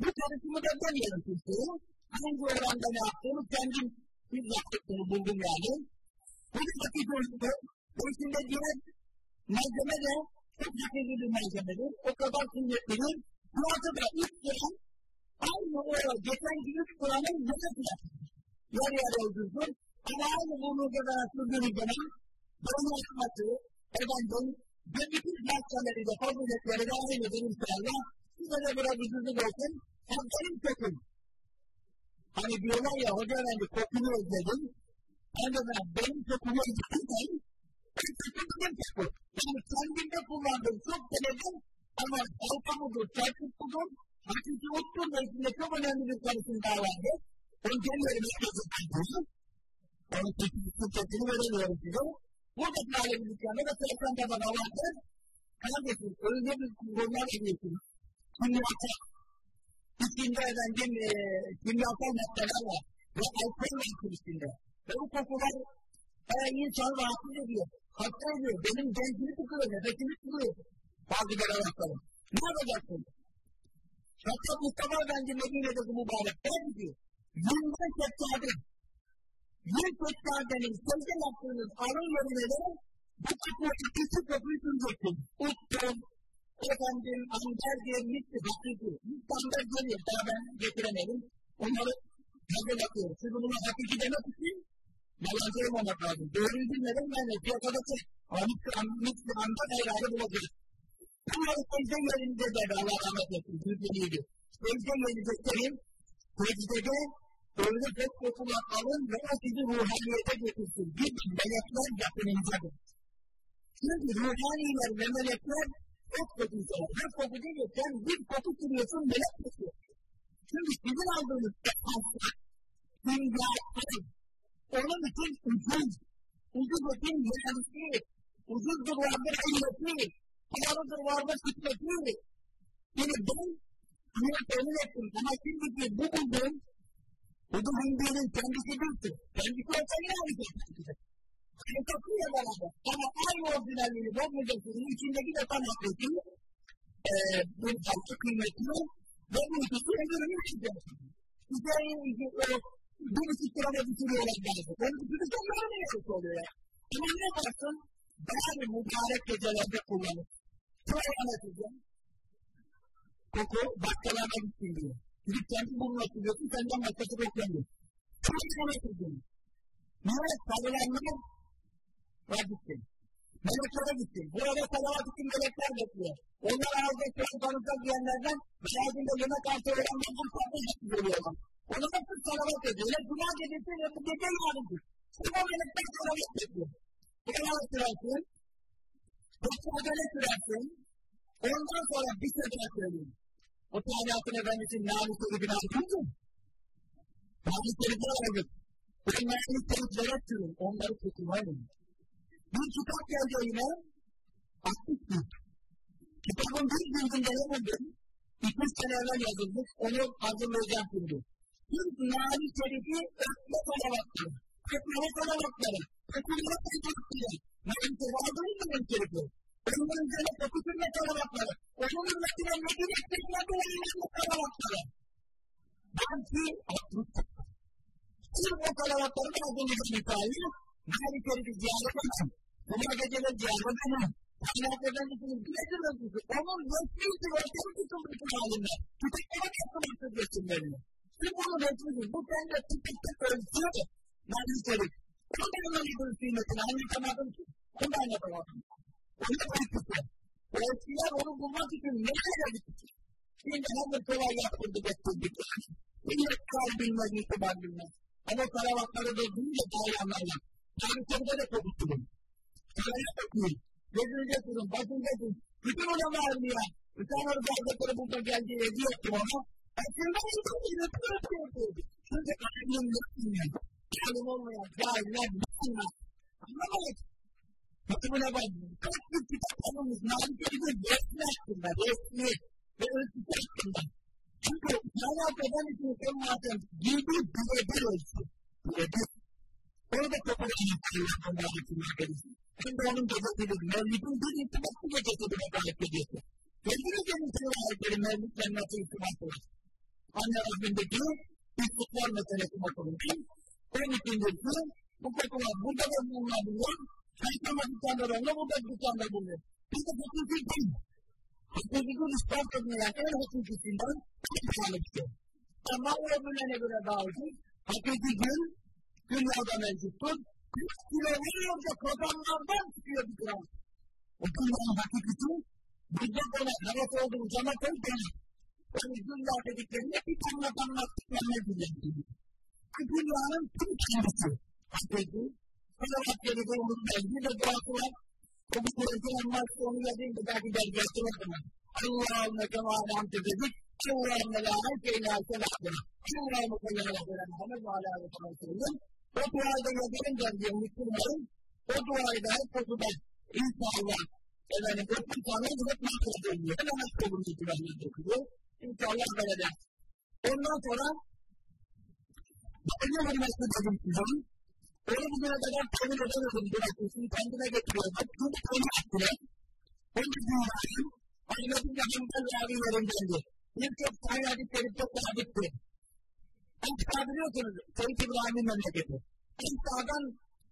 Bu karışımı da ben yaratmıştım. Hangi oranda ne yaptığımı kendim bir yaptığımı buldum yani. Bu da hakiki oldu. Bu içinde diğer malzeme de çok hakiki bir malzemedir. O kadar kıymetlidir. Burası da ilk gelen aynı o geçen gibi Kur'an'ın yönet yaptı. Yer yer öldürdüm. Ama aynı bunu kadar sürdüğünüz zaman böyle yapması, efendim, ve bütün mahkemeleriyle, faziletleri de aynıdır inşallah. Size de biraz üzüldük olsun. Hem kökün. Hani diyorlar ya hoca efendi kokunu özledim. Ben de ben benim kokumu özledim. Köküm koku. Yani kendimde kullandığım çok denedim. Ama halka budur, çarpık budur. Hakiki uttur da içinde çok önemli bir karışım daha vardı. Onu kendilerine yazıp Onun Türkçesini veremiyorum size. Burada alemi dükkanı da da bana vardır. Kardeşim, öyle bir kullanlar ediyorsunuz. Kimyasal. İçinde efendim e, kimyasal maddeler var. Ve alkol var içinde. Ve bu kokular e, insan rahatsız ediyor. Hasta ediyor. Benim gencimi tutuyor, nefesimi tutuyor. Bazı garavatlarım. Ne yapacaksın? Hatta Mustafa Efendi Medine'deki mübarek der ki, yünden seccade, yün seccadenin secde yaptığınız arın yerine bu koku ikisi kokuyu suneceksin. Uttum, efendim, amber diye misli hakiki. Amber geliyor, daha ben getiremedim. Onları hazır yapıyoruz. Siz bunu hakiki demek için yalancı olmamak lazım. Doğruyu bilmeden de piyasada. Ama misli amber hayranı bulacağız. Bunları secde yerinde de Allah rahmet etsin. Türkiye'ydi. Secde yerinde senin, secdede öyle kokular alın ve o sizi ruhaniyete getirsin. Bir melekler yakınındadır. Çünkü ruhaniler ve melekler çok koku içer. Her koku değil de sen bir koku sürüyorsun melek kokuyor. Çünkü sizin aldığınız esanslar, dünyasal, onun için ucuz, ucuz için mühendisi, ucuzdur vardır illeti, pahalıdır vardır hikmeti. Yani ben bunu temin ettim ama şimdiki bu bulduğum, bu da Hindi'nin kendisi değildir. Kendisi olsa yine alacaksınız. Kıyasıyla beraber. Ama aynı orijinalliğini bozmayacaksınız. İçindeki de tam hakiki, e, bu farklı kıymetli ve bu ikisi ömrünü yaşayacaksınız. Size o bir iki sırada bitiriyorlar bazı. İçin de onların ne yapısı oluyor ya? Ama ne yaparsın? Bari mübarek gecelerde kullanır. Şöyle anlatacağım. Koku bakkalarda gitsin diyor. Gidip kendi burnuna sürüyorsun, senden başkası koklamıyor. Şöyle anlatacağım. Niye? Sarılanlar var gitsin. Meleklere gitsin. Burada salavat için melekler bekliyor. Onlar ağzı sözü tanıtacak diyenlerden ağzında yemek artı öğrenmekten farklı hepsi görüyorlar. Ona nasıl salavat ediyor? Ya cuma gecesi ya bu gece yarındır. Sonra melekler salavat bekliyor. Salavat sırasın. Bekçadele sırasın. Ondan sonra bir söz daha söyleyeyim. O tabiatın efendisi namusları günah değil mi? Namusları günah değil. Onların tezlere sürün. Onları tutmayın. Bir kitap geldi yine. Aktif bir. Kitabın bir cildinde yazıldı. İki sene evvel yazılmış. Onu hazırlayacağım şimdi. Bir nari şerifi ötme salavatları. Ötmeli salavatları. Ötmeli salavatları. Nari salavatları mı nari şerifi? Onun üzerine fokusun ne kadar atmalı. Onun üzerine metin ettirme duvarına ne kadar atmalı. Belki atmıştık. Sırf o kalabalıkların adımızın misali, Mali Kerif'i ziyaret edin. Cuma geceleri ziyaret edin. Kaynak efendisinin biledir ötesi. Onun resmisi ve ötesi tutuldu bütün halinde. Kitaplara katılmıştır resimlerini. Sırf onun resmisi. Bu sende tipikte ölçüyor. Mali Kerif. Kaldırmanın kıymetini anlatamadım ki. Bunu anlatamadım. Onu ölçüsü. Ölçüler onu bulmak için nereye gitti? Şimdi hazır kolay yaptırdık ettirdik. Millet kal bilmez, itibar bilmez. Ama salavatları da duyunca daha iyi anlarlar. Tarihçede de konuşturum. Saraya bakmayın. gözünüze durun, başınıza durun. Bütün ulemalar ya. Hüseyin Arzu Hazretleri burada geldi, hediye etti bana. Aslında bu da bir yapı yapıyordu. Çünkü alim yokmuyor. Alim olmayan cahiller bilmez. Anlamayız. Buna bak, kaç bir kitap alınmış, Nabi Kerim'in resmi hakkında, resmi ve ölçüsü hakkında. Çünkü hala beden için olmadan girdiği birebir ölçü. Birebir. Orada toplanan insanlar bunlar için arkadaşlar. Şimdi onun gecesidir. Mevlidin bir irtibatlı gecesidir hakaret gecesi. Kendine kendisi ayetleri mevlidle nasıl irtibatı var? Anne Rabbindeki istiklal meselesi bakımında. Onun ikincisi bu konular burada da bulunabiliyor. Şeytanla tutanlar onunla burada tutanlar bulunuyor. Biz de hukuki değil. Hukuki ispat etmeyen en hukukisinden bir tane istiyor. Ama o öbürlerine göre bağlı. Hakiki gün dünyada mevcuttur. Yüz kilolarca kazanlardan çıkıyor bir gram. O dünyanın hakikati burada böyle hayat olduğu zaman çok böyle. Yani dünya dediklerinde bir tane anlattıklarına. Bu dünyanın tüm kendisi. Hakiki. Yeri de onun belki de duası var. O bir kurası olmazsa onu da belki belgesi var zaman. Allah'ın kemâle hamdü dedik. Allah'ın la heykeyle selamına. Allah'ın kemâle Muhammed ve alâ ve sellem. O duayda yazarım diye Müslümanların o duayı da hep okuda inşallah efendim o insanlar hep mahkeme ediliyor. Hemen hep olumlu duayla dokuyor. İnşallah böyle. Ondan sonra Bakın bir mesele dedim size. Onu bugüne kadar tahmin edemedim bırakmışım. Kendine getiriyorum. Bunu konu ettiler. Onu dünyayım. Ahmet'in yakında ravilerindendi. Birçok tane hadisleri çok sabittir. Hatta biliyorsunuz Seyyid İbrahim'in memleketi. Hatta'dan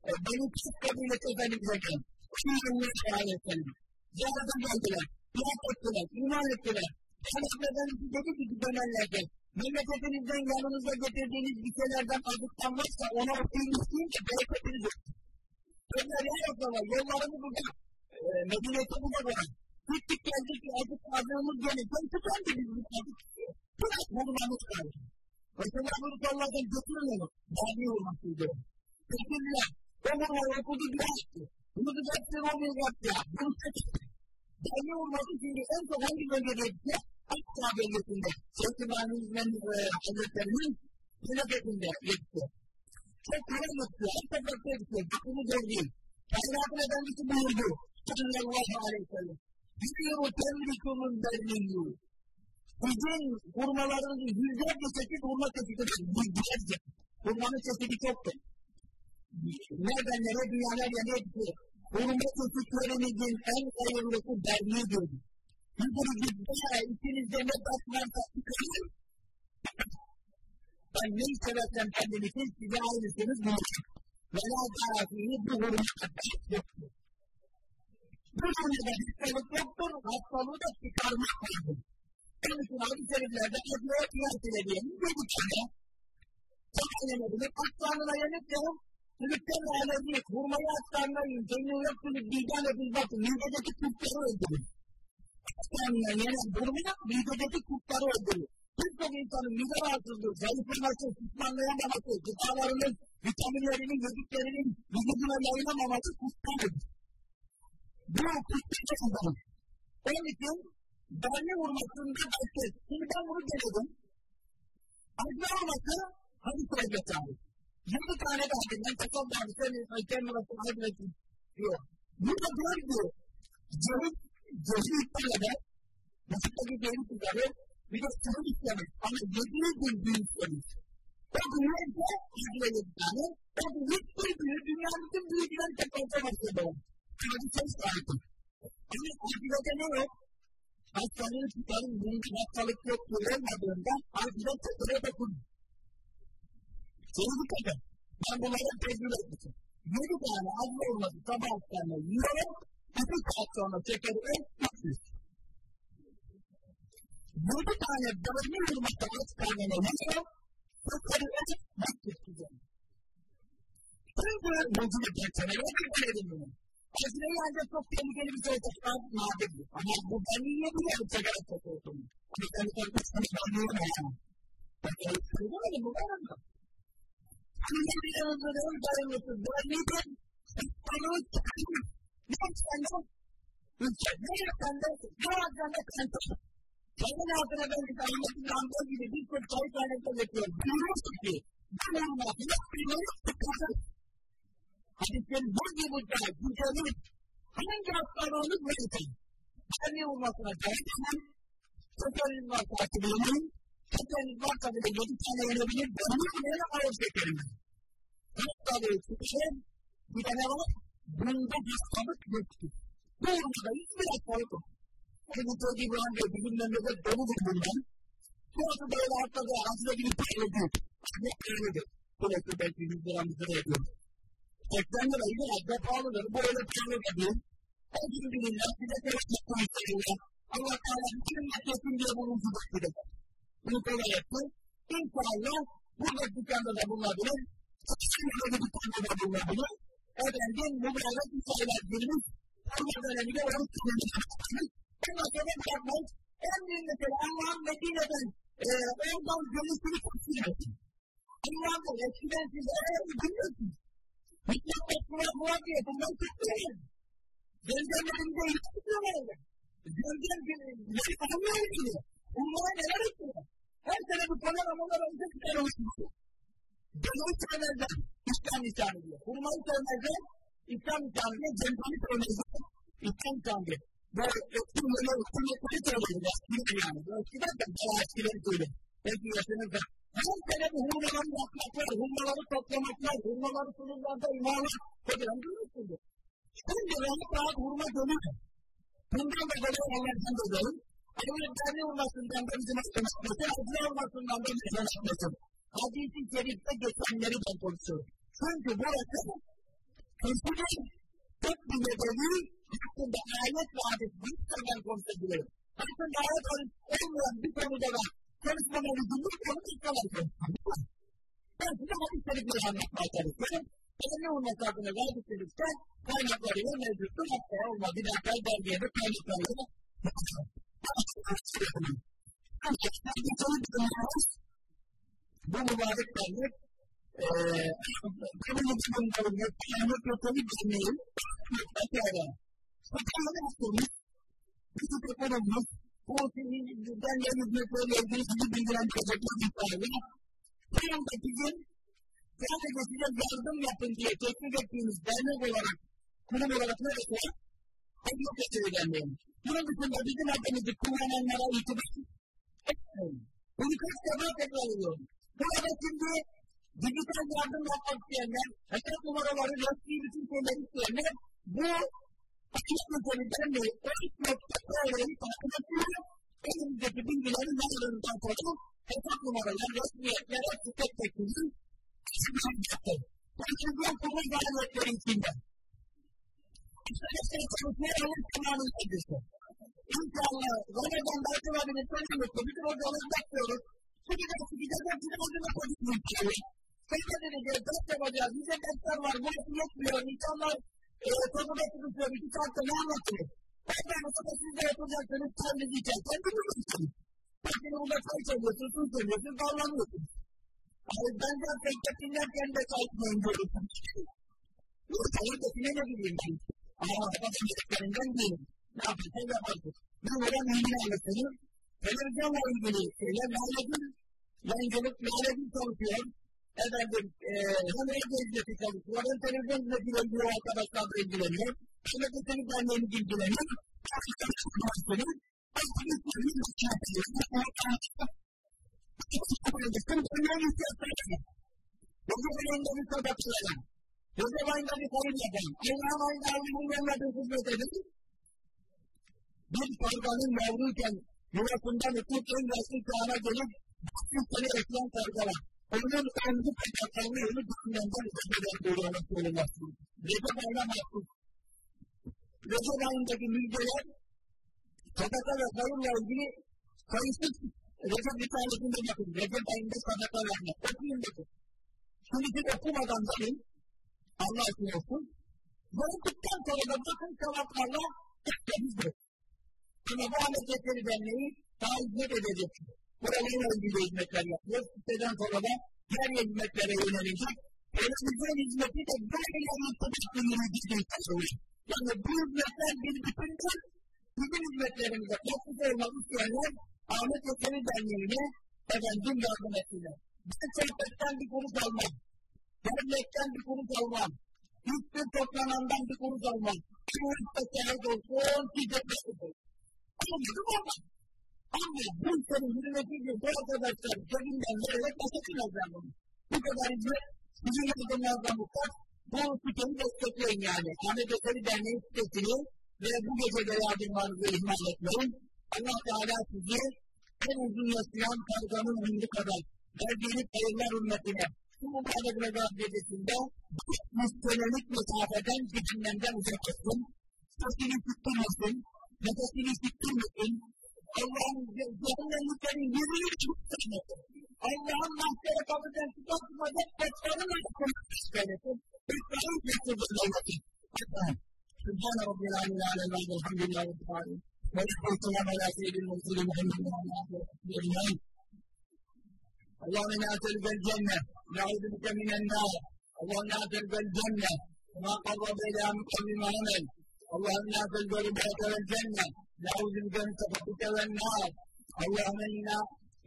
e, Beni Kısık kabilesi Efendimiz'e geldi. Şiirinler ayetlerini. Ziyarete geldiler. Biat ettiler. iman ettiler. Peygamber Efendimiz dedi ki dönerlerken memleketinizden yanınızda getirdiğiniz bir şeylerden azıklanmazsa ona okuyun isteyin ki bereketiniz olsun. Onlar ya yapıyorlar. Yollarını burada e, Medine'de burada var. Gittik geldik ki azık azığımız gelin. Sen tutandı biz bu azık. Bırak bulmamız kaldı. Mesela bunu Allah'tan götürün onu. Dâmi olmasıydı. Götürdüler. O bunu okudu bir açtı. Bunu düzeltti o bir yaptı. Bunu seçti. Dâmi olması çünkü en çok hangi bölgede etti? Hatta bölgesinde. Şeyh İbrahim'in Hazretleri'nin Hilafetinde yetti. Çok kolay yaptı. Her seferde etti. Bakımı gördüğüm. Kainatın Efendisi buyurdu. Sallallahu aleyhi ve sellem. Yürü temlikunun berliyyu. Sizin hurmalarınızın yüzlerce çeşit hurma çeşididir. Yüzlerce. Hurmanın çeşidi çoktur. Nereden nereye dünyalar yerine gidiyor. Hurma çeşitlerinizin en hayırlısı berlidir. Yüzünü gitmeye içinizde ne bakmazsa çıkarır. Ben ne sebepten kendim için size aynısınız bulacak. Ve la tarafihi bu hurma kadar yoktur. Bu konuda hastalık yoktur, hastalığı da çıkarmak lazım. Onun için hadis-i şeriflerde Ebru'ya kıyas edildiğini bir tane Sakalemedim. Aksanına yanıt diyorum. Sülükten alerji, hurmayı aksanlayın. Kendini yok sülük, bilden öpül bakın. Midedeki kurtları öldürün. Aksanına yenen hurmaya midedeki kurtları öldürün. Birçok insanın mide rahatsızlığı, zayıflaması, susmanlayamaması, gıdalarının, vitaminlerinin, yediklerinin vücuduna yayılamaması kurtlardır. Bu kurtlar Onun için darbe vurmasında başka. Şimdi ben bunu denedim. Acı olması hadis olacak sahip. Yedi tane de hadis. Ben takım da hadis. Sen kendi arasında hadis diyor. Burada diyor ki cehil, cehil iptal eder. Mesut'taki cehil tutarı. Bir de sınır istemiş. Ama yediği gün gün istemiş. O gün neyse hadile yedi tane. O gün hiç bir büyü dünyanın bütün büyükleri tek olsa başladı. Hadise sahiptir. Ama hadilede ne yok? hastanın tutarın bunda hastalık yoktur olmadığında acilen tekrar bakın. Seni dikkat et. Ben bunlara tecrübe etmişim. Yedi tane azlı olması sabah akşamda yiyorum. İki saat sonra şekeri en tutmuş. Yedi tane bölümü vurmakta aç karnına yiyorum. Şekeri en tutmuş. Çünkü mevcut ederken ne kadar bunu? Hazine ancak çok tehlikeli bir şey taşımak nadirdir. Ama bu ben yiyebiliyorum sigara satıyorsun. Ama sen sen üç tane ben yiyemem. Ben söylemedim bu var mı? Sizin bir yanınızda ne dayanıyorsun? Ben yedim. Balığı çıkardım. Ne yapacağım? ülke. Ne yapsan da, ne yapsan da kanka. Senin altına ben bir Ahmet'in Rambo gibi bir sürü çay tanesi yapıyorum. Biliyorsun ki, bu olmaz, yok bilmeyi sıkıntı. Hadislerin bu gibi de, güzelim, hangi hastalığınız neyse, her ne olmasına dayanamam, şekerin varsa açılımın, şekerin varsa bile yedi tane yenebilir, benim yerine ağır şekerim. Hastalığı çıkışın, bir de ne var? Bunda hastalık yoktur. Bu ortada hiçbir hastalık yok. Kırmızı İbrahim Bey bizim memleket doludur bundan. Burası böyle atladı, ağzına gidip parladı. Ne parladı? Burası belki yüz liramızı da yapıyor. 80 lira yine azda pahalıdır. Bu öyle parladı değil. Elhamdülillah size teşekkür ederim. Allah Teala bütün yapıyorsun diye bunu tutuyor. Bunu kolay etti. İnşallah burada dükkanda da bulunabilir. Saçma bir dükkanda da bulunabilir. Efendim mübarek İsa'yla girmiş. Allah döneminde oruç tutulmuş. Ondan sonra yapmayız. En büyük mesela Allah'ın Medine'den e, oradan gönüsünü takdir etsin. Allah'ın eskiden siz eğer biliyorsunuz. Hikmet Bekir'e muha diye bundan tutmuyor. Gönderlerinde hiç tutmuyor. Gönderleri tanımıyor ki. Onlara neler yapıyor? Her sene bu kadar amalar önce bir tane oluşmuştur. Benim sevmezler. İslam nişanı diyor. Hurmayı sevmezler. İslam nişanı diyor. Cemzani sevmezler. İslam nişanı diyor. Böyle eski böyle hükümetleri söylüyor. Eskiden yani. Eskiden de daha eskileri söylüyor. Belki yaşınızda. Her sene bu hurmaları yapmaklar, hurmaları toplamaklar, hurmaları sunumlarda imalar. Kocaman duyuyorsunuz. Şimdi rahat rahat hurma dönüyor. Bundan da böyle Allah'tan dönüyor. Allah kendi olmasından da bizim akılımızda, acı olmasından da bizim akılımızda. Hadis-i şerifte geçenleri ben konuşuyorum. Çünkü burası Resulün tek bir nedeni hakkında ayet ve hadis bir senden konuşabilirim. Hakkında ayet olmayan bir konuda da konuşmamı dinleyip onu istemek konuşmam. Ben size hadis şerifleri anlatmaya çalışıyorum. Önemli olmak adına verdiklerimizde kaynaklarıyla mevcuttur. Hatta olma bir dakika dergiye de kaynaklarıyla bu mübarek dernek benim için görünüyor. Kıyamet yokluğunu bilmeyin. Pekala. Pekala hakkımız. Bizim ekonomimiz. Bu sizin derneğin hizmetleriyle ilgili sizi bildiren projekler miktarı. Bir andaki gün sadece size yardım yapın diye teklif ettiğimiz dernek olarak, kurum olarak ne yapıyor? Hep yok edilir bunun dışında bizim adımızı kullananlara itibar etmeyin. Bunu kaç defa tekrar ediyorum. Burada şimdi dijital yardım yapmak isteyenler, hesap numaraları, resmi bütün şeyleri isteyenler bu açık üzerinden de o ilk noktaları takip ediyor. Elimizdeki bilgileri ne alırından sonra hesap numaraları, resmiyetler, hepsi tek tek bizim açıklar yaptım. Açıklar kurul faaliyetleri içinde. İşte çalışmaya alır zamanı edilsin. İnşallah Ramazan başlamadan söylemekte bütün hocaları bakıyoruz. Şimdi de gideceğiz hepsini hocama konuşmayacağız. Sonra deneyeceğiz, ders yapacağız, bize dersler var, burası yetmiyor, insanlar e, konuda tutuşuyor, iki saatte ne anlatıyor? Bazen o zaman siz de yapacaksınız, kendiniz için, kendiniz için. Bakın burada çay söylüyorsunuz, su söylüyorsunuz, davranıyorsunuz. Yani ben de tek dinlerken de saytmayın görürsünüz. Bu sayı define ne bileyim ben. Ama arkadaşım yedeklerinden değilim. Ne yapacağız yaparsın. Ben oradan ilgili anlatayım. Televizyonla ilgili şeyler, Lale'nin yayıncılık, Lale'nin çalışıyor. Efendim, e, hem radyo hizmeti çalışıyor, hem televizyon hizmetiyle ilgili arkadaşlar da ilgileniyor. Hem de Türk Derneği'nin ilgileniyor. Başkanı, Aktivistlerin içerisinde, Bunların ihtiyaçları Recep ayında bir sabahçılara, Recep ayında bir tarım yapan, Allah'ın ayında Allah'ın yanına bir hizmet edin, bir yavruyken yuvasından ötüp en yaşlı çağına gelip bir sene ekran kargalar. Onun kendi kaynaklarını yeni düşünmenden üzerinden doğrularına söylemezsin. Recep ayına mahsus. Recep ayındaki müjdeler sadaka ve sayımla ilgili sayısız Recep Risalesi'nde bakın. Recep ayında sadaka vermek. Okuyun bakın. Şimdi siz okumadan bakın. Allah için olsun. Okuduktan sonra da bakın sevaplarla temizdir. Ama bu hareketleri derneği hizmet edecek. Buralarla ilgili hizmetler yapıyor. Siteden sonra da diğer hizmetlere yönelecek. Televizyon hizmeti de böyle yanıtlı bir bizim tasarıyor. Yani bu hizmetler bir bütündür. bizim hizmetlerimize katkısı olmak isteyenler Ahmet Yeter'i Derneği'ne efendim yardım ettiler. Ben sohbetten bir kuruş almam. Dernekten bir kuruş almam. Hiçbir toplanandan bir kuruş almam. Kuruş da şahit olsun, diyecekler olsun. Ama. Ama bu senin hürmetiyle bu arkadaşlar cebinden vererek başlatın bunu. Bu kadar hizmet bizim yardımlardan mutlak bu fikri destekleyin yani. Ahmet Eseri Derneği sitesini ve bu gece de yardımlarınızı ihmal etmeyin. Allah Teala sizi en uzun yaşayan karganın ömrü kadar verdiğiniz hayırlar hürmetine bu mübarek Regal gecesinde 60 senelik mesafeden cehennemden uzak olsun. Sesini tutturmasın, nefesini tutturmasın. Allah'ın cehennemliklerin yüzünü tutturmasın. Allah'ın mahkere kapıdan tutmasın, başkanın hakkını tutmasın. Başkanın tutmasın. سبحان ربي العالي الاعلى بعد الحمد لله رب العالمين ونحن السلام على سيد المرسلين محمد وعلى اله وصحبه اجمعين اللهم انا اسالك الجنه نعوذ بك من النار اللهم انا اسالك الجنه وما قرب الى من قبل ما عمل اللهم أنا اسالك ربك والجنة نعوذ بك من سخطك والنار. اللهم انا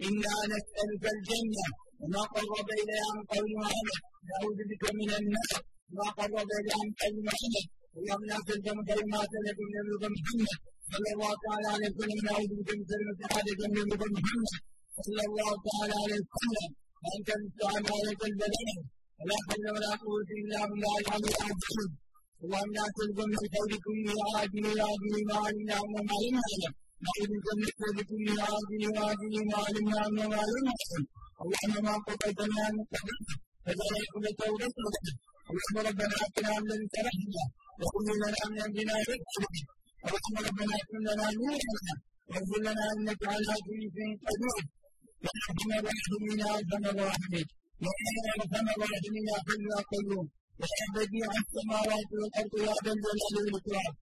إنا نسألك الجنة. وما قرب إليها من قول ما عمل نعوذ بك من النار. وما قرب إليها من قول ما عمل اللهم لا تلك من كلمات التي من نبيك محمد. صلى الله تعالى عليه وسلم نعوذ بك من كلمة حاجة من نبيك محمد. صلى الله تعالى عليه وسلم. وأنت المستعان وعليك البلاء ولا حول ولا قوة إلا بالله العلي العظيم. اللهم لا تلك من خير كل عاجل عاجل ما علمنا وما علمنا. نعوذ بك من شر كل عاجل عاجل ما علمنا وما علمنا. اللهم ما قضيت لنا من قبل فجعل كل توبة اللهم ربنا آتنا من لدنك رحمة. وكن لنا من أمرنا رشدا اللهم ربنا اتم لنا نورنا. واغفر لنا إنك على كل شيء قدير. يا ارحم الراحمين يا ارحم الراحمين يا ارحم الراحمين يا حي يا قيوم يا بديع السماوات والأرض يا ذا الجلال والاكرام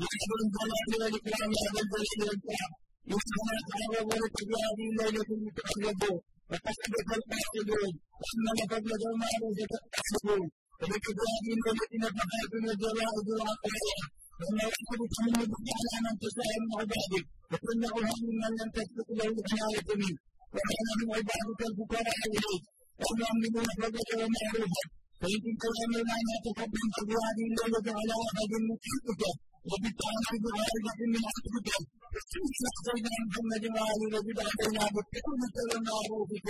يا ذا الجلال والاكرام يا ذا الجلال والاكرام يسمى تعرض لك في هذه الليلة المتقربون وتحدث القاصدون وانما فضل ما رزق التحسبون وبكتابهم الذين تخافون الجوائز والعقائد وما يحسبك من يدك على من تشاء من عبادك وتمنعها ممن لم تسبق له العناية منه. وكان من عبادك الفقراء إليك. والمؤمنون فضلك ومعروفك فيمكن كلامنا ان يتقدم قلب هذه الليلة على احد من حقك وبالتعرض عارضة من عقدك واصلح بين محمد وعلي وزد علينا بالتعبد ومعروفك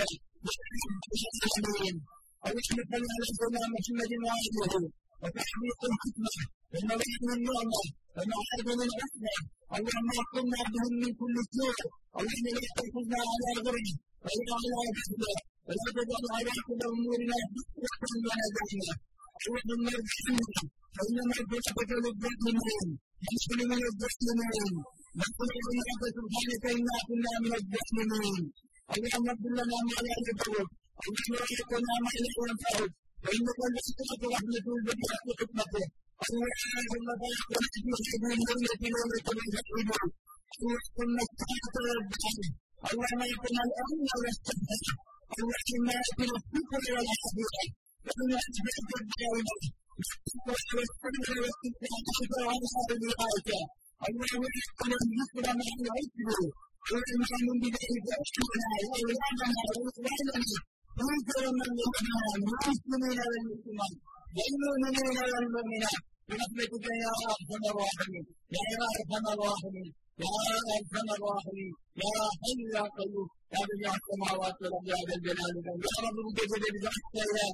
أو احلف لنا لسنا محمد وعليه وتحقيق الحكمة ومنعنا النعمة ومعادنا العزمة اللهم اغفرنا بهم من كل سوء اللهم لا تاخذنا على غرنا ولا على جهلنا ولا تجعل على كل امورنا حكمه ما هدينا روح النرجع عنا فانما الفرقه للظالمين نحن من الظالمين نقول انك سبحانك انا كنا من الظالمين اللهم اغفر لنا ما لا يضرك اللهم ارزقنا ما لا ينفعك فانك لا تخلق رحمه البديع حكمته اللهم بارك ونحن نحبون يومنا ونتمنى نحبون اللهم اجعلنا الامن واستهزئ لنا في سبيل التي لا نتبعون اللهم السعادة والدعاء اللهم اتنا الامن والاستغفار اللهم اتنا الشكر والعافيه ومن اسباب الدعوه والسر والاستغفار وعن هذه الايه اللهم اتنا الذكر مع العسر اللهم من بذلك اشكرنا واولادنا واخواننا وانصر من لنا المسلمين والمسلمات والمؤمنين والمؤمنات برحمتك يا ارحم الراحمين يا ارحم الراحمين يا ارحم الراحمين يا حي يا قيوم Ya bizi aklama vatsallam ya ben celalüden. Ya Rabbi bu gecede bizi affeyle,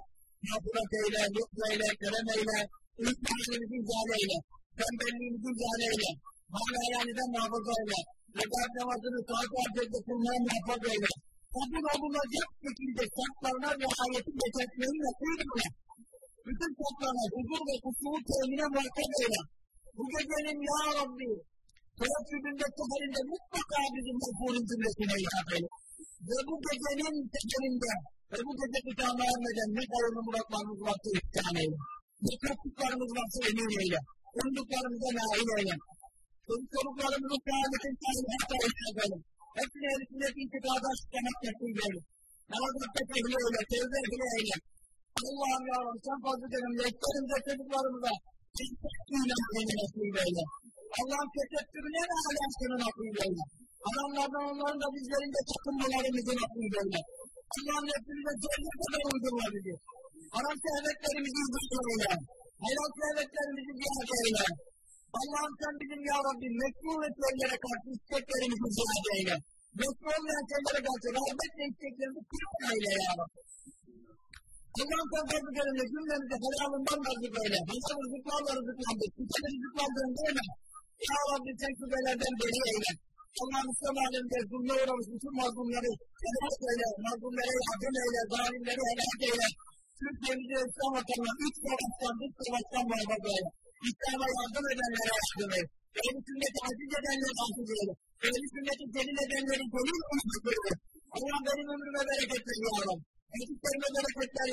mağfurat eyle, lütfeyle, kerem eyle, ümmetlerimizi izale eyle, tembelliğimizi izale eyle, hala yaniden muhafaza eyle, rekat namazını saat harcayla kılmaya muhafaza eyle. Kadın olunacak şekilde şartlarına riayetin geçerlerine kıyrına, bütün şartlarına huzur ve kusuru temine muhakkak eyle. Bu gecenin ya Rabbi, Tevessüdünde, seferinde mutlaka bizim mefhulun cümlesine hitap eyle. Ve bu gecenin tekerinde ve bu gece kıtama ermeden ne kavunu bırakmamız varsa ihsan eyle. Ne kaptıklarımız varsa emin eyle. Umduklarımıza nail eyle. Çocuklarımızı saadetin sahibine eyle. Hepsine elisinde intikada açıklamak nasip eyle. Namazlıkta tehli eyle, tevbe ehli eyle. Allah'ım ya Rabbi sen fazla dönemde eklerimize çocuklarımıza eyle nasip eyle. Allah'ın tesettürüne ve alasını nasip eyle. Adamlardan onların da bizlerin de takınmalarımızı nasip eyle. Allah'ın hepimize cennete de uydurma bizi. Haram şehvetlerimizi uydurma. Helal şehvetlerimizi ziyade eyle. Allah'ım sen bizim ya Rabbi meşru ve şeylere karşı isteklerimizi ziyade eyle. Meşru olmayan şeylere karşı rahmetle isteklerimizi kırma eyle ya Rabbi. Allah'ım sen fazla gelinle cümlemizi helalından razık eyle. Helal rızıklarla rızıklandık. Güzel rızıklandığın değil mi? Ya Rabbi sen şüphelerden beri eyle. Allah İslam aleminde zulme uğramış bütün mazlumları helak eyle, mazlumlara yardım eyle, zalimleri helak eyle. Türkiye'mizi İslam vatanına üç savaştan, dış savaştan muhafaza eyle. İslam'a yardım edenlere yardım eyle. Ehli sünneti aziz edenlere aziz eyle. Ehli sünneti celil edenlerin celil olmak eyle. Allah benim ömrüme bereket ver ya Rabbi.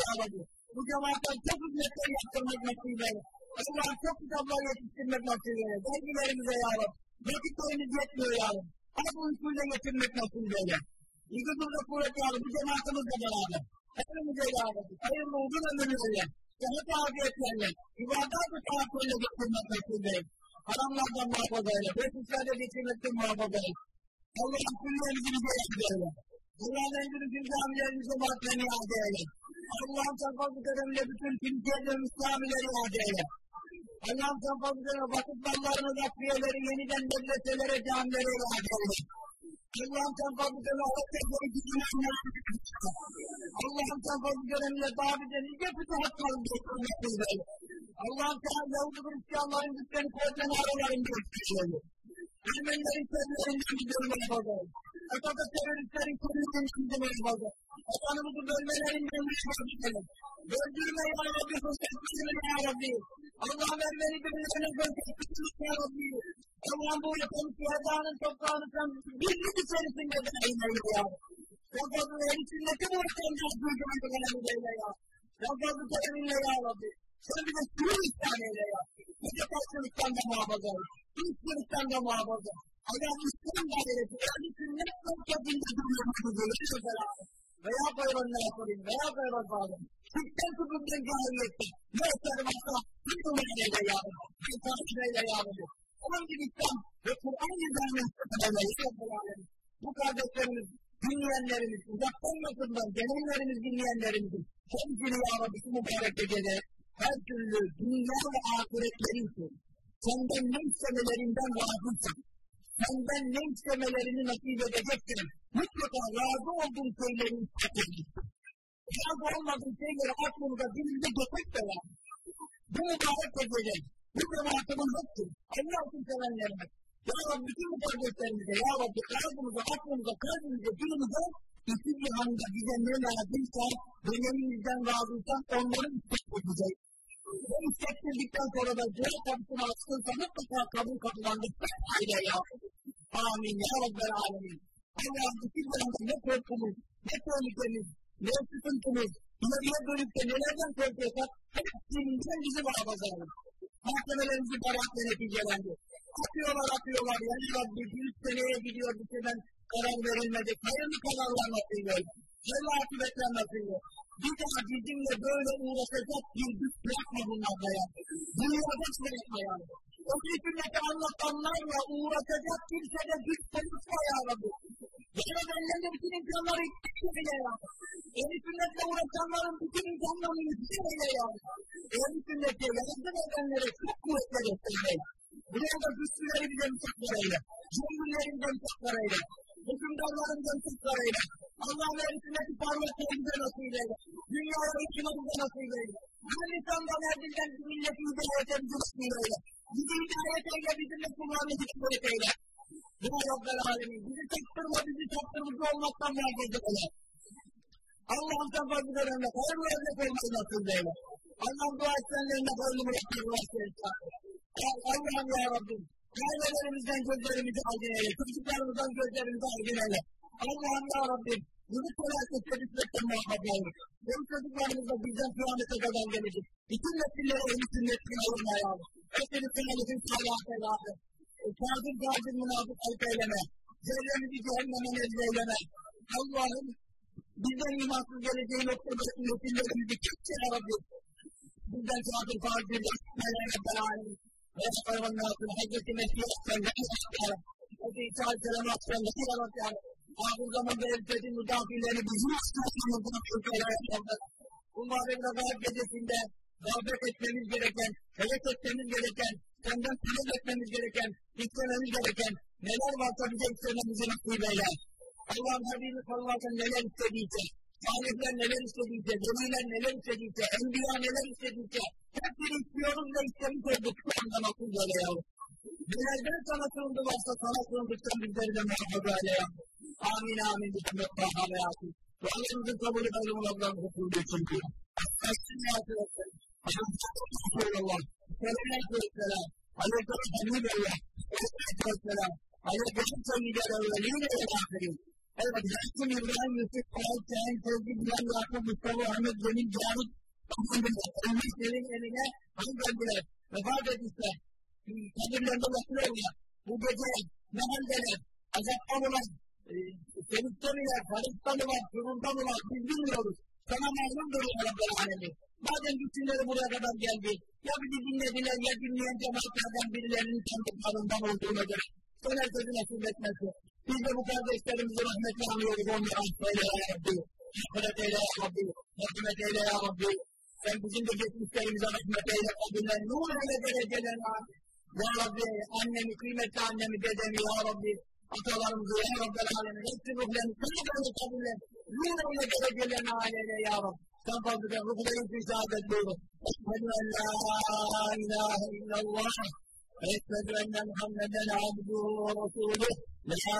Ya Rabbi. Bu cemaatten çok hizmetler yaptırmak nasip eyle. Allah çok kitaplar yetiştirmek nasip eyle. Dergilerimize ya Rabbi. Vakitlerimiz yetmiyor ya Rabbi. Ama bu usulde getirmek nasip eyle. Yıkıldığında kuvvet ya Rabbi. Bu cemaatimizle beraber. Hepimize ya Rabbi. Hayırlı uzun ömürlerle. Sıhhat afiyetlerle. İbadet-ı tahakkülle getirmek nasip eyle. Haramlardan muhafaza eyle. Beşiklerle geçirmekten muhafaza eyle. Allah'ın kullerimizi bize yardım eyle. Allah'ın emrini camilerimize mahkemeni iade eyle. Allah'ın sanfazlı döneminde bütün Türkiye'de Müslümanları iade eyle. Allah'ın döneminde vakıf dallarını, vakfiyeleri yeniden medreselere, camilere iade eyle. Allah'ın döneminde Allah'ın gücüne Allah'ın döneminde daha bize nice fütuhatların geçirmesini eyle. Allah'ın sana Yahudi Hristiyanların güçlerini kuvvetlen aralarında geçirmesini Ermenilerin gidiyorum muhafaza eyle. Esada teröristlerin kurulundan gidiyorum muhafaza Vatanımızı bölmelerinden muhafaza eyle. Öldürme ya Rabbi, fırsatçısını ya Rabbi. Allah'ım Ermeni birbirlerine fırsatçısını ya Rabbi. Allah'ım bu yapalım ki Erdağ'ın toprağını sen birlik içerisinde de eyle ya. Çok fazla el sünneti bu ortamda duyduğunu önemli eyle ya. Çok fazla terörünle ya Rabbi. Sen bize sürü ihsan eyle ya. Bize karşılıktan da muhafaza eyle. Hristiyanistan da muhafaza. Allah'ım İslam dairesi, yani sünnet noktasında duruyoruz böyle beraber. Veya bayramlar yapalım, veya bayram bağlayalım. Türkten tutumdan cahiliyetten, ne eser varsa bir numarayla yağmur, bir tarifeyle yağmur. Onun gibi İslam ve Kur'an yüzlerine sıkıntılarla Bu kardeşlerimiz, dinleyenlerimiz, uzaktan yakından, gelenlerimiz dinleyenlerimizin, hepsini ya Rabbi şu mübarek gecede her türlü dünya ve ahiretleri için senden ne istemelerinden razıysan, senden ne istemelerini nasip edeceksin. Mutlaka razı olduğun şeyleri istekleyin. Razı olmadığın şeyleri aklımıza dilimde getirip de var. Bu mübarek gecede, bu cemaatimin hepsi, Allah için sevenlerime, Ya Rabbi bütün kardeşlerimize, Ya Rabbi kalbimize, aklımıza, kalbimize, dilimize, iki cihanda bize ne lazımsa, dönemimizden razıysan onları istekleyin. Ve istekledikten sonra da dua kapısını açtığında mutlaka kabul kapılandıktan aile ya. Amin ya Rabbel Alemin. Allah'ım bütün zamanda ne korkumuz, ne tehlikemiz, ne sıkıntımız, ileriye dönüp de nelerden korkuyorsak hepsinden bizi muhafaza edin. Mahkemelerimizi beratle neticelendi. Atıyorlar atıyorlar ya Rabbi bir seneye gidiyor bir şeyden karar verilmedi. Hayırlı kararlar nasıl verin. Hayırlı akıbetler nasıl. Bir daha bizimle böyle uğraşacak bir güç bırakma bunlarla ya. Dünyada bırakma yani. O hükümeti anlatanlarla uğraşacak kimsede güç konuşma ya Rabbi. Yani ellerinde bütün imkanları yıkıyor bile ya. Ehli sünnetle uğraşanların bütün imkanlarını yıkıyor bile ya. Ehli sünnete yardım edenlere çok kuvvetler göstermeyin. Buraya da güçlüleri bize misafir eyle. Cumhurlerinden misafir eyle. Hükümdarlarından eyle. Allah'ın ehli sünneti parmakları bize nasip eyle. Dünyaya hükümetize nasip eyle. Her insandan her dilden milleti hidayete bize nasip eyle. Bizi hidayet eyle, bizimle kulağını hikmet eyle. Ya Rabbel Alemin, bizi çaktırma, bizi çaktırmacı olmaktan muhafaza eyle. Allah'ın tefazı verenle hayırlı örnek olmayı nasip eyle. Allah'ın dua etsenlerine hayırlı bırakır vasıl Allah'ım ya Rabbim, ailelerimizden gözlerimizi aldın eyle, çocuklarımızdan gözlerimizi aldın eyle. Allah'ım ya Rabbim, bunu felaketle bitmekten muhafaza eyle. Benim çocuklarımız da bizden kıyamete kadar gelecek. Bütün nesillere ehli sünnetli olma ya Rabbi. Hepiniz kıyametin salih helâsı. Kâzım kâzım münafık ayıp eyleme. Zerremizi cehenneme nezle eyleme. Allah'ım bizden imansız geleceği noktada nesillerimizi kimse ya Rabbi. Bizden kâfir fâzil yapmayla Rabbel âlemin. ويسأل الناس الحجة التي أحسن Hadi İsa Aleyhisselam Aleyhisselam yarat yani. Ahir zamanda elbette müdafilleri bizim istiyorsanız Türkiye'ye Bunların Regaib gecesinde davet etmemiz gereken, heves etmemiz gereken, senden talep etmemiz gereken, istememiz gereken neler varsa bize istememizi nasip eyle. Allah'ın Habibi sallallahu aleyhi ve sellem neler istediyse, salihler neler istediyse, veliler neler istediyse, enbiya neler istediyse, hepsini istiyoruz ve istemiş olduk. Şu anda nasıl böyle yavrum? Nelerden sana sığındı varsa sana sığındıktan bizleri de muhafaza eyle yavrum. Amin amin. Bismillah. Taha ve Yasin. Dualarımızın kabulü kayrım Allah'ın hukuku çünkü. Estağfirullah ya Resulallah. Resulallah. Selamünaleyküm Vesselam. Aleyküm Hamdülillah. Aleyküm Vesselam. Aleyküm Seyyidel Evvelin ve Ahirin. Evet, Yasin İbrahim Yusuf Kağıt Şahin Sevgi Bilal Yakup Mustafa Ahmet Cemil Cavit Elhamdülillah. Ölmüşlerin eline hangi geldiler? Vefat etmişler. Kabirlerinde bakıyorlar. Bu gece ne haldeler? Azapta mılar? Sevinçte miler? Farikta mılar? Surunda mılar? Biz bilmiyoruz. Sana memnundur ya Rabbel Alemin. Madem bütünleri buraya kadar geldi, ya bizi dinlediler ya dinleyen cemaatlerden birilerinin tanıdıklarından olduğuna göre sen herkesi nasip etmesin. Biz de bu kardeşlerimizi rahmetle anıyoruz onları affeyle ya Rabbi. Rahmet eyle ya Rabbi. Rahmet eyle ya Rabbi. Sen bizim de geçmişlerimize rahmet eyle kabirler. Nur eyle derecelerine. Ya Rabbi annemi, kıymetli annemi, dedemi ya Rabbi. Atalarımızı ya Rabbel Alemin. Hepsi ruhlarını, kıymetli kabirler. Nur eyle derecelerine aileyle ya Rabbi. Sen fazladan ruhları için saadet buyurun. Eşhedü en la ilahe illallah. ويشهد أن محمدا عبده ورسوله لا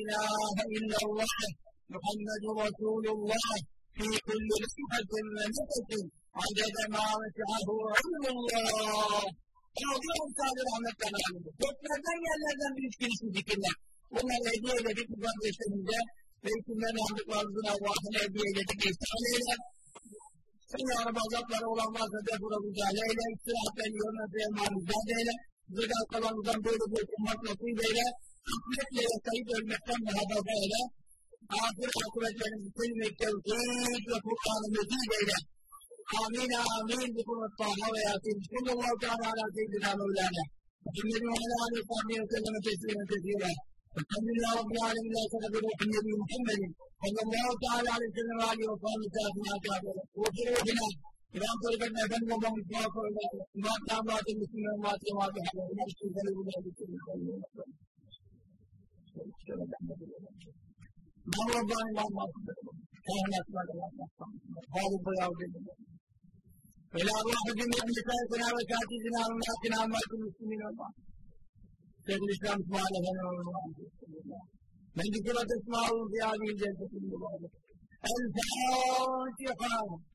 إله إلا الله محمد رسول الله في كل لحظة ونفس عدد ما وسعه علم الله Ağzına misafir rahmetten alındı. Göklerden yerlerden bir üçgülüsü zikirler. Bunları hediye edip bu kardeşlerimize ve isimlerini aldıklarımızın Allah'ın hediye edip ihsan eyle. Sen ya Rabbi azapları olan varsa defura mücadele eyle. İstirahatlen yönetme emanı mücadele eyle. Zira kalanından böyle bir ummak nasip eyle. Hikmetle yaşayıp ölmekten muhafaza eyle. Ahir akıbetlerimizi senin tevhid ve Kur'an-ı Mecid eyle. Amin amin. Bu konu Taha ve Yasin. Sallallahu teala ala seyyidina Mevlana. Muhammedin ve ala aleyhi sahbihi ve selleme teslimen teslimen. الحمد لله رب العالمين لا سبب النبي محمد صلى الله تعالى عليه وسلم وعلى وصحبه وسلم وفروجنا إلى أن طريقنا فن ومن إطلاق ما تعمات المسلمين وما تعمات حلال ما يشتري ذلك ولا يشتري ما هو ربنا ما ما كان أسماء الله هذا الضياء إلى الله جميع نسائنا وكاتبنا ومناتنا ومات المسلمين والله شيخ الإسلام إسماعيل من ذكرت اسماءه في هذه الجلسة المباركة الفاتحة